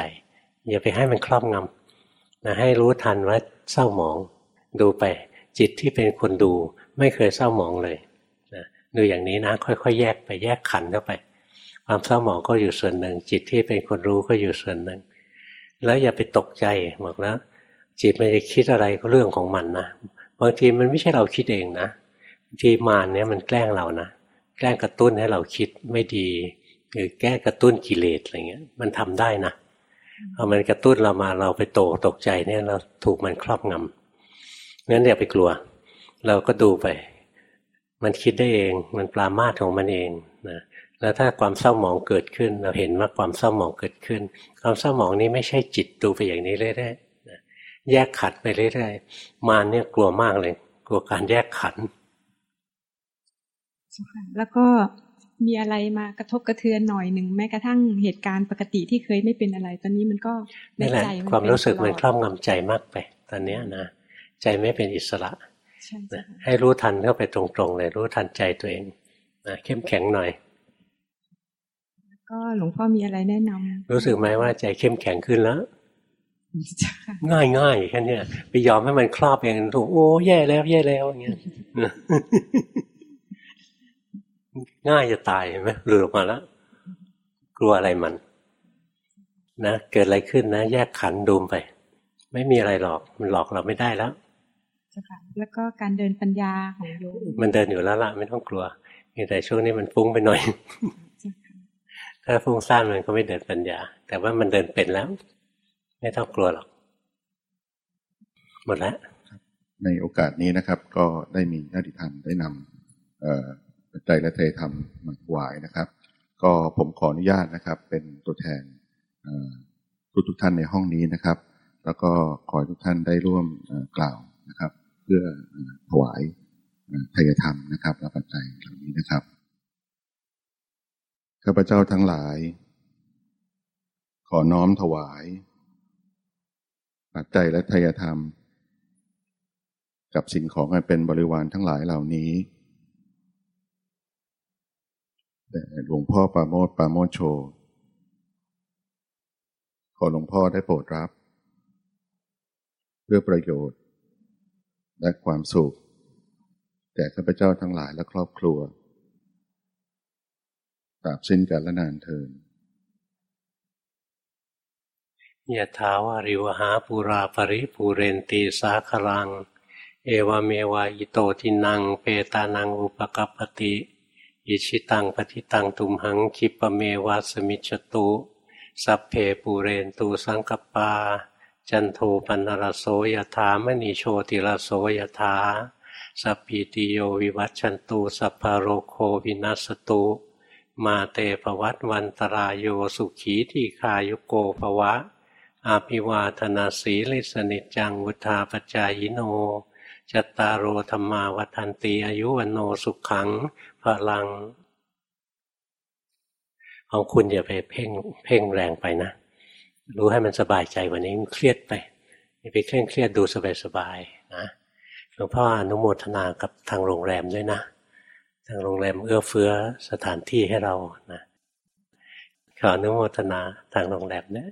อย่าไปให้มันครอบงำนะให้รู้ทันว่าเศร้าหมอง ดูไปจิตที่เป็นคนดูไม่เคยเศร้าหมองเลยนะดูอย่างนี้นะ ค่อยๆ แยกไปแยกขันเข้าไป ความเศร้าหมองก็อยู่ส่วนหนึ่ง จิตที่เป็นคนรู้ก็อยู่ส่วนหนึ่ง แล้วอย่าไปตกใจบอกนะจิตมันจะคิดอะไรก็เรื่องของมันนะบางทีมันไม่ใช่เราคิดเองนะบางทีมานเนี่ยมันแกล้งเรานะ แกล้งกระตุ้นให้เราคิดไม่ดีหรือแก้กระตุ้นกิเลสอะไรเงี้ย มันทำได้นะพอมันกระตุ้นเรามาเราไปโตตกใจเนี่ยเราถูกมันครอบงำงั้นอย่าไปกลัว เราก็ดูไป มันคิดได้เอง มันปรามาสของมันเองนะแล้วถ้าความเศร้าหมองเกิดขึ้น เราเห็นว่าความเศร้าหมองเกิดขึ้น ความเศร้าหมองนี้ไม่ใช่จิตดูไปอย่างนี้เรื่อยๆแยกขัดไปเรื่อยๆมาเนี่ยกลัวมากเลย กลัวการแยกขัน แล้วก็มีอะไรมากระทบกระเทือนหน่อยหนึ่งแม้กระทั่งเหตุการณ์ปกติที่เคยไม่เป็นอะไร ตอนนี้มันก็ในใจความรู้สึกมันครอบงำใจมากไป ตอนนี้นะใจไม่เป็นอิสระให้รู้ทันเข้าไปตรงๆเลย รู้ทันใจตัวเองนะเข้มแข็งหน่อย ก็หลวงพ่อมีอะไรแนะนำรู้สึกไหมว่าใจเข้มแข็งขึ้นแล้วง่ายง่ายแค่นี้ไปยอมให้มันครอบเองถูกโอ้แย่แล้วแย่แล้วอย่างเงี้ย ง่ายจะตายเห็นไหมหลุดออกมาแล้วกลัวอะไรมัน นะเกิดอะไรขึ้นนะ แยกขันดูมไป ไม่มีอะไรหรอก มันหลอกเราไม่ได้แล้วแล้วก็การเดินปัญญาของโยมมันเดินอยู่แล้วล่ะไม่ต้องกลัวแต่ช่วงนี้มันฟุ้งไปหน่อย ถ้าฟุ้งซ่านมันก็ไม่เดินปัญญา แต่ว่ามันเดินเป็นแล้ว ไม่ต้องกลัวหรอก หมดแล้วในโอกาสนี้นะครับ ก็ได้มีญาติธรรมได้นำ ใจและเทธรรมมาถวายนะครับ ก็ผมขออนุญาตนะครับ เป็นตัวแทนทุกทุกท่านในห้องนี้นะครับ แล้วก็ขอทุกท่านได้ร่วมกล่าวนะครับ เพื่อถวายทายธรรมนะครับและปัจจัยเหล่านี้นะครับข้าพเจ้าทั้งหลาย ขอน้อมถวาย ปัจจัยและทายธรรม กับสิ่งของอันเป็นบริวารทั้งหลายเหล่านี้แต่ หลวงพ่อปาโมดปาโมดโช ขอหลวงพ่อได้โปรดรับ เพื่อประโยชน์ และความสุขแก่ข้าพเจ้าทั้งหลายและครอบครัวตราบสิ้นกาลนานเทินยะถาวาริวหาปุราปริปูเรนตีสาคลัง เอวเมวะอิโตทินัง เปตานังอุปกัปติ อิชิตังปฏิตังตุมหังคิปเมวาสมิจตุ สัพเพปูเรนตูสังกปา จันโทปันรโสยถามณีโชติรโสยถาสัพพิติโยวิวัตชันตุสัพพโรโควินัสตุ มาเตภวัตวันตรายโยสุขีทีคายุโกภวะอาภิวาธนาสีลิสนิจังวุธาปจายโน จตารโอธรรมาวัฏันตีอายุวันโนสุขขังพลัง ของคุณอย่าไปเพ่งเพ่งแรงไปนะ รู้ให้มันสบายใจวันนี้มันเครียดไปอย่าไปเคร่งเครียดดูสบายๆนะหลวงพ่ออนุโมทนากับทางโรงแรมด้วยนะ ทางโรงแรมเอื้อเฟื้อสถานที่ให้เรานะขออนุโมทนาทางโรงแรมเนะี่ย